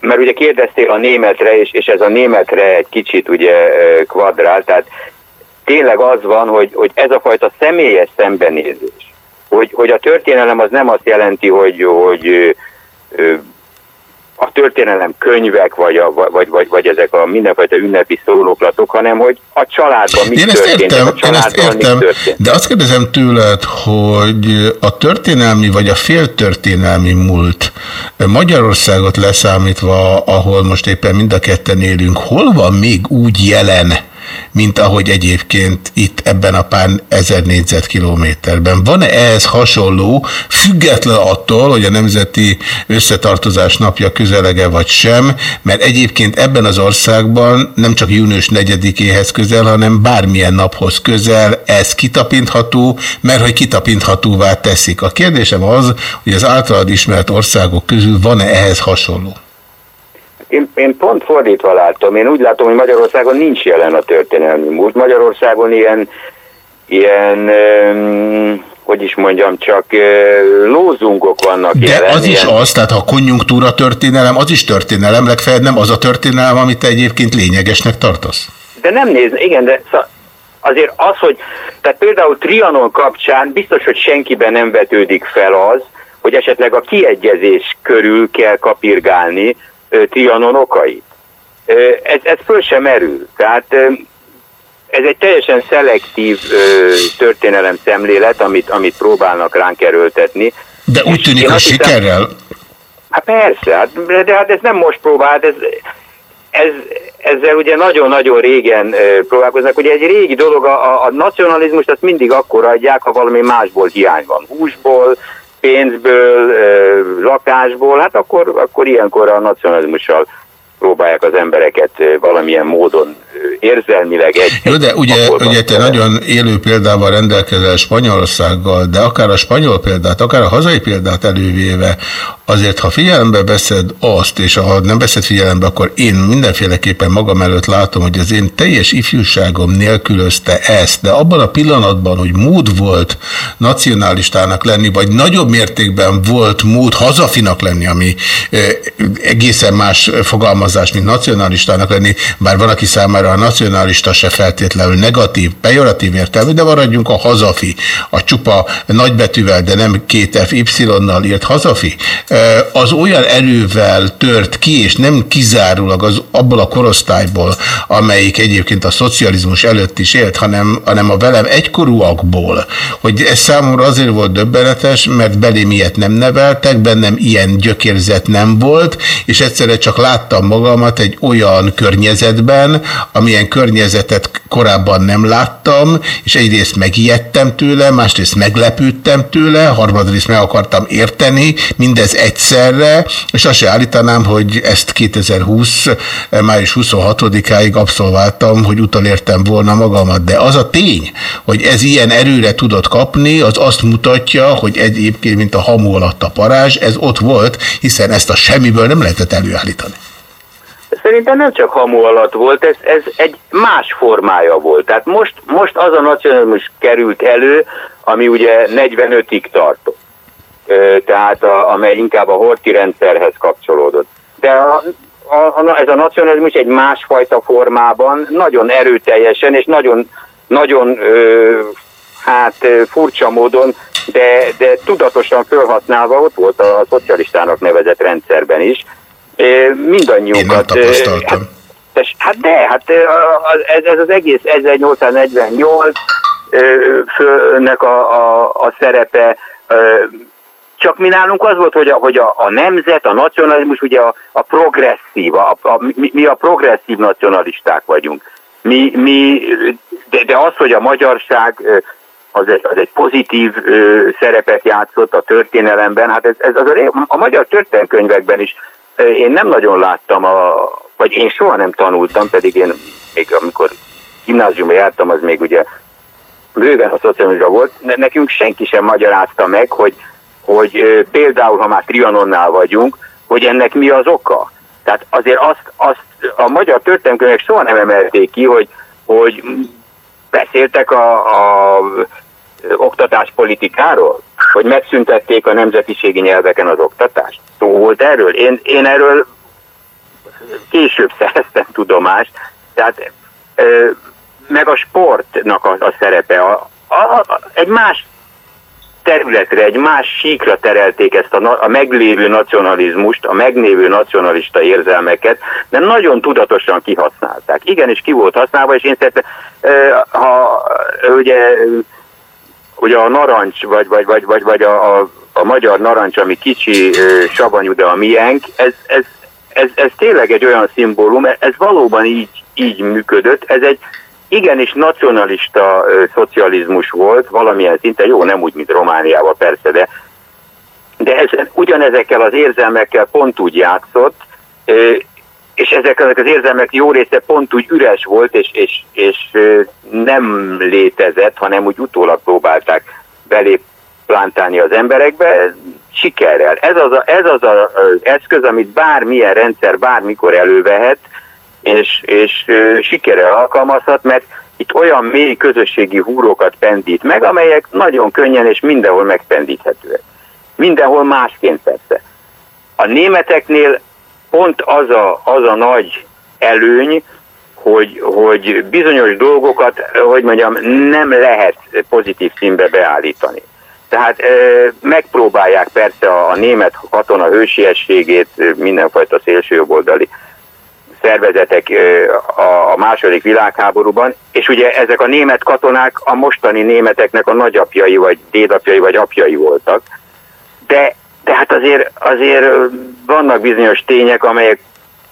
mert ugye kérdeztél a németre, és, és ez a németre egy kicsit ugye kvadrál, tehát tényleg az van, hogy, hogy ez a fajta személyes szembenézés, hogy, hogy a történelem az nem azt jelenti, hogy, hogy a történelem könyvek, vagy, a, vagy, vagy, vagy ezek a mindenfajta ünnepi szólóklatok, hanem hogy a családban mi történt, értem, a én ezt családban értem, történt. de azt kérdezem tőled, hogy a történelmi vagy a féltörténelmi múlt Magyarországot leszámítva, ahol most éppen mind a ketten élünk, hol van még úgy jelen, mint ahogy egyébként itt ebben a pár ezer négyzetkilométerben. Van-e ehhez hasonló, független attól, hogy a Nemzeti Összetartozás napja közelege vagy sem, mert egyébként ebben az országban nem csak június 4-éhez közel, hanem bármilyen naphoz közel ez kitapintható, mert hogy kitapinthatóvá teszik. A kérdésem az, hogy az általad ismert országok közül van-e ehhez hasonló? Én, én pont fordítva látom. Én úgy látom, hogy Magyarországon nincs jelen a történelmi múlt. Magyarországon ilyen, ilyen öm, hogy is mondjam, csak lózungok vannak De jelen. az is ilyen- az, tehát ha a konjunktúra történelem, az is történelem, legfeljebb nem az a történelem, amit te egyébként lényegesnek tartasz. De nem néz, igen, de azért az, hogy, tehát például Trianon kapcsán biztos, hogy senkiben nem vetődik fel az, hogy esetleg a kiegyezés körül kell kapirgálni ö, Trianon okait. Ez, ez föl sem merül. Tehát ez egy teljesen szelektív történelem szemlélet, amit, amit próbálnak ránk erőltetni. De úgy tűnik, hogy sikerrel. Hát persze, hát, de, de hát ez nem most próbált, ez, ez, ezzel ugye nagyon-nagyon régen ö, próbálkoznak. Ugye egy régi dolog, a, a, a nacionalizmust azt mindig akkor adják, ha valami másból hiány van. Húsból, pénzből, lakásból, hát akkor, akkor ilyenkor a nacionalizmussal próbálják az embereket valamilyen módon érzelmileg egy. Jó, de ugye, ugye te nagyon élő példával rendelkezel Spanyolországgal, de akár a spanyol példát, akár a hazai példát elővéve, azért ha figyelembe veszed azt, és ha nem veszed figyelembe, akkor én mindenféleképpen magam előtt látom, hogy az én teljes ifjúságom nélkülözte ezt, de abban a pillanatban, hogy mód volt nacionalistának lenni, vagy nagyobb mértékben volt mód hazafinak lenni, ami egészen más fogalmazás, mint nacionalistának lenni, bár van, aki számára a nacionalista se feltétlenül negatív, pejoratív értelmű, de maradjunk a hazafi, a csupa nagybetűvel, de nem két FY-nal írt hazafi, az olyan erővel tört ki, és nem kizárólag az, abból a korosztályból, amelyik egyébként a szocializmus előtt is élt, hanem, hanem a velem egykorúakból, hogy ez számomra azért volt döbbenetes, mert belém ilyet nem neveltek, bennem ilyen gyökérzet nem volt, és egyszerre csak láttam magamat egy olyan környezetben, amilyen környezetet korábban nem láttam, és egyrészt megijedtem tőle, másrészt meglepődtem tőle, harmadrészt meg akartam érteni, mindez egyszerre, és azt se állítanám, hogy ezt 2020. május 26-áig abszolváltam, hogy utolértem volna magamat, de az a tény, hogy ez ilyen erőre tudott kapni, az azt mutatja, hogy egyébként, mint a hamu alatt a parázs, ez ott volt, hiszen ezt a semmiből nem lehetett előállítani. Szerintem nem csak hamu alatt volt, ez, ez egy más formája volt. Tehát most, most az a nacionalizmus került elő, ami ugye 45-ig tartott. Tehát a, amely inkább a horti rendszerhez kapcsolódott. De a, a, a, ez a nacionalizmus egy másfajta formában, nagyon erőteljesen és nagyon, nagyon ö, hát furcsa módon, de, de tudatosan felhasználva ott volt a, a szocialistának nevezett rendszerben is mindannyiunkat. Én nem tapasztaltam. Hát, hát de, hát ez, ez az egész 1848 főnek a, a, a szerepe, csak mi nálunk az volt, hogy a, hogy a, a nemzet, a nacionalizmus ugye a, a progresszív, a, a, mi, mi a progresszív nacionalisták vagyunk. Mi, mi, de, de az, hogy a magyarság az egy, az egy pozitív ö, szerepet játszott a történelemben, hát ez, ez az a, a magyar történelmkönyvekben is én nem nagyon láttam, a, vagy én soha nem tanultam, pedig én még amikor gimnáziumba jártam, az még ugye bőven a szocializmusra volt, nekünk senki sem magyarázta meg, hogy, hogy például, ha már Trianonnál vagyunk, hogy ennek mi az oka. Tehát azért azt, azt a magyar történelmkönyvek soha nem emelték ki, hogy, hogy beszéltek a, a oktatáspolitikáról, hogy megszüntették a nemzetiségi nyelveken az oktatást. Szó volt erről. Én, én erről később <laughs> szereztem tudomást, tehát meg a sportnak a, a szerepe. A, a, a, egy más területre, egy más síkra terelték ezt a, a meglévő nacionalizmust, a megnévő nacionalista érzelmeket, de nagyon tudatosan kihasználták. Igenis ki volt használva, és én szerintem, ha ugye ugye a narancs, vagy, vagy, vagy, vagy, vagy a, a, a magyar narancs, ami kicsi, savanyú, de a miénk, ez, ez, ez, ez tényleg egy olyan szimbólum, ez valóban így, így működött, ez egy igenis nacionalista ö, szocializmus volt, valamilyen szinten, jó, nem úgy, mint Romániában persze, de, de ez, ugyanezekkel az érzelmekkel pont úgy játszott, ö, és ezek az érzelmek jó része pont úgy üres volt, és, és, és nem létezett, hanem úgy utólag próbálták belé plántálni az emberekbe, sikerrel. Ez az, a, ez az a, az eszköz, amit bármilyen rendszer bármikor elővehet, és, és sikerrel alkalmazhat, mert itt olyan mély közösségi húrokat pendít meg, amelyek nagyon könnyen és mindenhol megpendíthetőek. Mindenhol másként persze. A németeknél pont az a, az a nagy előny, hogy, hogy bizonyos dolgokat, hogy mondjam, nem lehet pozitív színbe beállítani. Tehát e, megpróbálják persze a, a német katona hősiességét mindenfajta szélsőjobboldali szervezetek e, a, a második világháborúban, és ugye ezek a német katonák a mostani németeknek a nagyapjai, vagy dédapjai, vagy apjai voltak, de tehát azért, azért vannak bizonyos tények, amelyek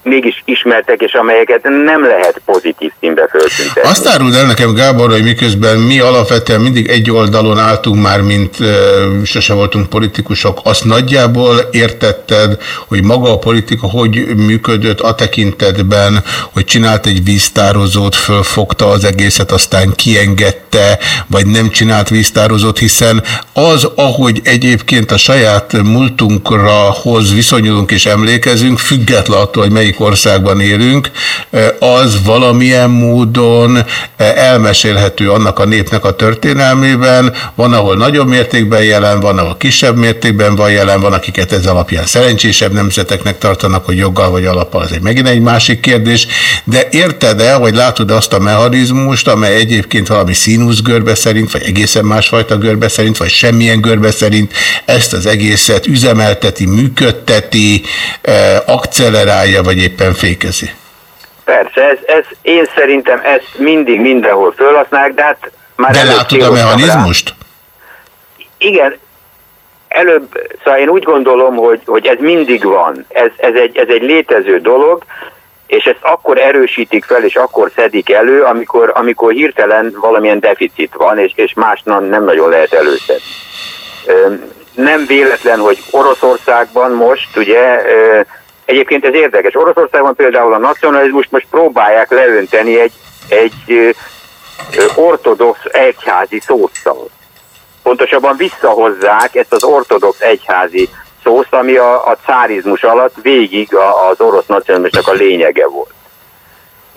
mégis ismertek, és amelyeket nem lehet pozitív színbe föltüntetni. Azt áruld el nekem, Gábor, hogy miközben mi alapvetően mindig egy oldalon álltunk már, mint e, sose voltunk politikusok, azt nagyjából értetted, hogy maga a politika hogy működött a tekintetben, hogy csinált egy víztározót, fölfogta az egészet, aztán kiengedte, vagy nem csinált víztározót, hiszen az, ahogy egyébként a saját múltunkra hoz viszonyulunk és emlékezünk, független attól, hogy melyik országban élünk, az valamilyen módon elmesélhető annak a népnek a történelmében. Van, ahol nagyobb mértékben jelen, van, ahol kisebb mértékben van jelen, van, akiket ez alapján szerencsésebb nemzeteknek tartanak, hogy joggal vagy alappal, az egy megint egy másik kérdés. De érted el, hogy látod azt a mechanizmust, amely egyébként valami színuszgörbe szerint, vagy egészen másfajta görbe szerint, vagy semmilyen görbe szerint ezt az egészet üzemelteti, működteti, akcelerálja, vagy éppen fékezi? Persze, ez, ez, én szerintem ezt mindig mindenhol felhasználják, de hát már De látod a mechanizmust? Rá. Igen, előbb, szóval én úgy gondolom, hogy, hogy ez mindig van. Ez, ez, egy, ez egy létező dolog, és ezt akkor erősítik fel, és akkor szedik elő, amikor, amikor hirtelen valamilyen deficit van, és, és más nem nagyon lehet előszedni. Nem véletlen, hogy Oroszországban most ugye Egyébként ez érdekes. Oroszországban például a nacionalizmust most próbálják leönteni egy, egy ortodox egyházi szószal. Pontosabban visszahozzák ezt az ortodox egyházi szószt, ami a, a cárizmus alatt végig a, az orosz nacionalizmusnak a lényege volt.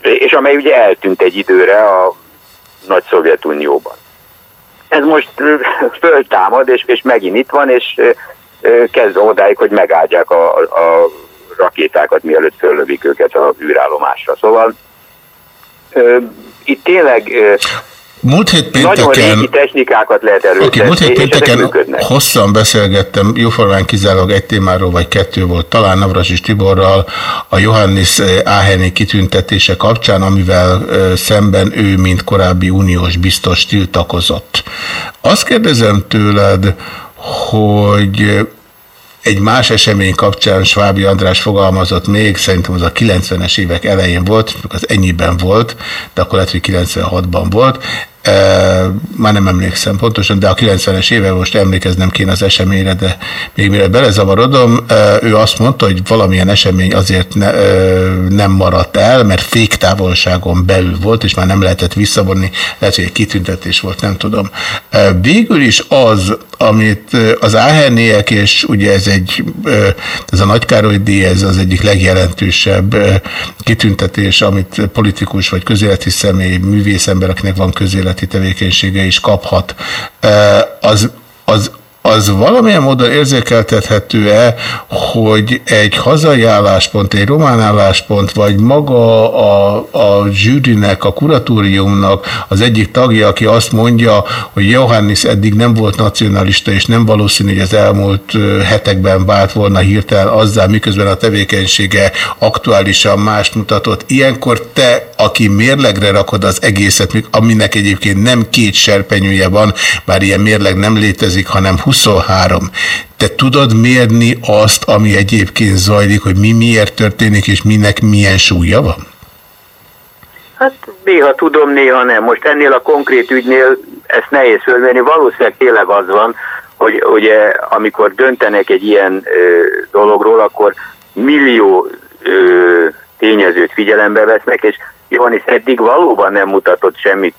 És amely ugye eltűnt egy időre a nagy Szovjetunióban. Ez most föltámad, és, és megint itt van, és kezd odáig, hogy megáldják a, a rakétákat, mielőtt föllövik őket a űrállomásra. Szóval ö, itt tényleg ö, Múlt hét pénteken, Nagyon régi technikákat lehet erősíteni, okay, múlt hét pénteken hosszan beszélgettem, jóformán kizárólag egy témáról, vagy kettő volt, talán Navras Tiborral a Johannes Áheni kitüntetése kapcsán, amivel szemben ő, mint korábbi uniós biztos tiltakozott. Azt kérdezem tőled, hogy egy más esemény kapcsán Svábi András fogalmazott még, szerintem az a 90-es évek elején volt, az ennyiben volt, de akkor lehet, hogy 96-ban volt, már nem emlékszem pontosan, de a 90-es éve most emlékeznem kéne az eseményre, de még mire belezavarodom, ő azt mondta, hogy valamilyen esemény azért ne, nem maradt el, mert féktávolságon belül volt, és már nem lehetett visszavonni, lehet, hogy egy kitüntetés volt, nem tudom. Végül is az, amit az áherniek, és ugye ez egy, ez a Nagykároly díj, ez az egyik legjelentősebb kitüntetés, amit politikus vagy közéleti személy, művészember, akinek van közéleti üzleti tevékenysége is kaphat, az, az az valamilyen módon érzékeltethető-e, hogy egy hazai álláspont, egy román álláspont, vagy maga a, a zsűrinek, a kuratóriumnak az egyik tagja, aki azt mondja, hogy Johannes eddig nem volt nacionalista, és nem valószínű, hogy az elmúlt hetekben vált volna hirtelen azzal, miközben a tevékenysége aktuálisan mást mutatott. Ilyenkor te, aki mérlegre rakod az egészet, aminek egyébként nem két serpenyője van, bár ilyen mérleg nem létezik, hanem 23. Te tudod mérni azt, ami egyébként zajlik, hogy mi miért történik, és minek milyen súlya van? Hát néha tudom, néha nem. Most ennél a konkrét ügynél ezt nehéz fölmérni. Valószínűleg tényleg az van, hogy ugye, amikor döntenek egy ilyen ö, dologról, akkor millió ö, tényezőt figyelembe vesznek, és Johannes eddig valóban nem mutatott semmit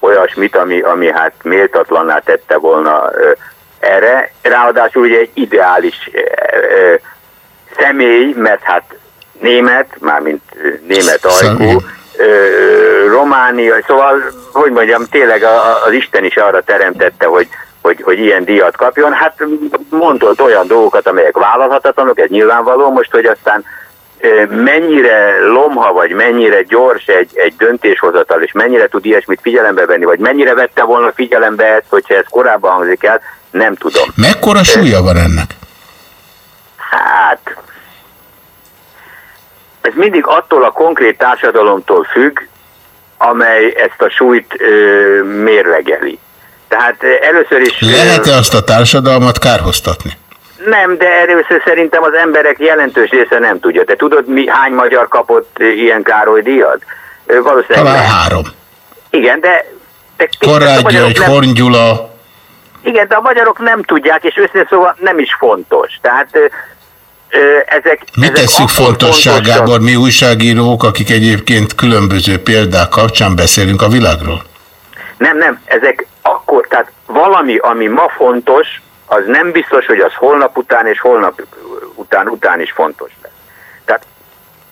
olyasmit, ami, ami hát méltatlanná tette volna ö, erre. Ráadásul ugye egy ideális ö, ö, személy, mert hát német, mármint német ajkú, Románia, szóval, hogy mondjam, tényleg az Isten is arra teremtette, hogy, hogy, hogy ilyen díjat kapjon. Hát mondott olyan dolgokat, amelyek vállalhatatlanok, ez nyilvánvaló, most, hogy aztán mennyire lomha, vagy mennyire gyors egy, egy döntéshozatal, és mennyire tud ilyesmit figyelembe venni, vagy mennyire vette volna figyelembe ezt, hogyha ez korábban hangzik el, nem tudom. Mekkora súlya van ennek? Hát, ez mindig attól a konkrét társadalomtól függ, amely ezt a súlyt ö, mérlegeli. Tehát először is... Lehet-e azt a társadalmat kárhoztatni? Nem, de először szerintem az emberek jelentős része nem tudja. Te tudod, mi, hány magyar kapott ilyen Károly díjat? Valószínűleg Talán nem. három. Igen, de... de Korrágy György, nem- Horn Gyula, Igen, de a magyarok nem tudják, és őszintén szóval nem is fontos. Tehát ezek... mit ezek tesszük fontosságából fontosak- mi újságírók, akik egyébként különböző példák kapcsán beszélünk a világról? Nem, nem, ezek akkor, tehát valami, ami ma fontos, az nem biztos, hogy az holnap után és holnap után után is fontos lesz.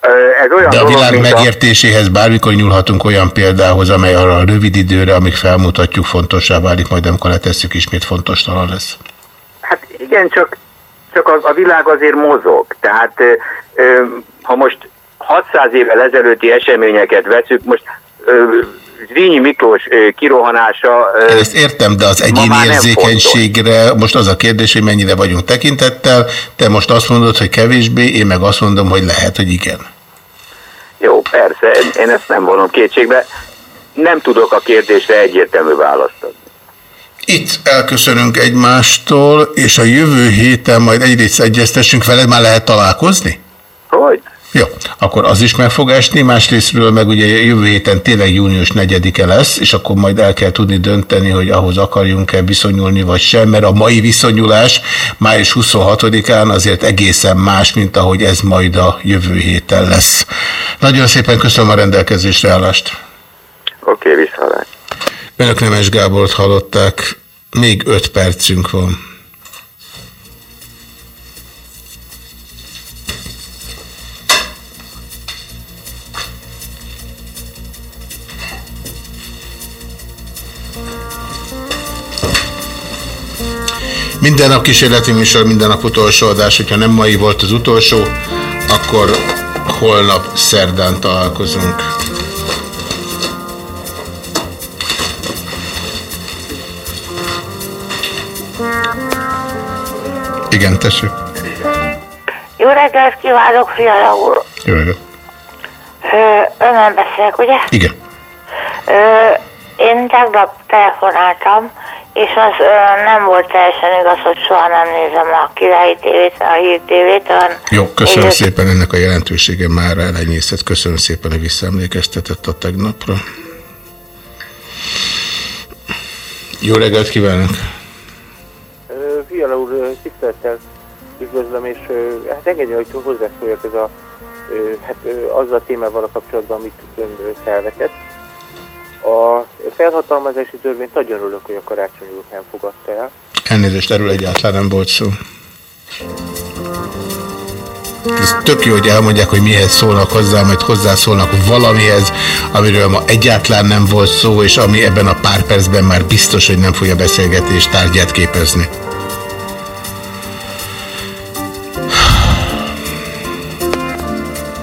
Ez olyan De a dolog, világ a- megértéséhez bármikor nyúlhatunk olyan példához, amely arra a rövid időre, amíg felmutatjuk, fontossá válik, majd amikor letesszük, ismét fontos talán lesz. Hát igen, csak, csak a, a világ azért mozog. Tehát ha most 600 évvel ezelőtti eseményeket veszük, most Zrínyi Miklós kirohanása... Ezt értem, de az egyéni érzékenységre most az a kérdés, hogy mennyire vagyunk tekintettel. Te most azt mondod, hogy kevésbé, én meg azt mondom, hogy lehet, hogy igen. Jó, persze, én ezt nem vonom kétségbe. Nem tudok a kérdésre egyértelmű választ adni. Itt elköszönünk egymástól, és a jövő héten majd egyrészt egyeztessünk veled, már lehet találkozni? Hogy? Jó, akkor az is meg fog esni, másrésztről meg ugye jövő héten tényleg június 4-e lesz, és akkor majd el kell tudni dönteni, hogy ahhoz akarjunk-e viszonyulni, vagy sem, mert a mai viszonyulás május 26-án azért egészen más, mint ahogy ez majd a jövő héten lesz. Nagyon szépen köszönöm a rendelkezésre állást. Oké, okay, visszalát. Önök Nemes Gábort hallották, még öt percünk van. Minden nap kísérleti műsor, minden nap utolsó adás, hogyha nem mai volt az utolsó, akkor holnap szerdán találkozunk. Igen, tessék. Jó reggelt kívánok, Fiala úr! Jó reggelt. Önnel beszélek, ugye? Igen. Ö, Én tegnap telefonáltam, és az ö, nem volt teljesen igaz, hogy soha nem nézem a királyi tévét, a hír tévét, Jó, köszönöm néző- szépen ennek a jelentősége már elenyészett. Köszönöm szépen, hogy visszaemlékeztetett a tegnapra. Jó reggelt kívánok! Fiala úr, tisztelettel üdvözlöm, és hát engedje, hogy hozzászóljak ez a, hát, azzal a témával a kapcsolatban, amit ön felvetett. A felhatalmazási törvényt nagyon örülök, hogy a karácsony nem fogadta el. Elnézést, erről egyáltalán nem volt szó. Ez tök jó, hogy elmondják, hogy mihez szólnak hozzá, majd hozzászólnak valamihez, amiről ma egyáltalán nem volt szó, és ami ebben a pár percben már biztos, hogy nem fogja beszélgetés tárgyát képezni.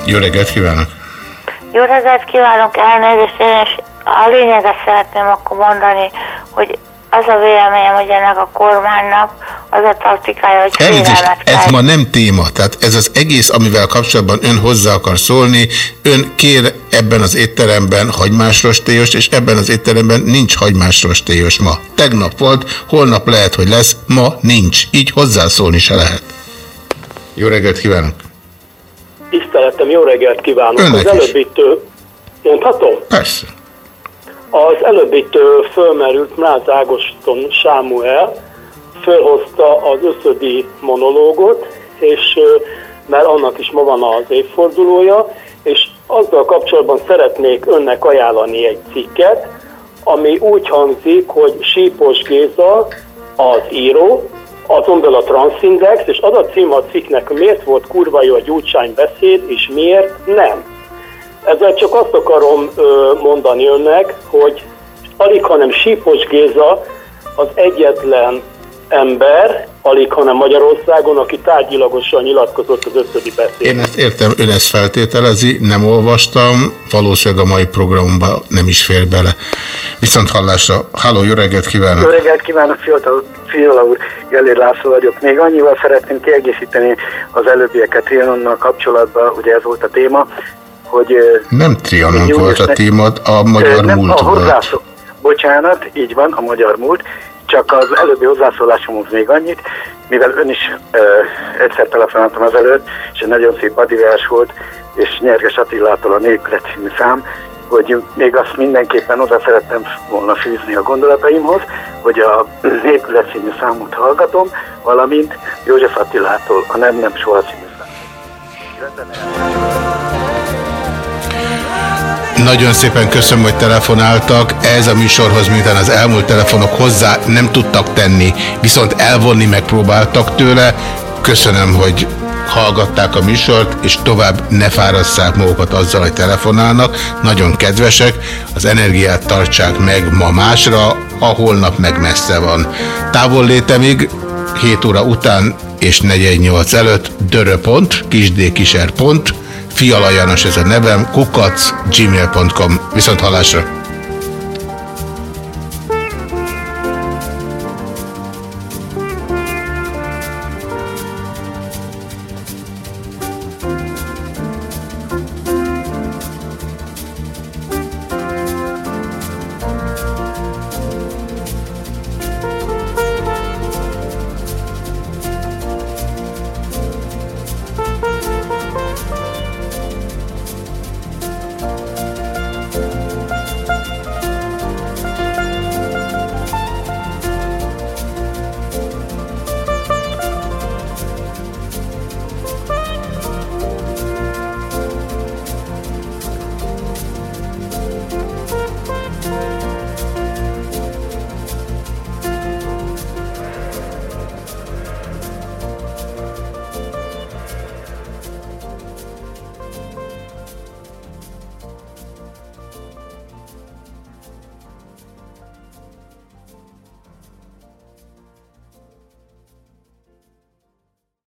Jó reggelt kívánok! Jó reggelt kívánok, elnézést, én is a lényeget szeretném akkor mondani, hogy az a véleményem, hogy ennek a kormánynak az a taktikája, hogy Elnézést, ez ma nem téma, tehát ez az egész, amivel kapcsolatban ön hozzá akar szólni, ön kér ebben az étteremben hagymás rostélyos, és ebben az étteremben nincs hagymás rostélyos ma. Tegnap volt, holnap lehet, hogy lesz, ma nincs, így hozzászólni se lehet. Jó reggelt kívánok! Tiszteletem, jó reggelt kívánok! Önnek az előbbitől, mondhatom? Persze. Az előbbitől fölmerült Mráz Ágoston Sámuel, fölhozta az összödi monológot, és mert annak is ma van az évfordulója, és azzal kapcsolatban szeretnék önnek ajánlani egy cikket, ami úgy hangzik, hogy Sípos Géza az író, azon belül a Transindex, és az a cím a cikknek, miért volt kurva jó a gyurcsány beszéd, és miért nem. Ezzel csak azt akarom ö, mondani önnek, hogy alig, hanem Sípos Géza az egyetlen ember, alig, hanem Magyarországon, aki tárgyilagosan nyilatkozott az összödi beszéd. Én ezt értem, ön ezt feltételezi, nem olvastam, valószínűleg a mai programban nem is fér bele. Viszont hallásra. Halló, jó reggelt Jó kívánok! reggelt kívánok, Fiatal Fiala úr, Gellér László vagyok. Még annyival szeretném kiegészíteni az előbbieket Trianonnal kapcsolatban, ugye ez volt a téma, hogy... Nem Trianon volt a témad, a magyar nem, múlt a volt. hozzászó... Bocsánat, így van, a magyar múlt. csak az előbbi hozzászólásomhoz még annyit, mivel ön is ö, egyszer telefonáltam az előtt, és egy nagyon szép adivers volt, és Nyerges Attilától a Nélkület című szám, hogy még azt mindenképpen oda szerettem volna fűzni a gondolataimhoz, hogy a Nélkület című számot hallgatom, valamint József Attilától a Nem Nem Soha című Nagyon szépen köszönöm, hogy telefonáltak. Ez a műsorhoz, miután az elmúlt telefonok hozzá nem tudtak tenni, viszont elvonni megpróbáltak tőle. Köszönöm, hogy hallgatták a műsort, és tovább ne fárasszák magukat azzal, hogy telefonálnak. Nagyon kedvesek, az energiát tartsák meg ma másra, a holnap meg messze van. Távol létemig 7 óra után és 48 előtt dörö.pont, kisdkiser.pont, Fiala János ez a nevem, kukac, gmail.com. Viszont hallásra!